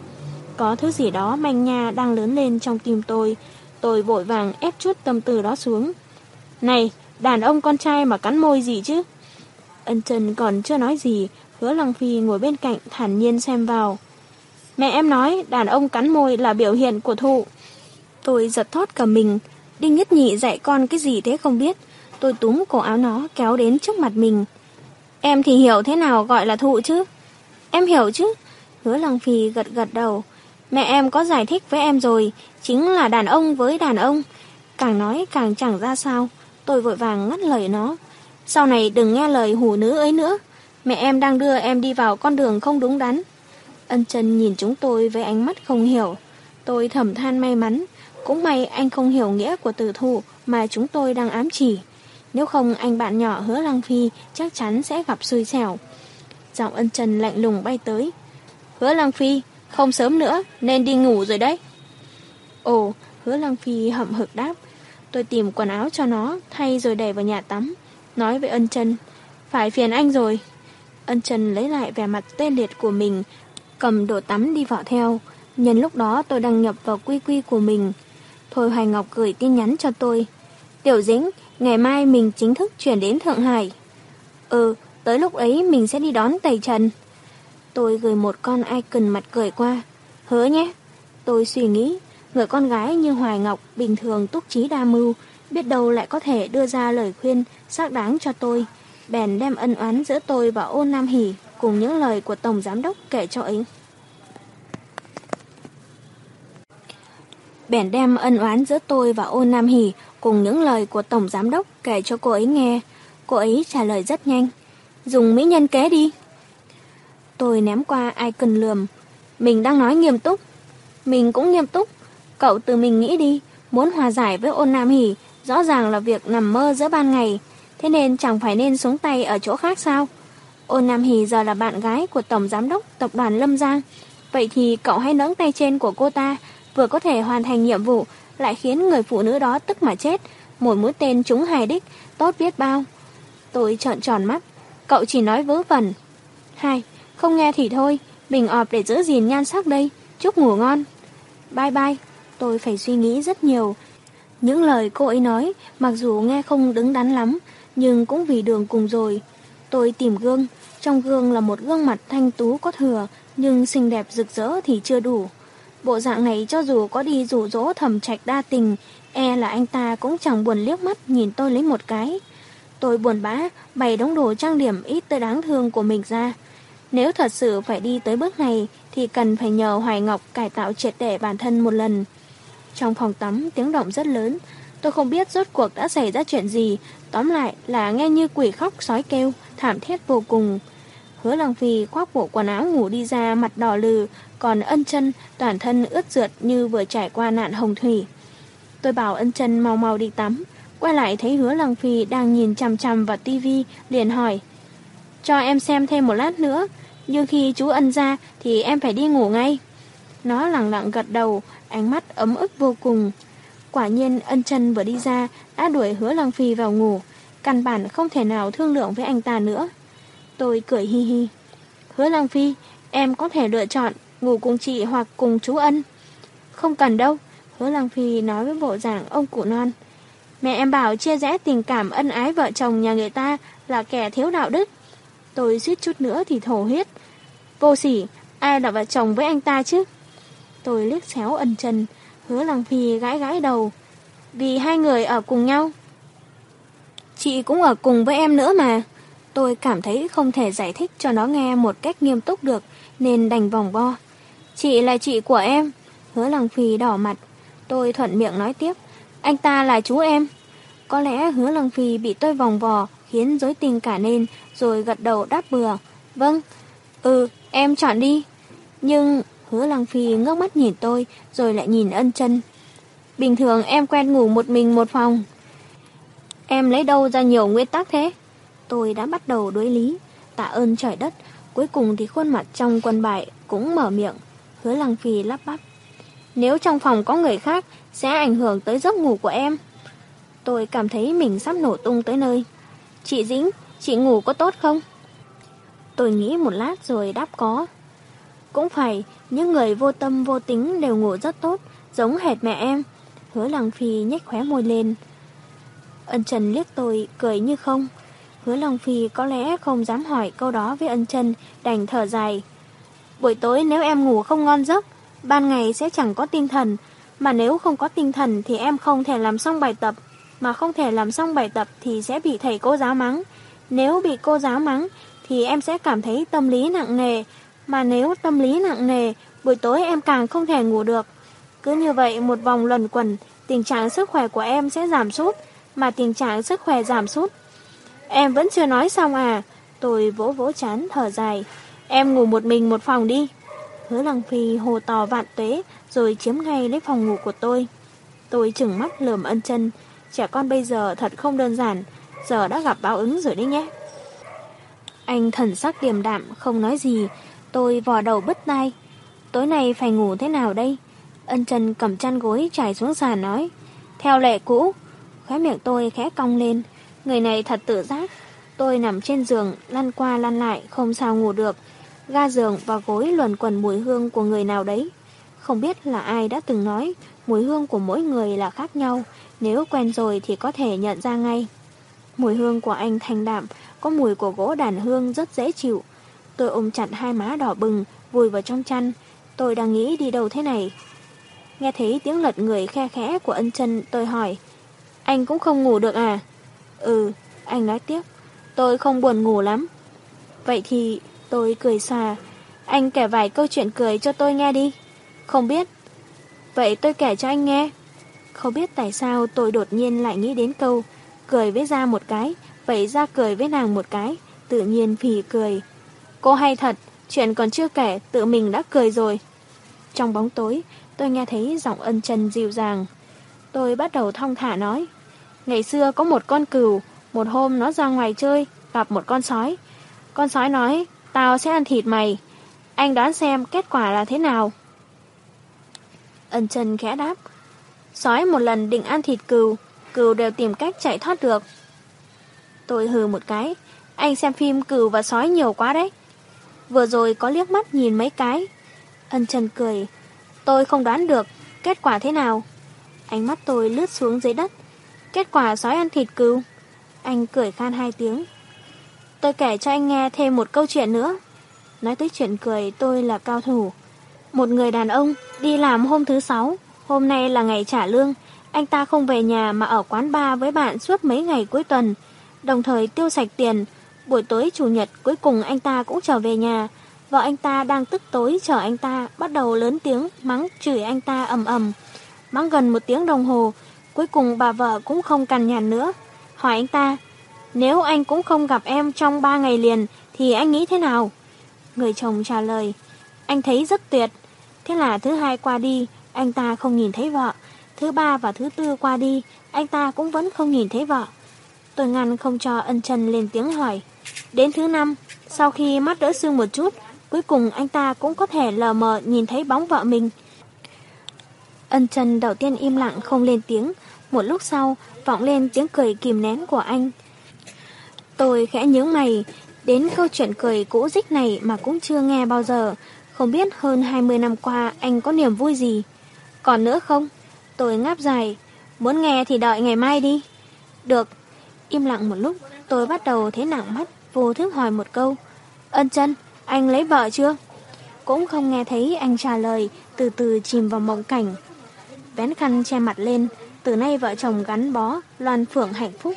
Có thứ gì đó manh nha đang lớn lên trong tim tôi. Tôi vội vàng ép chút tâm tư đó xuống. Này, đàn ông con trai mà cắn môi gì chứ? Ân Trần còn chưa nói gì, hứa Lăng Phi ngồi bên cạnh thản nhiên xem vào. Mẹ em nói đàn ông cắn môi là biểu hiện của thụ. Tôi giật thót cả mình, Đinh Nhất Nhị dạy con cái gì thế không biết. Tôi túm cổ áo nó kéo đến trước mặt mình. Em thì hiểu thế nào gọi là thụ chứ? Em hiểu chứ? Hứa Lăng Phi gật gật đầu. Mẹ em có giải thích với em rồi, chính là đàn ông với đàn ông. Càng nói càng chẳng ra sao. Tôi vội vàng ngắt lời nó. Sau này đừng nghe lời hủ nữ ấy nữa. Mẹ em đang đưa em đi vào con đường không đúng đắn. Ân Trần nhìn chúng tôi với ánh mắt không hiểu. Tôi thầm than may mắn. Cũng may anh không hiểu nghĩa của từ thụ mà chúng tôi đang ám chỉ. Nếu không anh bạn nhỏ hứa Lăng Phi chắc chắn sẽ gặp xui xẻo. Giọng ân trần lạnh lùng bay tới. Hứa Lăng Phi, không sớm nữa nên đi ngủ rồi đấy. Ồ, hứa Lăng Phi hậm hực đáp. Tôi tìm quần áo cho nó, thay rồi đẩy vào nhà tắm. Nói với ân Trần, phải phiền anh rồi. Ân Trần lấy lại vẻ mặt tê liệt của mình, cầm đồ tắm đi vào theo. Nhân lúc đó tôi đăng nhập vào quy quy của mình. Thôi Hoài Ngọc gửi tin nhắn cho tôi. Tiểu Dĩnh, ngày mai mình chính thức chuyển đến Thượng Hải. Ừ, tới lúc ấy mình sẽ đi đón Tẩy Trần. Tôi gửi một con icon mặt cười qua. Hứa nhé. Tôi suy nghĩ, Người con gái như Hoài Ngọc bình thường túc trí đa mưu, biết đâu lại có thể đưa ra lời khuyên xác đáng cho tôi. Bèn đem ân oán giữa tôi và ôn Nam Hỷ cùng những lời của Tổng Giám Đốc kể cho ấy. Bèn đem ân oán giữa tôi và ôn Nam Hỷ cùng những lời của Tổng Giám Đốc kể cho cô ấy nghe. Cô ấy trả lời rất nhanh. Dùng mỹ nhân kế đi. Tôi ném qua ai cần lườm. Mình đang nói nghiêm túc. Mình cũng nghiêm túc. Cậu từ mình nghĩ đi. Muốn hòa giải với ôn Nam Hỷ, rõ ràng là việc nằm mơ giữa ban ngày. Thế nên chẳng phải nên xuống tay ở chỗ khác sao? Ôn Nam Hỷ giờ là bạn gái của Tổng Giám đốc Tập đoàn Lâm Giang. Vậy thì cậu hãy nâng tay trên của cô ta, vừa có thể hoàn thành nhiệm vụ lại khiến người phụ nữ đó tức mà chết. Một mũi tên trúng hài đích, tốt biết bao. Tôi trợn tròn mắt. Cậu chỉ nói vớ vẩn. Hai, không nghe thì thôi. Bình ọp để giữ gìn nhan sắc đây. Chúc ngủ ngon. Bye bye. Tôi phải suy nghĩ rất nhiều. Những lời cô ấy nói, mặc dù nghe không đứng đắn lắm, nhưng cũng vì đường cùng rồi. Tôi tìm gương. Trong gương là một gương mặt thanh tú có thừa, nhưng xinh đẹp rực rỡ thì chưa đủ. Bộ dạng này cho dù có đi rủ rỗ thầm trạch đa tình, e là anh ta cũng chẳng buồn liếc mắt nhìn tôi lấy một cái. Tôi buồn bã, bày đống đồ trang điểm ít tới đáng thương của mình ra. Nếu thật sự phải đi tới bước này, thì cần phải nhờ Hoài Ngọc cải tạo triệt để bản thân một lần. Trong phòng tắm, tiếng động rất lớn. Tôi không biết rốt cuộc đã xảy ra chuyện gì. Tóm lại là nghe như quỷ khóc sói kêu, thảm thiết vô cùng. Hứa Lăng Phi khoác bộ quần áo ngủ đi ra mặt đỏ lừ, còn ân chân toàn thân ướt rượt như vừa trải qua nạn hồng thủy. Tôi bảo ân chân mau mau đi tắm, quay lại thấy hứa Lăng Phi đang nhìn chằm chằm vào tivi liền hỏi. Cho em xem thêm một lát nữa, nhưng khi chú ân ra thì em phải đi ngủ ngay. Nó lặng lặng gật đầu, ánh mắt ấm ức vô cùng. Quả nhiên ân chân vừa đi ra đã đuổi hứa Lăng Phi vào ngủ, căn bản không thể nào thương lượng với anh ta nữa. Tôi cười hi hi. Hứa Lăng Phi, em có thể lựa chọn ngủ cùng chị hoặc cùng chú Ân. Không cần đâu, hứa Lăng Phi nói với bộ dạng ông cụ non. Mẹ em bảo chia rẽ tình cảm ân ái vợ chồng nhà người ta là kẻ thiếu đạo đức. Tôi suýt chút nữa thì thổ huyết. Vô sỉ, ai là vợ chồng với anh ta chứ? Tôi liếc xéo ân chân, hứa Lăng Phi gãi gãi đầu. Vì hai người ở cùng nhau. Chị cũng ở cùng với em nữa mà. Tôi cảm thấy không thể giải thích cho nó nghe một cách nghiêm túc được, nên đành vòng vo. Chị là chị của em. Hứa Lăng Phi đỏ mặt. Tôi thuận miệng nói tiếp. Anh ta là chú em. Có lẽ hứa Lăng Phi bị tôi vòng vò, khiến dối tình cả nên, rồi gật đầu đáp bừa. Vâng. Ừ, em chọn đi. Nhưng hứa Lăng Phi ngước mắt nhìn tôi, rồi lại nhìn ân chân. Bình thường em quen ngủ một mình một phòng. Em lấy đâu ra nhiều nguyên tắc thế? Tôi đã bắt đầu đối lý, tạ ơn trời đất, cuối cùng thì khuôn mặt trong quân bại cũng mở miệng, hứa lăng phi lắp bắp. Nếu trong phòng có người khác, sẽ ảnh hưởng tới giấc ngủ của em. Tôi cảm thấy mình sắp nổ tung tới nơi. Chị Dĩnh, chị ngủ có tốt không? Tôi nghĩ một lát rồi đáp có. Cũng phải, những người vô tâm vô tính đều ngủ rất tốt, giống hệt mẹ em. Hứa lăng phi nhếch khóe môi lên. Ân Trần liếc tôi, cười như không. Hứa Long Phi có lẽ không dám hỏi câu đó với ân chân, đành thở dài. Buổi tối nếu em ngủ không ngon giấc, ban ngày sẽ chẳng có tinh thần, mà nếu không có tinh thần thì em không thể làm xong bài tập, mà không thể làm xong bài tập thì sẽ bị thầy cô giáo mắng. Nếu bị cô giáo mắng thì em sẽ cảm thấy tâm lý nặng nề, mà nếu tâm lý nặng nề, buổi tối em càng không thể ngủ được. Cứ như vậy một vòng luẩn quẩn, tình trạng sức khỏe của em sẽ giảm sút, mà tình trạng sức khỏe giảm sút Em vẫn chưa nói xong à? Tôi vỗ vỗ chán, thở dài. Em ngủ một mình một phòng đi. Hứa Lăng Phi hồ to vạn tuế, rồi chiếm ngay lấy phòng ngủ của tôi. Tôi chừng mắt lườm ân chân. Trẻ con bây giờ thật không đơn giản. Giờ đã gặp báo ứng rồi đấy nhé. Anh thần sắc điềm đạm, không nói gì. Tôi vò đầu bứt tai. Tối nay phải ngủ thế nào đây? Ân chân cầm chăn gối trải xuống sàn nói. Theo lệ cũ. Khóe miệng tôi khẽ cong lên. Người này thật tự giác. Tôi nằm trên giường, lăn qua lăn lại, không sao ngủ được. Ga giường và gối luồn quẩn mùi hương của người nào đấy. Không biết là ai đã từng nói, mùi hương của mỗi người là khác nhau. Nếu quen rồi thì có thể nhận ra ngay. Mùi hương của anh thanh đạm, có mùi của gỗ đàn hương rất dễ chịu. Tôi ôm chặt hai má đỏ bừng, vùi vào trong chăn. Tôi đang nghĩ đi đâu thế này. Nghe thấy tiếng lật người khe khẽ của ân chân tôi hỏi. Anh cũng không ngủ được à? Ừ, anh nói tiếp. Tôi không buồn ngủ lắm. Vậy thì tôi cười xà. Anh kể vài câu chuyện cười cho tôi nghe đi. Không biết. Vậy tôi kể cho anh nghe. Không biết tại sao tôi đột nhiên lại nghĩ đến câu cười với ra một cái, vậy ra cười với nàng một cái, tự nhiên phì cười. Cô hay thật, chuyện còn chưa kể, tự mình đã cười rồi. Trong bóng tối, tôi nghe thấy giọng ân chân dịu dàng. Tôi bắt đầu thong thả nói. Ngày xưa có một con cừu, một hôm nó ra ngoài chơi, gặp một con sói. Con sói nói, tao sẽ ăn thịt mày. Anh đoán xem kết quả là thế nào? Ân chân khẽ đáp. Sói một lần định ăn thịt cừu, cừu đều tìm cách chạy thoát được. Tôi hừ một cái, anh xem phim cừu và sói nhiều quá đấy. Vừa rồi có liếc mắt nhìn mấy cái. Ân chân cười, tôi không đoán được, kết quả thế nào? Ánh mắt tôi lướt xuống dưới đất, kết quả sói ăn thịt cừu. Anh cười khan hai tiếng. Tôi kể cho anh nghe thêm một câu chuyện nữa. Nói tới chuyện cười tôi là cao thủ. Một người đàn ông đi làm hôm thứ sáu, hôm nay là ngày trả lương. Anh ta không về nhà mà ở quán bar với bạn suốt mấy ngày cuối tuần, đồng thời tiêu sạch tiền. Buổi tối chủ nhật cuối cùng anh ta cũng trở về nhà. Vợ anh ta đang tức tối chờ anh ta, bắt đầu lớn tiếng mắng chửi anh ta ầm ầm. Mắng gần một tiếng đồng hồ, cuối cùng bà vợ cũng không cằn nhằn nữa. Hỏi anh ta, nếu anh cũng không gặp em trong ba ngày liền thì anh nghĩ thế nào? Người chồng trả lời, anh thấy rất tuyệt. Thế là thứ hai qua đi, anh ta không nhìn thấy vợ. Thứ ba và thứ tư qua đi, anh ta cũng vẫn không nhìn thấy vợ. Tôi ngăn không cho ân chân lên tiếng hỏi. Đến thứ năm, sau khi mắt đỡ sưng một chút, cuối cùng anh ta cũng có thể lờ mờ nhìn thấy bóng vợ mình. Ân trần đầu tiên im lặng không lên tiếng, một lúc sau vọng lên tiếng cười kìm nén của anh. Tôi khẽ nhớ mày, đến câu chuyện cười cũ dích này mà cũng chưa nghe bao giờ, không biết hơn 20 năm qua anh có niềm vui gì. Còn nữa không? Tôi ngáp dài. Muốn nghe thì đợi ngày mai đi. Được. Im lặng một lúc, tôi bắt đầu thấy nặng mắt, vô thức hỏi một câu. Ân chân, anh lấy vợ chưa? Cũng không nghe thấy anh trả lời, từ từ chìm vào mộng cảnh. Vén khăn che mặt lên, từ nay vợ chồng gắn bó, loan phượng hạnh phúc.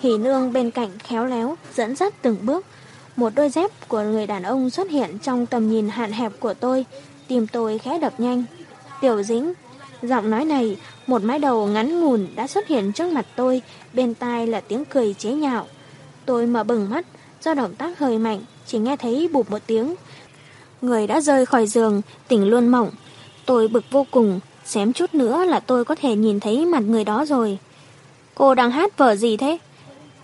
Hỷ nương bên cạnh khéo léo, dẫn dắt từng bước. Một đôi dép của người đàn ông xuất hiện trong tầm nhìn hạn hẹp của tôi, tìm tôi khẽ đập nhanh. Tiểu dính, giọng nói này, một mái đầu ngắn ngủn đã xuất hiện trước mặt tôi, bên tai là tiếng cười chế nhạo. Tôi mở bừng mắt, do động tác hơi mạnh, chỉ nghe thấy bụp một tiếng. Người đã rơi khỏi giường, tỉnh luôn mộng. Tôi bực vô cùng, xém chút nữa là tôi có thể nhìn thấy mặt người đó rồi. Cô đang hát vở gì thế?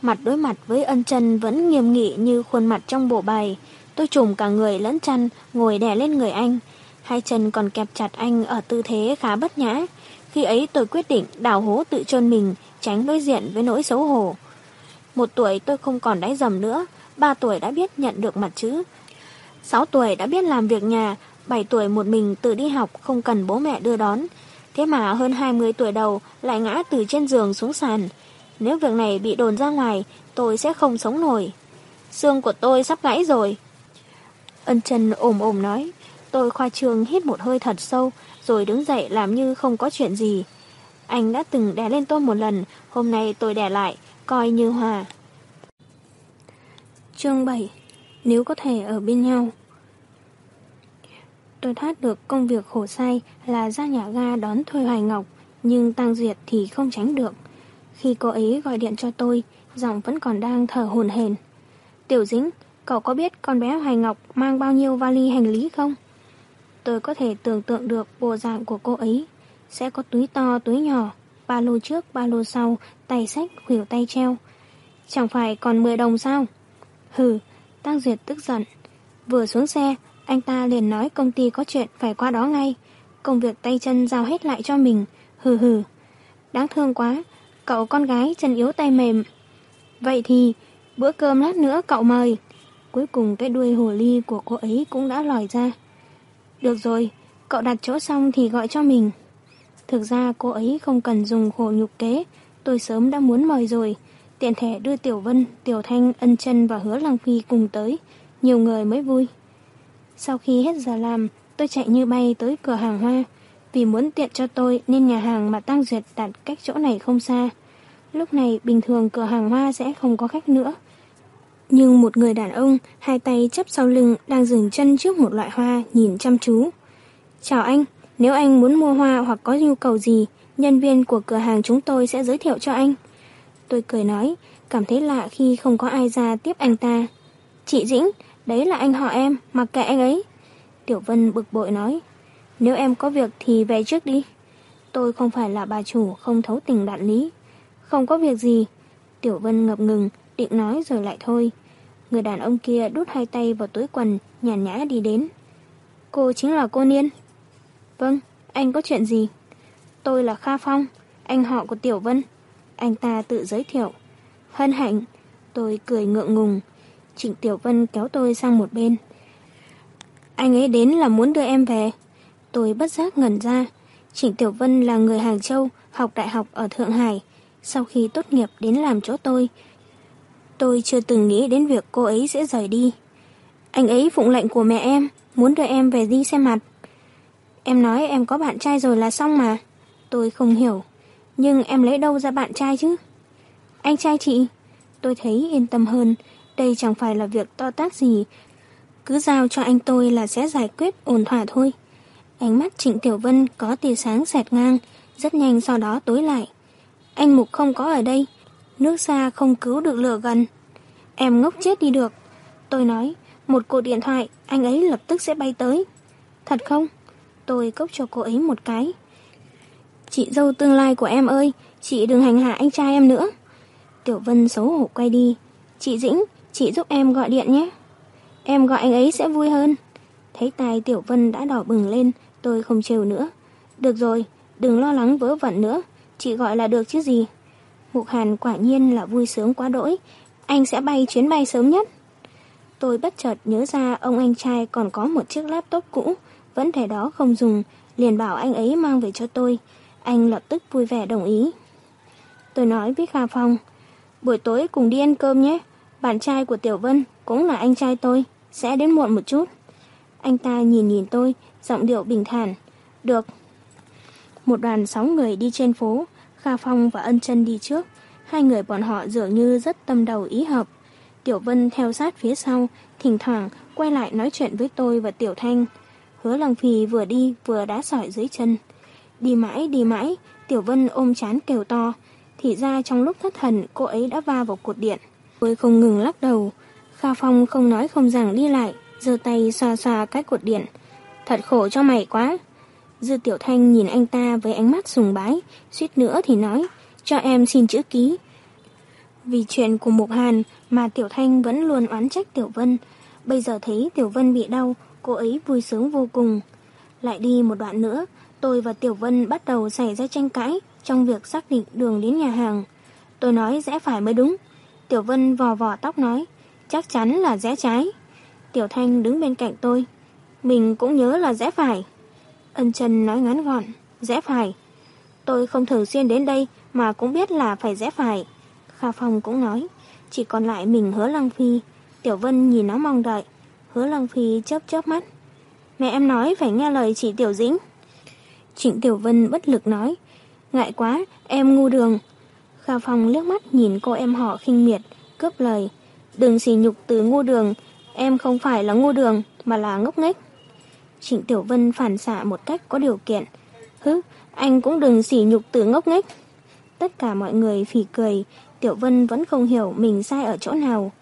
Mặt đối mặt với ân chân vẫn nghiêm nghị như khuôn mặt trong bộ bài. Tôi trùm cả người lẫn chăn, ngồi đè lên người anh. Hai chân còn kẹp chặt anh ở tư thế khá bất nhã. Khi ấy tôi quyết định đào hố tự chôn mình, tránh đối diện với nỗi xấu hổ. Một tuổi tôi không còn đáy dầm nữa, ba tuổi đã biết nhận được mặt chữ. Sáu tuổi đã biết làm việc nhà, bảy tuổi một mình tự đi học không cần bố mẹ đưa đón. Thế mà hơn 20 tuổi đầu lại ngã từ trên giường xuống sàn. Nếu việc này bị đồn ra ngoài, tôi sẽ không sống nổi. Xương của tôi sắp gãy rồi. Ân Trần ồm ồm nói. Tôi khoa trương hít một hơi thật sâu, rồi đứng dậy làm như không có chuyện gì. Anh đã từng đè lên tôi một lần, hôm nay tôi đè lại, coi như hòa. Chương 7 Nếu có thể ở bên nhau Tôi thoát được công việc khổ sai là ra nhà ga đón Thôi Hoài Ngọc, nhưng Tăng Duyệt thì không tránh được. Khi cô ấy gọi điện cho tôi, giọng vẫn còn đang thở hồn hển. Tiểu Dĩnh, cậu có biết con bé Hoài Ngọc mang bao nhiêu vali hành lý không? Tôi có thể tưởng tượng được bộ dạng của cô ấy. Sẽ có túi to, túi nhỏ, ba lô trước, ba lô sau, tay sách, khuỷu tay treo. Chẳng phải còn 10 đồng sao? Hừ, Tăng Duyệt tức giận. Vừa xuống xe, anh ta liền nói công ty có chuyện phải qua đó ngay. Công việc tay chân giao hết lại cho mình. Hừ hừ. Đáng thương quá, cậu con gái chân yếu tay mềm. Vậy thì, bữa cơm lát nữa cậu mời. Cuối cùng cái đuôi hồ ly của cô ấy cũng đã lòi ra. Được rồi, cậu đặt chỗ xong thì gọi cho mình. Thực ra cô ấy không cần dùng khổ nhục kế, tôi sớm đã muốn mời rồi. Tiện thể đưa Tiểu Vân, Tiểu Thanh, Ân chân và Hứa Lăng Phi cùng tới. Nhiều người mới vui. Sau khi hết giờ làm, tôi chạy như bay tới cửa hàng hoa. Vì muốn tiện cho tôi nên nhà hàng mà Tăng Duyệt đặt cách chỗ này không xa. Lúc này bình thường cửa hàng hoa sẽ không có khách nữa. Nhưng một người đàn ông, hai tay chấp sau lưng đang dừng chân trước một loại hoa nhìn chăm chú. Chào anh, nếu anh muốn mua hoa hoặc có nhu cầu gì, nhân viên của cửa hàng chúng tôi sẽ giới thiệu cho anh. Tôi cười nói, cảm thấy lạ khi không có ai ra tiếp anh ta. Chị Dĩnh, đấy là anh họ em, mặc kệ anh ấy. Tiểu Vân bực bội nói, nếu em có việc thì về trước đi. Tôi không phải là bà chủ không thấu tình đạt lý. Không có việc gì. Tiểu Vân ngập ngừng, định nói rồi lại thôi. Người đàn ông kia đút hai tay vào túi quần, nhàn nhã đi đến. Cô chính là cô Niên. Vâng, anh có chuyện gì? Tôi là Kha Phong, anh họ của Tiểu Vân. Anh ta tự giới thiệu. Hân hạnh, tôi cười ngượng ngùng. Trịnh Tiểu Vân kéo tôi sang một bên. Anh ấy đến là muốn đưa em về. Tôi bất giác ngẩn ra. Trịnh Tiểu Vân là người Hàng Châu, học đại học ở Thượng Hải. Sau khi tốt nghiệp đến làm chỗ tôi, tôi chưa từng nghĩ đến việc cô ấy sẽ rời đi. Anh ấy phụng lệnh của mẹ em, muốn đưa em về đi xem mặt. Em nói em có bạn trai rồi là xong mà. Tôi không hiểu. Nhưng em lấy đâu ra bạn trai chứ? Anh trai chị? Tôi thấy yên tâm hơn. Đây chẳng phải là việc to tác gì. Cứ giao cho anh tôi là sẽ giải quyết ổn thỏa thôi. Ánh mắt Trịnh Tiểu Vân có tia sáng xẹt ngang, rất nhanh sau đó tối lại. Anh Mục không có ở đây, nước xa không cứu được lửa gần. Em ngốc chết đi được. Tôi nói, một cuộc điện thoại, anh ấy lập tức sẽ bay tới. Thật không? Tôi cốc cho cô ấy một cái. Chị dâu tương lai của em ơi, chị đừng hành hạ anh trai em nữa. Tiểu Vân xấu hổ quay đi. Chị Dĩnh, chị giúp em gọi điện nhé. Em gọi anh ấy sẽ vui hơn. Thấy tai Tiểu Vân đã đỏ bừng lên, tôi không trêu nữa. Được rồi, đừng lo lắng vớ vẩn nữa, chị gọi là được chứ gì. Mục Hàn quả nhiên là vui sướng quá đỗi, anh sẽ bay chuyến bay sớm nhất. Tôi bất chợt nhớ ra ông anh trai còn có một chiếc laptop cũ, vẫn thể đó không dùng, liền bảo anh ấy mang về cho tôi. Anh lập tức vui vẻ đồng ý. Tôi nói với Kha Phong, buổi tối cùng đi ăn cơm nhé, bạn trai của Tiểu Vân cũng là anh trai tôi, sẽ đến muộn một chút. Anh ta nhìn nhìn tôi, giọng điệu bình thản. Được. Một đoàn sáu người đi trên phố, Kha Phong và Ân chân đi trước. Hai người bọn họ dường như rất tâm đầu ý hợp. Tiểu Vân theo sát phía sau, thỉnh thoảng quay lại nói chuyện với tôi và Tiểu Thanh. Hứa Lăng Phi vừa đi vừa đá sỏi dưới chân. Đi mãi đi mãi, Tiểu Vân ôm chán kêu to. Thì ra trong lúc thất thần cô ấy đã va vào cột điện. Tôi không ngừng lắc đầu. Kha Phong không nói không rằng đi lại, giơ tay xoa xoa cái cột điện. Thật khổ cho mày quá. Dư Tiểu Thanh nhìn anh ta với ánh mắt sùng bái, suýt nữa thì nói, cho em xin chữ ký. Vì chuyện của Mục Hàn mà Tiểu Thanh vẫn luôn oán trách Tiểu Vân. Bây giờ thấy Tiểu Vân bị đau, cô ấy vui sướng vô cùng. Lại đi một đoạn nữa, tôi và Tiểu Vân bắt đầu xảy ra tranh cãi trong việc xác định đường đến nhà hàng. Tôi nói rẽ phải mới đúng. Tiểu Vân vò vò tóc nói, chắc chắn là rẽ trái. Tiểu Thanh đứng bên cạnh tôi. Mình cũng nhớ là rẽ phải. Ân Trần nói ngắn gọn, rẽ phải. Tôi không thường xuyên đến đây mà cũng biết là phải rẽ phải. Kha Phong cũng nói, chỉ còn lại mình hứa Lăng Phi. Tiểu Vân nhìn nó mong đợi. Hứa Lăng Phi chớp chớp mắt. Mẹ em nói phải nghe lời chị Tiểu Dĩnh. Trịnh Tiểu Vân bất lực nói, ngại quá, em ngu đường. Kha Phong liếc mắt nhìn cô em họ khinh miệt, cướp lời. Đừng xỉ nhục từ ngu đường, em không phải là ngu đường, mà là ngốc nghếch. Trịnh Tiểu Vân phản xạ một cách có điều kiện. Hứ, anh cũng đừng xỉ nhục từ ngốc nghếch. Tất cả mọi người phỉ cười, Tiểu Vân vẫn không hiểu mình sai ở chỗ nào.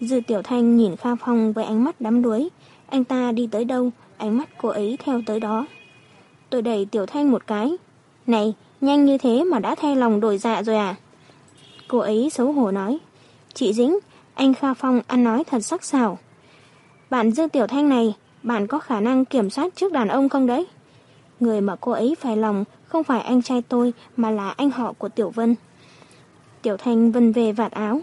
Dư Tiểu Thanh nhìn Kha Phong với ánh mắt đắm đuối. Anh ta đi tới đâu, ánh mắt cô ấy theo tới đó. Tôi đẩy Tiểu Thanh một cái. Này, nhanh như thế mà đã thay lòng đổi dạ rồi à? Cô ấy xấu hổ nói. Chị Dĩnh, anh Kha Phong ăn nói thật sắc sảo. Bạn Dương Tiểu Thanh này, bạn có khả năng kiểm soát trước đàn ông không đấy? Người mà cô ấy phải lòng không phải anh trai tôi mà là anh họ của Tiểu Vân. Tiểu Thanh vân về vạt áo.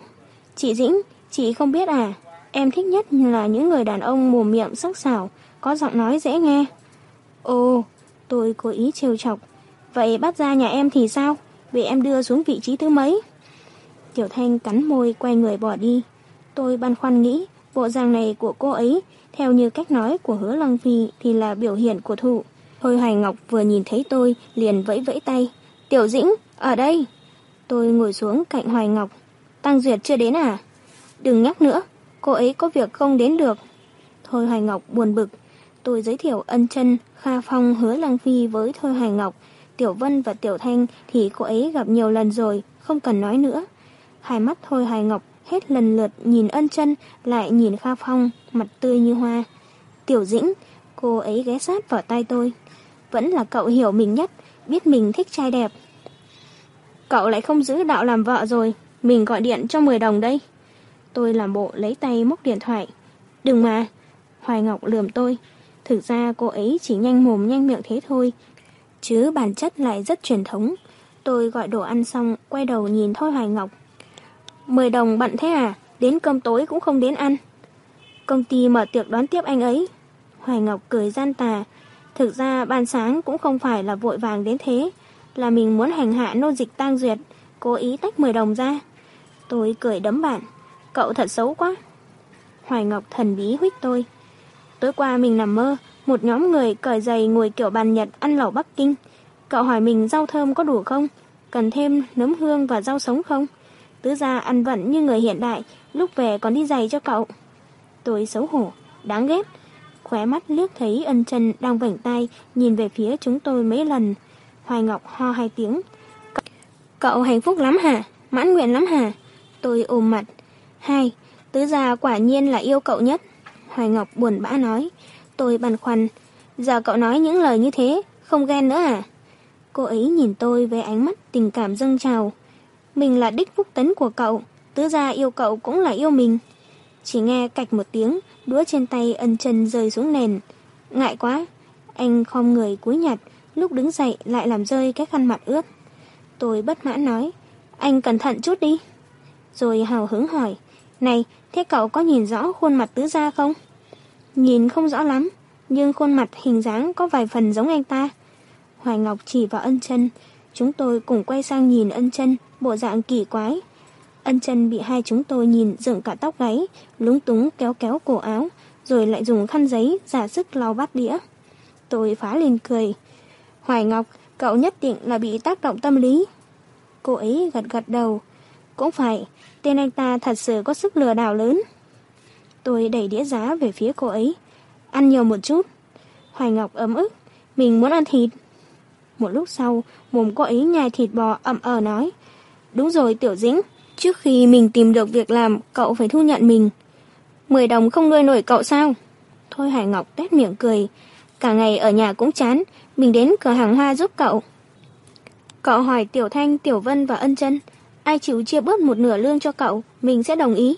Chị Dĩnh, chị không biết à, em thích nhất là những người đàn ông mồm miệng sắc sảo, có giọng nói dễ nghe. Ồ, tôi cố ý trêu chọc. Vậy bắt ra nhà em thì sao? Bị em đưa xuống vị trí thứ mấy? Tiểu Thanh cắn môi quay người bỏ đi. Tôi băn khoăn nghĩ, bộ dạng này của cô ấy, theo như cách nói của hứa Lăng Phi thì là biểu hiện của thụ. Thôi Hoài Ngọc vừa nhìn thấy tôi, liền vẫy vẫy tay. Tiểu Dĩnh, ở đây. Tôi ngồi xuống cạnh Hoài Ngọc. Tăng Duyệt chưa đến à? Đừng nhắc nữa, cô ấy có việc không đến được. Thôi Hoài Ngọc buồn bực. Tôi giới thiệu ân chân, Kha Phong, Hứa Lăng Phi với Thôi Hoài Ngọc. Tiểu Vân và Tiểu Thanh thì cô ấy gặp nhiều lần rồi, không cần nói nữa. Hai mắt Thôi Hoài Ngọc hết lần lượt nhìn ân chân, lại nhìn Kha Phong, mặt tươi như hoa. Tiểu Dĩnh, cô ấy ghé sát vào tay tôi. Vẫn là cậu hiểu mình nhất, biết mình thích trai đẹp. Cậu lại không giữ đạo làm vợ rồi, mình gọi điện cho 10 đồng đây. Tôi làm bộ lấy tay móc điện thoại. Đừng mà. Hoài Ngọc lườm tôi. Thực ra cô ấy chỉ nhanh mồm nhanh miệng thế thôi. Chứ bản chất lại rất truyền thống. Tôi gọi đồ ăn xong, quay đầu nhìn Thôi Hoài Ngọc. 10 đồng bận thế à? Đến cơm tối cũng không đến ăn. Công ty mở tiệc đón tiếp anh ấy. Hoài Ngọc cười gian tà. Thực ra ban sáng cũng không phải là vội vàng đến thế. Là mình muốn hành hạ nô dịch tang duyệt. Cố ý tách 10 đồng ra. Tôi cười đấm bạn. Cậu thật xấu quá. Hoài Ngọc thần bí huyết tôi. Tối qua mình nằm mơ. Một nhóm người cởi giày ngồi kiểu bàn Nhật ăn lẩu Bắc Kinh. Cậu hỏi mình rau thơm có đủ không? Cần thêm nấm hương và rau sống không? Tứ ra ăn vận như người hiện đại, lúc về còn đi giày cho cậu. Tôi xấu hổ, đáng ghét. Khóe mắt liếc thấy ân chân đang vảnh tay, nhìn về phía chúng tôi mấy lần. Hoài Ngọc ho hai tiếng. Cậu hạnh phúc lắm hả? Mãn nguyện lắm hả? Tôi ôm mặt. Hai, tứ gia quả nhiên là yêu cậu nhất. Hoài Ngọc buồn bã nói. Tôi băn khoăn. Giờ cậu nói những lời như thế, không ghen nữa à? Cô ấy nhìn tôi với ánh mắt tình cảm dâng trào. Mình là đích phúc tấn của cậu, tứ gia yêu cậu cũng là yêu mình. Chỉ nghe cạch một tiếng, đũa trên tay ân chân rơi xuống nền. Ngại quá, anh khom người cúi nhặt, lúc đứng dậy lại làm rơi cái khăn mặt ướt. Tôi bất mãn nói, anh cẩn thận chút đi. Rồi hào hứng hỏi, này, thế cậu có nhìn rõ khuôn mặt tứ gia không? Nhìn không rõ lắm, nhưng khuôn mặt hình dáng có vài phần giống anh ta. Hoài Ngọc chỉ vào ân chân, chúng tôi cùng quay sang nhìn ân chân, bộ dạng kỳ quái. Ân chân bị hai chúng tôi nhìn dựng cả tóc gáy, lúng túng kéo kéo cổ áo, rồi lại dùng khăn giấy giả sức lau bát đĩa. Tôi phá lên cười. Hoài Ngọc, cậu nhất định là bị tác động tâm lý. Cô ấy gật gật đầu. Cũng phải, tên anh ta thật sự có sức lừa đảo lớn. Tôi đẩy đĩa giá về phía cô ấy. Ăn nhiều một chút. Hoài Ngọc ấm ức. Mình muốn ăn thịt. Một lúc sau, mồm cô ấy nhai thịt bò ậm ờ nói. Đúng rồi Tiểu Dĩnh, trước khi mình tìm được việc làm, cậu phải thu nhận mình. Mười đồng không nuôi nổi cậu sao? Thôi Hải Ngọc tét miệng cười. Cả ngày ở nhà cũng chán, mình đến cửa hàng hoa giúp cậu. Cậu hỏi Tiểu Thanh, Tiểu Vân và Ân chân ai chịu chia bớt một nửa lương cho cậu, mình sẽ đồng ý.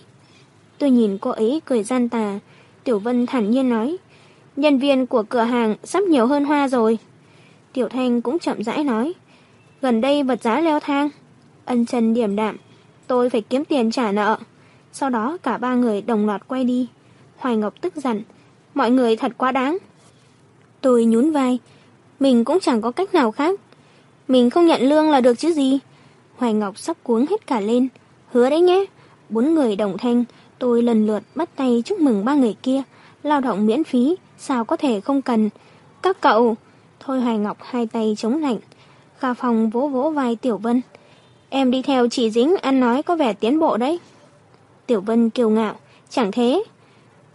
Tôi nhìn cô ấy cười gian tà. Tiểu Vân thản nhiên nói, nhân viên của cửa hàng sắp nhiều hơn hoa rồi. Tiểu Thanh cũng chậm rãi nói, gần đây vật giá leo thang. Ân chân điểm đạm, tôi phải kiếm tiền trả nợ. Sau đó cả ba người đồng loạt quay đi. Hoài Ngọc tức giận, mọi người thật quá đáng. Tôi nhún vai, mình cũng chẳng có cách nào khác. Mình không nhận lương là được chứ gì. Hoài Ngọc sắp cuống hết cả lên. Hứa đấy nhé. Bốn người đồng thanh, tôi lần lượt bắt tay chúc mừng ba người kia. Lao động miễn phí, sao có thể không cần. Các cậu... Thôi Hoài Ngọc hai tay chống lạnh. Kha Phong vỗ vỗ vai Tiểu Vân. Em đi theo chị Dính ăn nói có vẻ tiến bộ đấy. Tiểu Vân kiêu ngạo. Chẳng thế.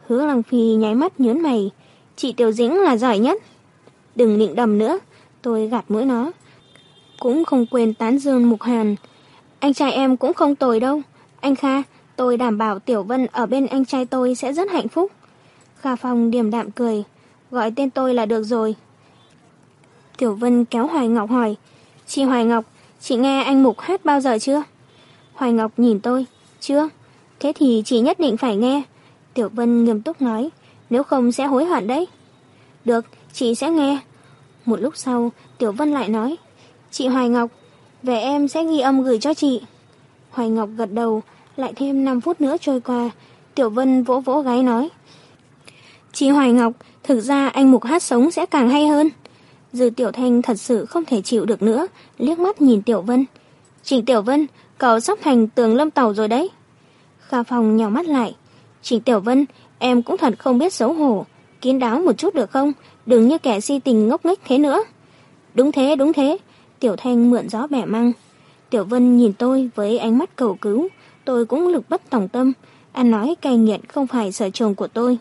Hứa Lăng Phi nháy mắt nhớn mày. Chị Tiểu Dính là giỏi nhất. Đừng nịnh đầm nữa. Tôi gạt mũi nó. Cũng không quên tán dương Mục Hàn. Anh trai em cũng không tồi đâu. Anh Kha, tôi đảm bảo Tiểu Vân ở bên anh trai tôi sẽ rất hạnh phúc. Kha Phong điềm đạm cười. Gọi tên tôi là được rồi. Tiểu Vân kéo Hoài Ngọc hỏi. Chị Hoài Ngọc, chị nghe anh Mục hát bao giờ chưa? Hoài Ngọc nhìn tôi. Chưa. Thế thì chị nhất định phải nghe. Tiểu Vân nghiêm túc nói. Nếu không sẽ hối hận đấy. Được, chị sẽ nghe. Một lúc sau, Tiểu Vân lại nói. Chị Hoài Ngọc, về em sẽ ghi âm gửi cho chị. Hoài Ngọc gật đầu, lại thêm 5 phút nữa trôi qua. Tiểu Vân vỗ vỗ gáy nói. Chị Hoài Ngọc, thực ra anh Mục hát sống sẽ càng hay hơn. Dư Tiểu Thanh thật sự không thể chịu được nữa, liếc mắt nhìn Tiểu Vân. Trịnh Tiểu Vân, cậu sắp thành tường lâm tàu rồi đấy. Kha Phong nhỏ mắt lại. Trịnh Tiểu Vân, em cũng thật không biết xấu hổ. Kiến đáo một chút được không? Đừng như kẻ si tình ngốc nghếch thế nữa. Đúng thế, đúng thế. Tiểu Thanh mượn gió bẻ măng. Tiểu Vân nhìn tôi với ánh mắt cầu cứu. Tôi cũng lực bất tòng tâm. Anh nói cay nghiệt không phải sở trường của tôi.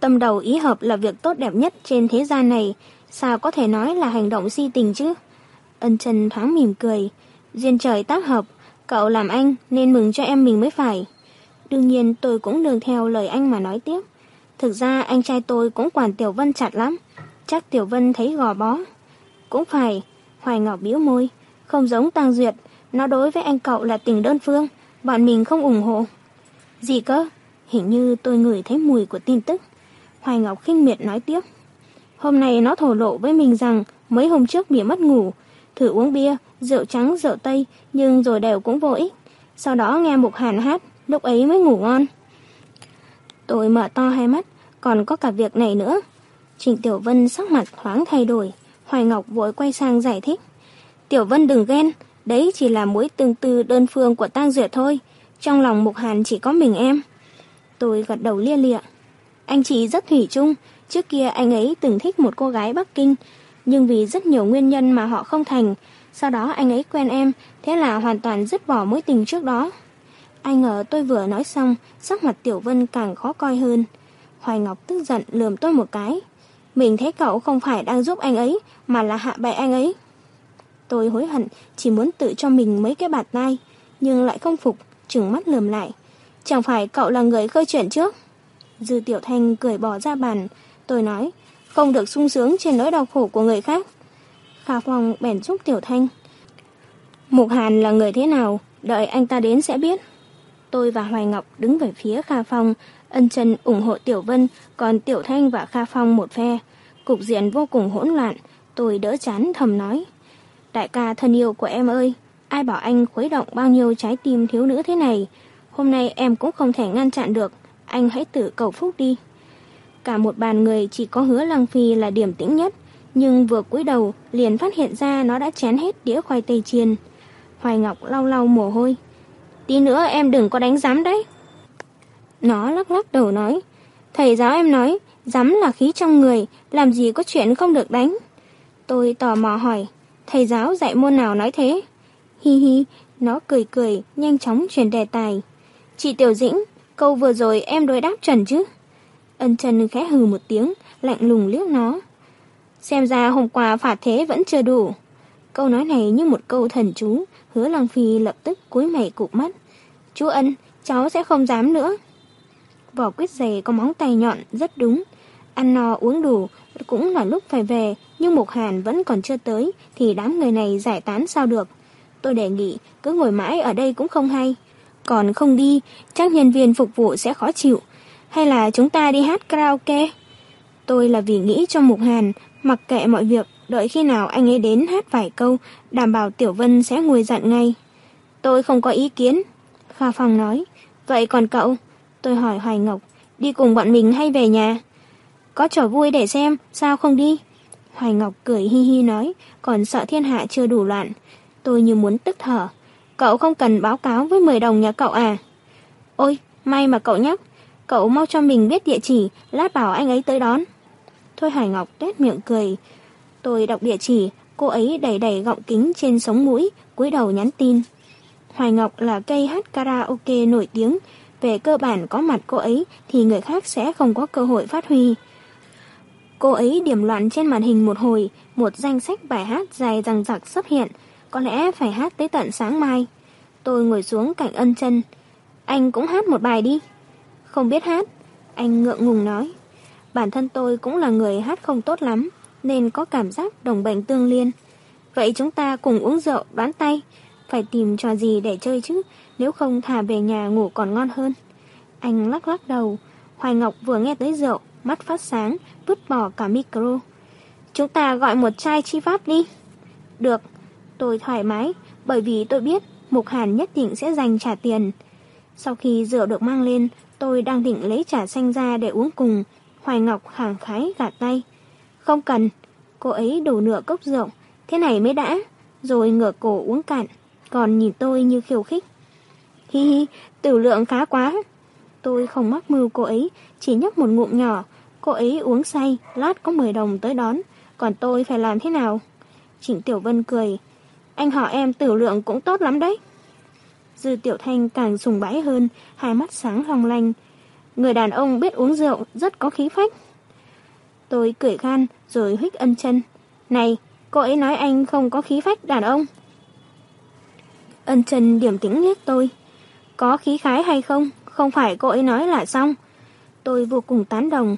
Tâm đầu ý hợp là việc tốt đẹp nhất trên thế gian này. Sao có thể nói là hành động si tình chứ? Ân Trần thoáng mỉm cười. Duyên trời tác hợp. Cậu làm anh nên mừng cho em mình mới phải. Đương nhiên tôi cũng đường theo lời anh mà nói tiếp. Thực ra anh trai tôi cũng quản Tiểu Vân chặt lắm. Chắc Tiểu Vân thấy gò bó. Cũng phải. Hoài Ngọc biếu môi. Không giống Tăng Duyệt. Nó đối với anh cậu là tình đơn phương. Bọn mình không ủng hộ. Gì cơ? Hình như tôi ngửi thấy mùi của tin tức. Hoài Ngọc khinh miệt nói tiếp. Hôm nay nó thổ lộ với mình rằng mấy hôm trước bị mất ngủ. Thử uống bia, rượu trắng, rượu tây, nhưng rồi đều cũng vô ích. Sau đó nghe Mục Hàn hát, lúc ấy mới ngủ ngon. Tôi mở to hai mắt, còn có cả việc này nữa. Trình Tiểu Vân sắc mặt thoáng thay đổi, Hoài Ngọc vội quay sang giải thích. Tiểu Vân đừng ghen, đấy chỉ là mối tương tư đơn phương của Tang Duyệt thôi. Trong lòng Mục Hàn chỉ có mình em. Tôi gật đầu lia lịa. Anh chị rất thủy chung, trước kia anh ấy từng thích một cô gái Bắc Kinh, nhưng vì rất nhiều nguyên nhân mà họ không thành. Sau đó anh ấy quen em, thế là hoàn toàn dứt bỏ mối tình trước đó. Ai ngờ tôi vừa nói xong, sắc mặt Tiểu Vân càng khó coi hơn. Hoài Ngọc tức giận lườm tôi một cái. Mình thấy cậu không phải đang giúp anh ấy, mà là hạ bệ anh ấy. Tôi hối hận, chỉ muốn tự cho mình mấy cái bạt tay, nhưng lại không phục, trừng mắt lườm lại. Chẳng phải cậu là người khơi chuyện trước? Dư Tiểu Thanh cười bỏ ra bàn. Tôi nói, không được sung sướng trên nỗi đau khổ của người khác. Khả Phong bèn giúp Tiểu Thanh. Mục Hàn là người thế nào, đợi anh ta đến sẽ biết. Tôi và Hoài Ngọc đứng về phía Kha Phong, ân chân ủng hộ Tiểu Vân, còn Tiểu Thanh và Kha Phong một phe. Cục diện vô cùng hỗn loạn, tôi đỡ chán thầm nói. Đại ca thân yêu của em ơi, ai bảo anh khuấy động bao nhiêu trái tim thiếu nữ thế này. Hôm nay em cũng không thể ngăn chặn được, anh hãy tự cầu phúc đi. Cả một bàn người chỉ có hứa Lăng Phi là điểm tĩnh nhất, nhưng vừa cúi đầu liền phát hiện ra nó đã chén hết đĩa khoai tây chiên. Hoài Ngọc lau lau mồ hôi. Tí nữa em đừng có đánh giám đấy. Nó lắc lắc đầu nói. Thầy giáo em nói, giám là khí trong người, làm gì có chuyện không được đánh. Tôi tò mò hỏi, thầy giáo dạy môn nào nói thế? Hi hi, nó cười cười, nhanh chóng chuyển đề tài. Chị Tiểu Dĩnh, câu vừa rồi em đối đáp chuẩn chứ? Ân chân khẽ hừ một tiếng, lạnh lùng liếc nó. Xem ra hôm qua phạt thế vẫn chưa đủ. Câu nói này như một câu thần chú, hứa Lăng Phi lập tức cúi mày cụp mắt. Chú Ân, cháu sẽ không dám nữa. Vỏ quyết giày có móng tay nhọn, rất đúng. Ăn no uống đủ, cũng là lúc phải về, nhưng Mục Hàn vẫn còn chưa tới, thì đám người này giải tán sao được. Tôi đề nghị, cứ ngồi mãi ở đây cũng không hay. Còn không đi, chắc nhân viên phục vụ sẽ khó chịu. Hay là chúng ta đi hát karaoke? Tôi là vì nghĩ cho Mục Hàn, mặc kệ mọi việc, đợi khi nào anh ấy đến hát vài câu, đảm bảo Tiểu Vân sẽ nguôi giận ngay. Tôi không có ý kiến. Kha Phong nói, vậy còn cậu? Tôi hỏi Hoài Ngọc, đi cùng bọn mình hay về nhà? Có trò vui để xem, sao không đi? Hoài Ngọc cười hi hi nói, còn sợ thiên hạ chưa đủ loạn. Tôi như muốn tức thở. Cậu không cần báo cáo với 10 đồng nhà cậu à? Ôi, may mà cậu nhắc. Cậu mau cho mình biết địa chỉ, lát bảo anh ấy tới đón. Thôi Hải Ngọc tét miệng cười. Tôi đọc địa chỉ, cô ấy đẩy đẩy gọng kính trên sống mũi, cúi đầu nhắn tin. Hoài Ngọc là cây hát karaoke nổi tiếng. Về cơ bản có mặt cô ấy thì người khác sẽ không có cơ hội phát huy. Cô ấy điểm loạn trên màn hình một hồi, một danh sách bài hát dài răng rặc xuất hiện. Có lẽ phải hát tới tận sáng mai. Tôi ngồi xuống cạnh ân chân. Anh cũng hát một bài đi. Không biết hát. Anh ngượng ngùng nói. Bản thân tôi cũng là người hát không tốt lắm, nên có cảm giác đồng bệnh tương liên. Vậy chúng ta cùng uống rượu, đoán tay. Phải tìm trò gì để chơi chứ, nếu không thả về nhà ngủ còn ngon hơn. Anh lắc lắc đầu. Hoài Ngọc vừa nghe tới rượu, mắt phát sáng, vứt bỏ cả micro. Chúng ta gọi một chai chi pháp đi. Được, tôi thoải mái, bởi vì tôi biết Mục Hàn nhất định sẽ dành trả tiền. Sau khi rượu được mang lên, tôi đang định lấy trà xanh ra để uống cùng. Hoài Ngọc khẳng khái gạt tay. Không cần, cô ấy đổ nửa cốc rượu, thế này mới đã, rồi ngửa cổ uống cạn, còn nhìn tôi như khiêu khích. Hi hi, tử lượng khá quá. Tôi không mắc mưu cô ấy, chỉ nhấp một ngụm nhỏ, Cô ấy uống say, lát có 10 đồng tới đón, còn tôi phải làm thế nào? Trịnh Tiểu Vân cười, anh họ em tử lượng cũng tốt lắm đấy. Dư Tiểu Thanh càng sùng bái hơn, hai mắt sáng long lanh. Người đàn ông biết uống rượu rất có khí phách. Tôi cười gan rồi hít ân chân. Này, cô ấy nói anh không có khí phách đàn ông. Ân chân điểm tính liếc tôi. Có khí khái hay không? Không phải cô ấy nói là xong. Tôi vô cùng tán đồng.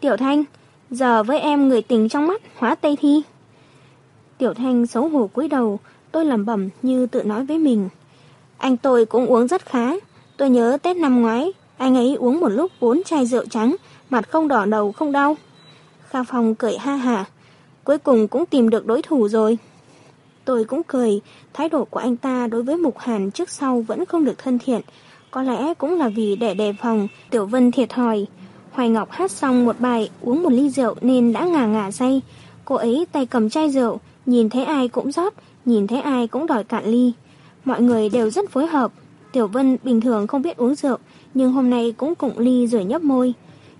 Tiểu Thanh, giờ với em người tình trong mắt hóa Tây Thi. Tiểu Thanh xấu hổ cúi đầu, tôi lẩm bẩm như tự nói với mình. Anh tôi cũng uống rất khá. Tôi nhớ Tết năm ngoái, anh ấy uống một lúc bốn chai rượu trắng, mặt không đỏ đầu không đau. Kha Phong cười ha hả. Cuối cùng cũng tìm được đối thủ rồi. Tôi cũng cười, thái độ của anh ta đối với Mục Hàn trước sau vẫn không được thân thiện. Có lẽ cũng là vì để đề phòng, Tiểu Vân thiệt thòi. Hoài Ngọc hát xong một bài, uống một ly rượu nên đã ngả ngả say. Cô ấy tay cầm chai rượu, nhìn thấy ai cũng rót, nhìn thấy ai cũng đòi cạn ly. Mọi người đều rất phối hợp. Tiểu Vân bình thường không biết uống rượu, nhưng hôm nay cũng cụng ly rồi nhấp môi.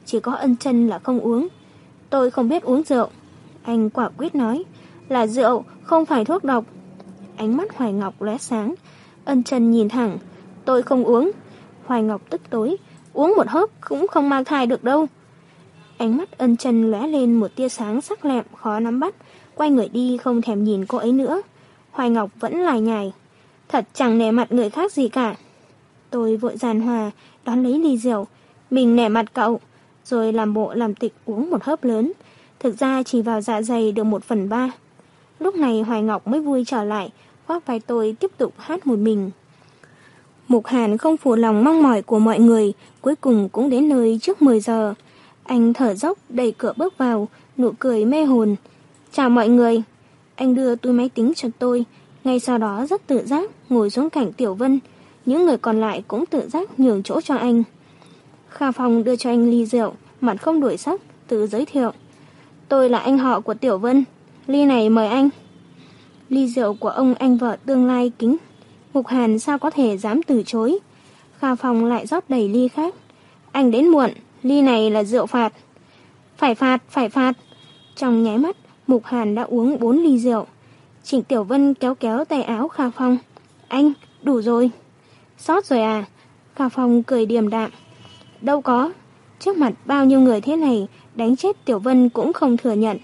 Chỉ có ân chân là không uống. Tôi không biết uống rượu. Anh quả quyết nói, là rượu, không phải thuốc độc. Ánh mắt Hoài Ngọc lóe sáng. Ân chân nhìn thẳng, tôi không uống. Hoài Ngọc tức tối, uống một hớp cũng không mang thai được đâu. Ánh mắt ân chân lóe lên một tia sáng sắc lẹm khó nắm bắt, quay người đi không thèm nhìn cô ấy nữa. Hoài Ngọc vẫn lải nhải, thật chẳng nể mặt người khác gì cả. Tôi vội giàn hòa, đón lấy ly rượu, mình nể mặt cậu, rồi làm bộ làm tịch uống một hớp lớn. Thực ra chỉ vào dạ dày được một phần ba. Lúc này Hoài Ngọc mới vui trở lại, khoác vai tôi tiếp tục hát một mình. Mục Hàn không phụ lòng mong mỏi của mọi người, cuối cùng cũng đến nơi trước 10 giờ. Anh thở dốc đẩy cửa bước vào, nụ cười mê hồn. Chào mọi người. Anh đưa túi máy tính cho tôi, ngay sau đó rất tự giác ngồi xuống cạnh Tiểu Vân. Những người còn lại cũng tự giác nhường chỗ cho anh. Kha Phong đưa cho anh ly rượu, mặt không đổi sắc, tự giới thiệu. Tôi là anh họ của Tiểu Vân, ly này mời anh. Ly rượu của ông anh vợ tương lai kính. Mục Hàn sao có thể dám từ chối. Kha Phong lại rót đầy ly khác. Anh đến muộn, ly này là rượu phạt. Phải phạt, phải phạt. Trong nháy mắt, Mục Hàn đã uống bốn ly rượu. Trịnh Tiểu Vân kéo kéo tay áo Kha Phong. Anh, đủ rồi. Sót rồi à? Kha Phong cười điềm đạm. Đâu có. Trước mặt bao nhiêu người thế này, đánh chết Tiểu Vân cũng không thừa nhận.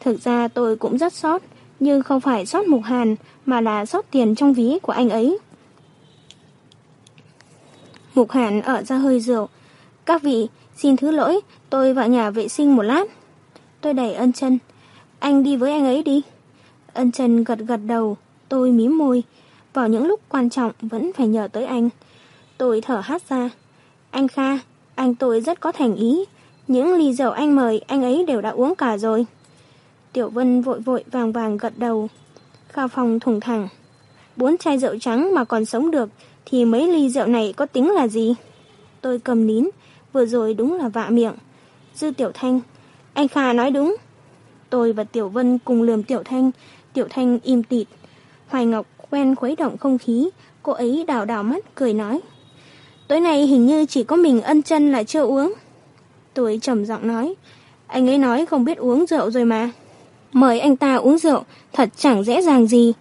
Thực ra tôi cũng rất sót, nhưng không phải sót Mục Hàn, mà là sót tiền trong ví của anh ấy. Mục Hàn ở ra hơi rượu. Các vị, xin thứ lỗi, tôi vào nhà vệ sinh một lát. Tôi đẩy ân chân. Anh đi với anh ấy đi. Ân trần gật gật đầu, tôi mím môi. Vào những lúc quan trọng vẫn phải nhờ tới anh. Tôi thở hát ra. Anh Kha, anh tôi rất có thành ý. Những ly rượu anh mời anh ấy đều đã uống cả rồi. Tiểu Vân vội vội vàng vàng gật đầu. Kha Phong thủng thẳng. Bốn chai rượu trắng mà còn sống được thì mấy ly rượu này có tính là gì? Tôi cầm nín, vừa rồi đúng là vạ miệng. Dư Tiểu Thanh, anh Kha nói đúng. Tôi và Tiểu Vân cùng lườm Tiểu Thanh, Tiểu Thanh im tịt. Hoài Ngọc quen khuấy động không khí, cô ấy đào đào mắt cười nói. Tối nay hình như chỉ có mình ân chân là chưa uống. Tôi trầm giọng nói, anh ấy nói không biết uống rượu rồi mà. Mời anh ta uống rượu, thật chẳng dễ dàng gì.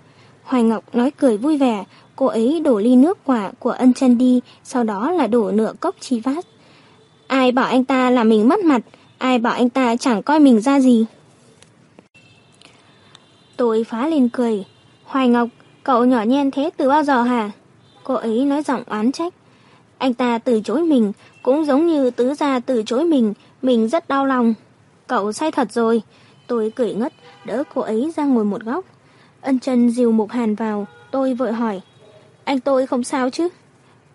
Hoài Ngọc nói cười vui vẻ, cô ấy đổ ly nước quả của ân chân đi, sau đó là đổ nửa cốc chi vát. Ai bảo anh ta là mình mất mặt, ai bảo anh ta chẳng coi mình ra gì. Tôi phá lên cười. Hoài Ngọc, cậu nhỏ nhen thế từ bao giờ hả? Cô ấy nói giọng oán trách. Anh ta từ chối mình, cũng giống như tứ gia từ chối mình, mình rất đau lòng. Cậu say thật rồi. Tôi cười ngất, đỡ cô ấy ra ngồi một góc. Ân chân dìu Mục Hàn vào, tôi vội hỏi. Anh tôi không sao chứ?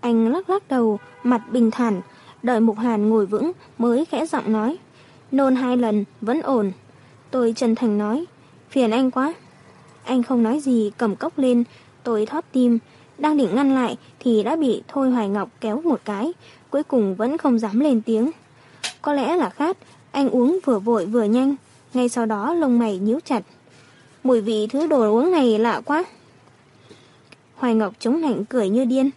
Anh lắc lắc đầu, mặt bình thản, đợi Mục Hàn ngồi vững mới khẽ giọng nói. Nôn hai lần, vẫn ổn. Tôi chân thành nói, phiền anh quá. Anh không nói gì, cầm cốc lên, tôi thót tim. Đang định ngăn lại thì đã bị Thôi Hoài Ngọc kéo một cái, cuối cùng vẫn không dám lên tiếng. Có lẽ là khát, anh uống vừa vội vừa nhanh, ngay sau đó lông mày nhíu chặt. Mùi vị thứ đồ uống này lạ quá. Hoài Ngọc chống nạnh cười như điên.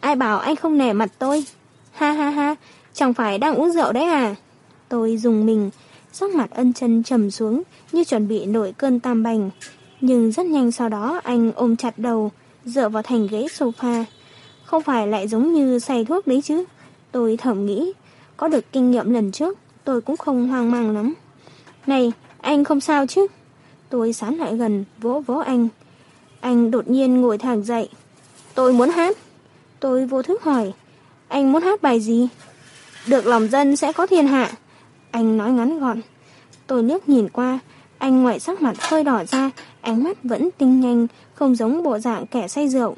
Ai bảo anh không nể mặt tôi? Ha ha ha, chẳng phải đang uống rượu đấy à? Tôi dùng mình, sắc mặt ân chân trầm xuống như chuẩn bị nổi cơn tam bành. Nhưng rất nhanh sau đó anh ôm chặt đầu, dựa vào thành ghế sofa. Không phải lại giống như say thuốc đấy chứ. Tôi thầm nghĩ, có được kinh nghiệm lần trước, tôi cũng không hoang mang lắm. Này, anh không sao chứ? Tôi sán lại gần, vỗ vỗ anh. Anh đột nhiên ngồi thẳng dậy. Tôi muốn hát. Tôi vô thức hỏi, anh muốn hát bài gì? Được lòng dân sẽ có thiên hạ. Anh nói ngắn gọn. Tôi nước nhìn qua, anh ngoại sắc mặt hơi đỏ ra, ánh mắt vẫn tinh nhanh, không giống bộ dạng kẻ say rượu.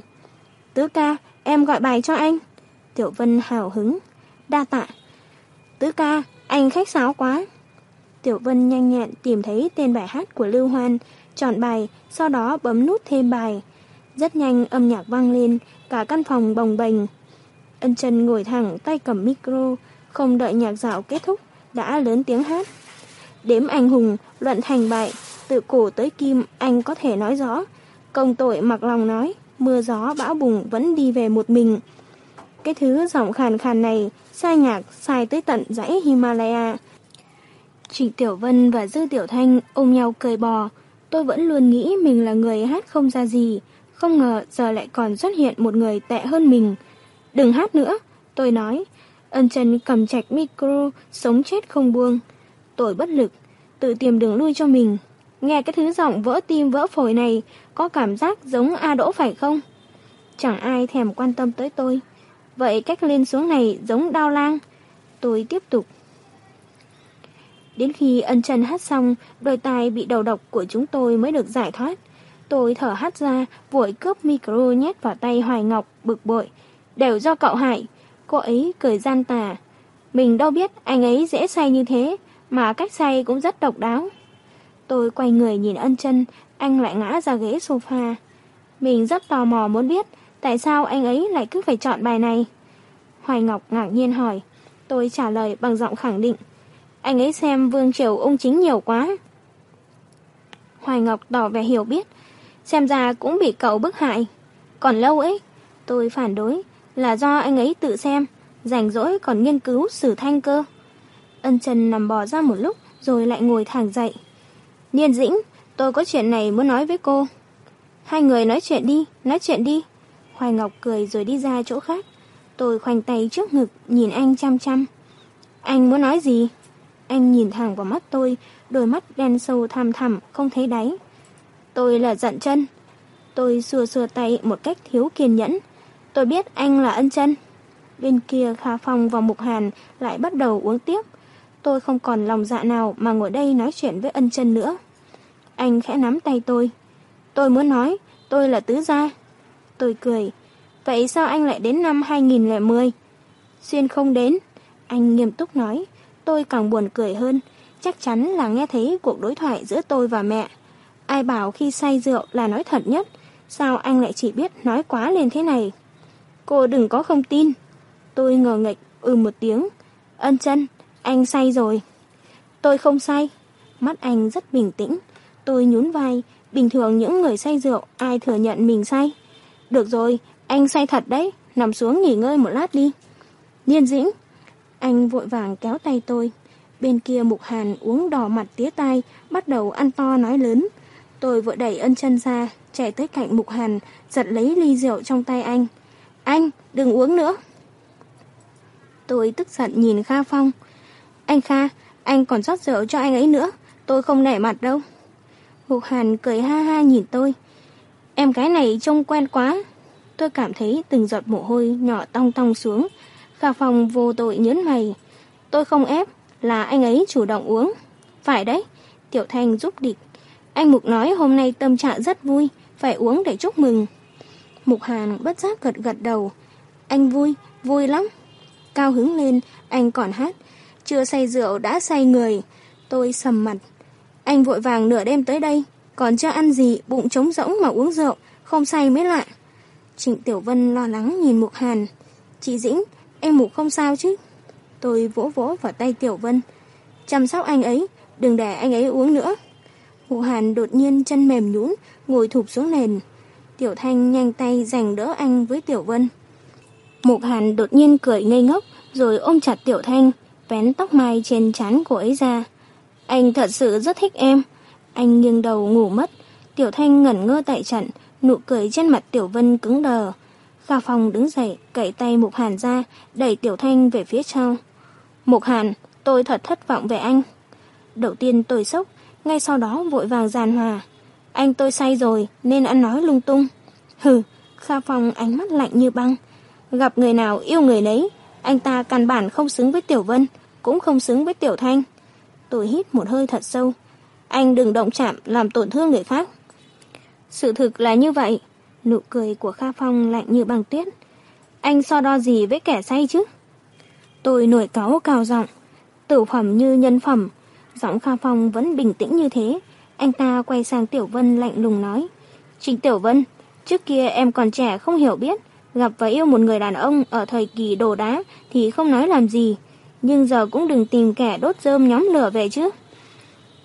Tứ ca, em gọi bài cho anh. Tiểu Vân hào hứng. Đa tạ. Tứ ca, anh khách sáo quá. Tiểu Vân nhanh nhẹn tìm thấy tên bài hát của Lưu Hoan, chọn bài, sau đó bấm nút thêm bài. Rất nhanh âm nhạc vang lên, cả căn phòng bồng bềnh. Ân Trần ngồi thẳng, tay cầm micro, không đợi nhạc dạo kết thúc, đã lớn tiếng hát. Đếm anh hùng, luận thành bại, từ cổ tới kim anh có thể nói rõ. Công tội mặc lòng nói, mưa gió bão bùng vẫn đi về một mình. Cái thứ giọng khàn khàn này, sai nhạc, sai tới tận dãy Himalaya. Trịnh Tiểu Vân và Dư Tiểu Thanh ôm nhau cười bò. Tôi vẫn luôn nghĩ mình là người hát không ra gì. Không ngờ giờ lại còn xuất hiện một người tệ hơn mình. Đừng hát nữa, tôi nói. Ân Trần cầm chạch micro, sống chết không buông. Tôi bất lực, tự tìm đường lui cho mình. Nghe cái thứ giọng vỡ tim vỡ phổi này, có cảm giác giống A Đỗ phải không? Chẳng ai thèm quan tâm tới tôi. Vậy cách lên xuống này giống đao lang. Tôi tiếp tục. Đến khi ân chân hát xong, đôi tai bị đầu độc của chúng tôi mới được giải thoát. Tôi thở hát ra, vội cướp micro nhét vào tay Hoài Ngọc, bực bội. Đều do cậu hại. Cô ấy cười gian tà. Mình đâu biết anh ấy dễ say như thế, mà cách say cũng rất độc đáo. Tôi quay người nhìn ân chân, anh lại ngã ra ghế sofa. Mình rất tò mò muốn biết tại sao anh ấy lại cứ phải chọn bài này. Hoài Ngọc ngạc nhiên hỏi. Tôi trả lời bằng giọng khẳng định. Anh ấy xem Vương Triều ung chính nhiều quá. Hoài Ngọc tỏ vẻ hiểu biết. Xem ra cũng bị cậu bức hại. Còn lâu ấy, tôi phản đối là do anh ấy tự xem, rảnh rỗi còn nghiên cứu sử thanh cơ. Ân Trần nằm bò ra một lúc rồi lại ngồi thẳng dậy. Niên dĩnh, tôi có chuyện này muốn nói với cô. Hai người nói chuyện đi, nói chuyện đi. Hoài Ngọc cười rồi đi ra chỗ khác. Tôi khoanh tay trước ngực, nhìn anh chăm chăm. Anh muốn nói gì? Anh nhìn thẳng vào mắt tôi, đôi mắt đen sâu thăm thẳm, không thấy đáy. Tôi là giận chân. Tôi xua xua tay một cách thiếu kiên nhẫn. Tôi biết anh là ân chân. Bên kia Kha Phong và Mục Hàn lại bắt đầu uống tiếp. Tôi không còn lòng dạ nào mà ngồi đây nói chuyện với ân chân nữa. Anh khẽ nắm tay tôi. Tôi muốn nói, tôi là tứ gia. Tôi cười. Vậy sao anh lại đến năm 2010? Xuyên không đến. Anh nghiêm túc nói. Tôi càng buồn cười hơn. Chắc chắn là nghe thấy cuộc đối thoại giữa tôi và mẹ. Ai bảo khi say rượu là nói thật nhất. Sao anh lại chỉ biết nói quá lên thế này? Cô đừng có không tin. Tôi ngờ nghịch ừ một tiếng. Ân chân, anh say rồi. Tôi không say. Mắt anh rất bình tĩnh. Tôi nhún vai. Bình thường những người say rượu ai thừa nhận mình say. Được rồi, anh say thật đấy. Nằm xuống nghỉ ngơi một lát đi. Niên dĩnh. Anh vội vàng kéo tay tôi. Bên kia Mục Hàn uống đỏ mặt tía tai, bắt đầu ăn to nói lớn. Tôi vội đẩy ân chân ra, chạy tới cạnh Mục Hàn, giật lấy ly rượu trong tay anh. Anh, đừng uống nữa. Tôi tức giận nhìn Kha Phong. Anh Kha, anh còn rót rượu cho anh ấy nữa, tôi không nể mặt đâu. Mục Hàn cười ha ha nhìn tôi. Em cái này trông quen quá. Tôi cảm thấy từng giọt mồ hôi nhỏ tong tong xuống. Kha Phong vô tội nhớn mày. Tôi không ép, là anh ấy chủ động uống. Phải đấy, Tiểu Thanh giúp địch. Anh Mục nói hôm nay tâm trạng rất vui, phải uống để chúc mừng. Mục Hàn bất giác gật gật đầu. Anh vui, vui lắm. Cao hứng lên, anh còn hát. Chưa say rượu đã say người. Tôi sầm mặt. Anh vội vàng nửa đêm tới đây. Còn chưa ăn gì, bụng trống rỗng mà uống rượu. Không say mới lạ. Trịnh Tiểu Vân lo lắng nhìn Mục Hàn. Chị Dĩnh, em Mục không sao chứ? Tôi vỗ vỗ vào tay Tiểu Vân. Chăm sóc anh ấy, đừng để anh ấy uống nữa. Mục Hàn đột nhiên chân mềm nhũn ngồi thụp xuống nền. Tiểu Thanh nhanh tay giành đỡ anh với Tiểu Vân. Mục Hàn đột nhiên cười ngây ngốc, rồi ôm chặt Tiểu Thanh, vén tóc mai trên trán cô ấy ra. Anh thật sự rất thích em. Anh nghiêng đầu ngủ mất. Tiểu Thanh ngẩn ngơ tại trận, nụ cười trên mặt Tiểu Vân cứng đờ. Kha Phong đứng dậy, cậy tay Mục Hàn ra, đẩy Tiểu Thanh về phía sau. Mục Hàn, tôi thật thất vọng về anh. Đầu tiên tôi sốc, ngay sau đó vội vàng giàn hòa. Anh tôi say rồi, nên ăn nói lung tung. Hừ, Kha Phong ánh mắt lạnh như băng. Gặp người nào yêu người đấy anh ta căn bản không xứng với Tiểu Vân, cũng không xứng với Tiểu Thanh. Tôi hít một hơi thật sâu. Anh đừng động chạm làm tổn thương người khác. Sự thực là như vậy. Nụ cười của Kha Phong lạnh như băng tuyết. Anh so đo gì với kẻ say chứ? Tôi nổi cáo cao giọng, tử phẩm như nhân phẩm. Giọng Kha Phong vẫn bình tĩnh như thế. Anh ta quay sang Tiểu Vân lạnh lùng nói. Trịnh Tiểu Vân, trước kia em còn trẻ không hiểu biết. Gặp và yêu một người đàn ông ở thời kỳ đồ đá thì không nói làm gì. Nhưng giờ cũng đừng tìm kẻ đốt rơm nhóm lửa về chứ.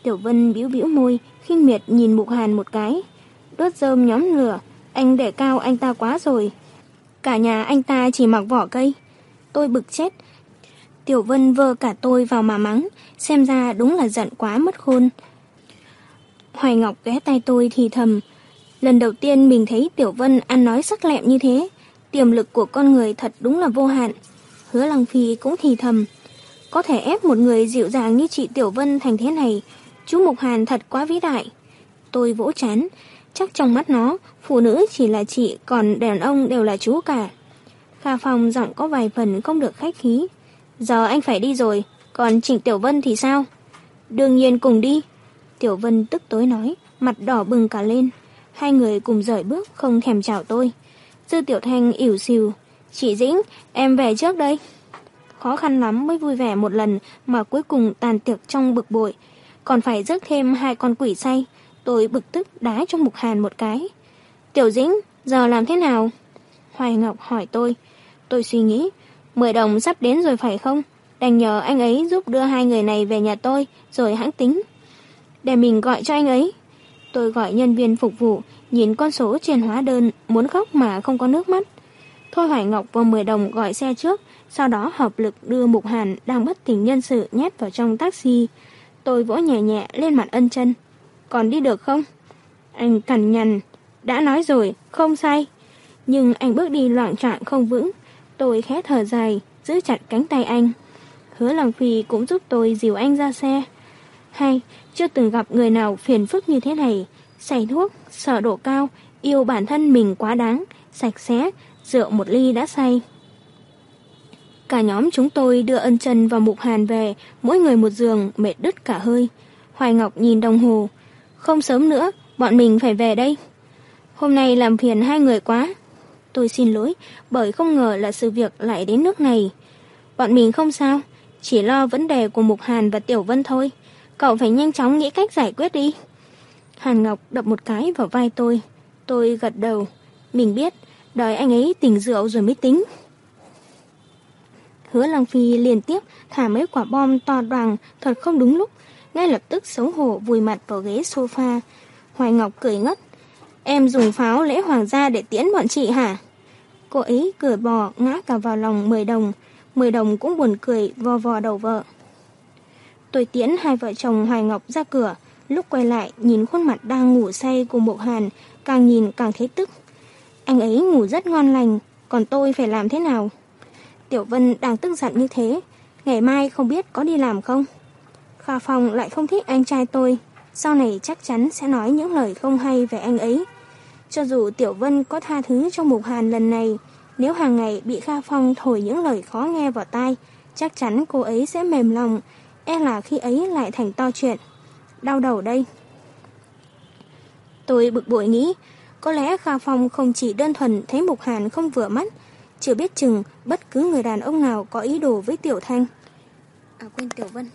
Tiểu Vân bĩu bĩu môi, khinh miệt nhìn Mục Hàn một cái. Đốt rơm nhóm lửa, anh để cao anh ta quá rồi. Cả nhà anh ta chỉ mặc vỏ cây. Tôi bực chết. Tiểu Vân vơ cả tôi vào mà mắng, xem ra đúng là giận quá mất khôn. Hoài Ngọc ghé tay tôi thì thầm. Lần đầu tiên mình thấy Tiểu Vân ăn nói sắc lẹm như thế. Tiềm lực của con người thật đúng là vô hạn. Hứa Lăng Phi cũng thì thầm. Có thể ép một người dịu dàng như chị Tiểu Vân thành thế này. Chú Mục Hàn thật quá vĩ đại. Tôi vỗ chán. Chắc trong mắt nó, phụ nữ chỉ là chị, còn đàn ông đều là chú cả. Kha Phong giọng có vài phần không được khách khí. Giờ anh phải đi rồi, còn Trịnh Tiểu Vân thì sao? Đương nhiên cùng đi. Tiểu Vân tức tối nói, mặt đỏ bừng cả lên. Hai người cùng rời bước, không thèm chào tôi. Dư Tiểu Thanh ỉu xìu. Chị Dĩnh, em về trước đây. Khó khăn lắm mới vui vẻ một lần mà cuối cùng tàn tiệc trong bực bội. Còn phải rước thêm hai con quỷ say. Tôi bực tức đá cho Mục Hàn một cái. Tiểu Dĩnh, giờ làm thế nào? Hoài Ngọc hỏi tôi. Tôi suy nghĩ, mười đồng sắp đến rồi phải không? Đành nhờ anh ấy giúp đưa hai người này về nhà tôi, rồi hãng tính. Để mình gọi cho anh ấy. Tôi gọi nhân viên phục vụ, nhìn con số trên hóa đơn, muốn khóc mà không có nước mắt. Thôi Hoài Ngọc vào 10 đồng gọi xe trước, sau đó hợp lực đưa Mục Hàn đang bất tỉnh nhân sự nhét vào trong taxi. Tôi vỗ nhẹ nhẹ lên mặt ân chân. Còn đi được không? Anh cằn nhằn. Đã nói rồi, không sai. Nhưng anh bước đi loạn trạng không vững. Tôi khẽ thở dài, giữ chặt cánh tay anh. Hứa Lăng Phi cũng giúp tôi dìu anh ra xe. Hay, chưa từng gặp người nào phiền phức như thế này. Xài thuốc, sợ độ cao, yêu bản thân mình quá đáng, sạch sẽ, rượu một ly đã say. Cả nhóm chúng tôi đưa ân chân và mục hàn về, mỗi người một giường, mệt đứt cả hơi. Hoài Ngọc nhìn đồng hồ. Không sớm nữa, bọn mình phải về đây. Hôm nay làm phiền hai người quá. Tôi xin lỗi, bởi không ngờ là sự việc lại đến nước này. Bọn mình không sao, chỉ lo vấn đề của Mục Hàn và Tiểu Vân thôi. Cậu phải nhanh chóng nghĩ cách giải quyết đi. Hàn Ngọc đập một cái vào vai tôi. Tôi gật đầu. Mình biết, đợi anh ấy tỉnh rượu rồi mới tính. Hứa Lăng Phi liên tiếp thả mấy quả bom to đoàn thật không đúng lúc. Ngay lập tức xấu hổ vùi mặt vào ghế sofa. Hoài Ngọc cười ngất. Em dùng pháo lễ hoàng gia để tiễn bọn chị hả? Cô ấy cười bò ngã cả vào lòng 10 đồng. 10 đồng cũng buồn cười vò vò đầu vợ. Tôi tiễn hai vợ chồng Hoài Ngọc ra cửa. Lúc quay lại nhìn khuôn mặt đang ngủ say của Mộc Hàn, càng nhìn càng thấy tức. Anh ấy ngủ rất ngon lành, còn tôi phải làm thế nào? Tiểu Vân đang tức giận như thế, ngày mai không biết có đi làm không? Kha Phong lại không thích anh trai tôi, sau này chắc chắn sẽ nói những lời không hay về anh ấy. Cho dù Tiểu Vân có tha thứ cho Mục Hàn lần này, nếu hàng ngày bị Kha Phong thổi những lời khó nghe vào tai, chắc chắn cô ấy sẽ mềm lòng, e là khi ấy lại thành to chuyện. Đau đầu đây. Tôi bực bội nghĩ, có lẽ Kha Phong không chỉ đơn thuần thấy Mục Hàn không vừa mắt, chưa biết chừng bất cứ người đàn ông nào có ý đồ với Tiểu Thanh. À quên Tiểu Vân.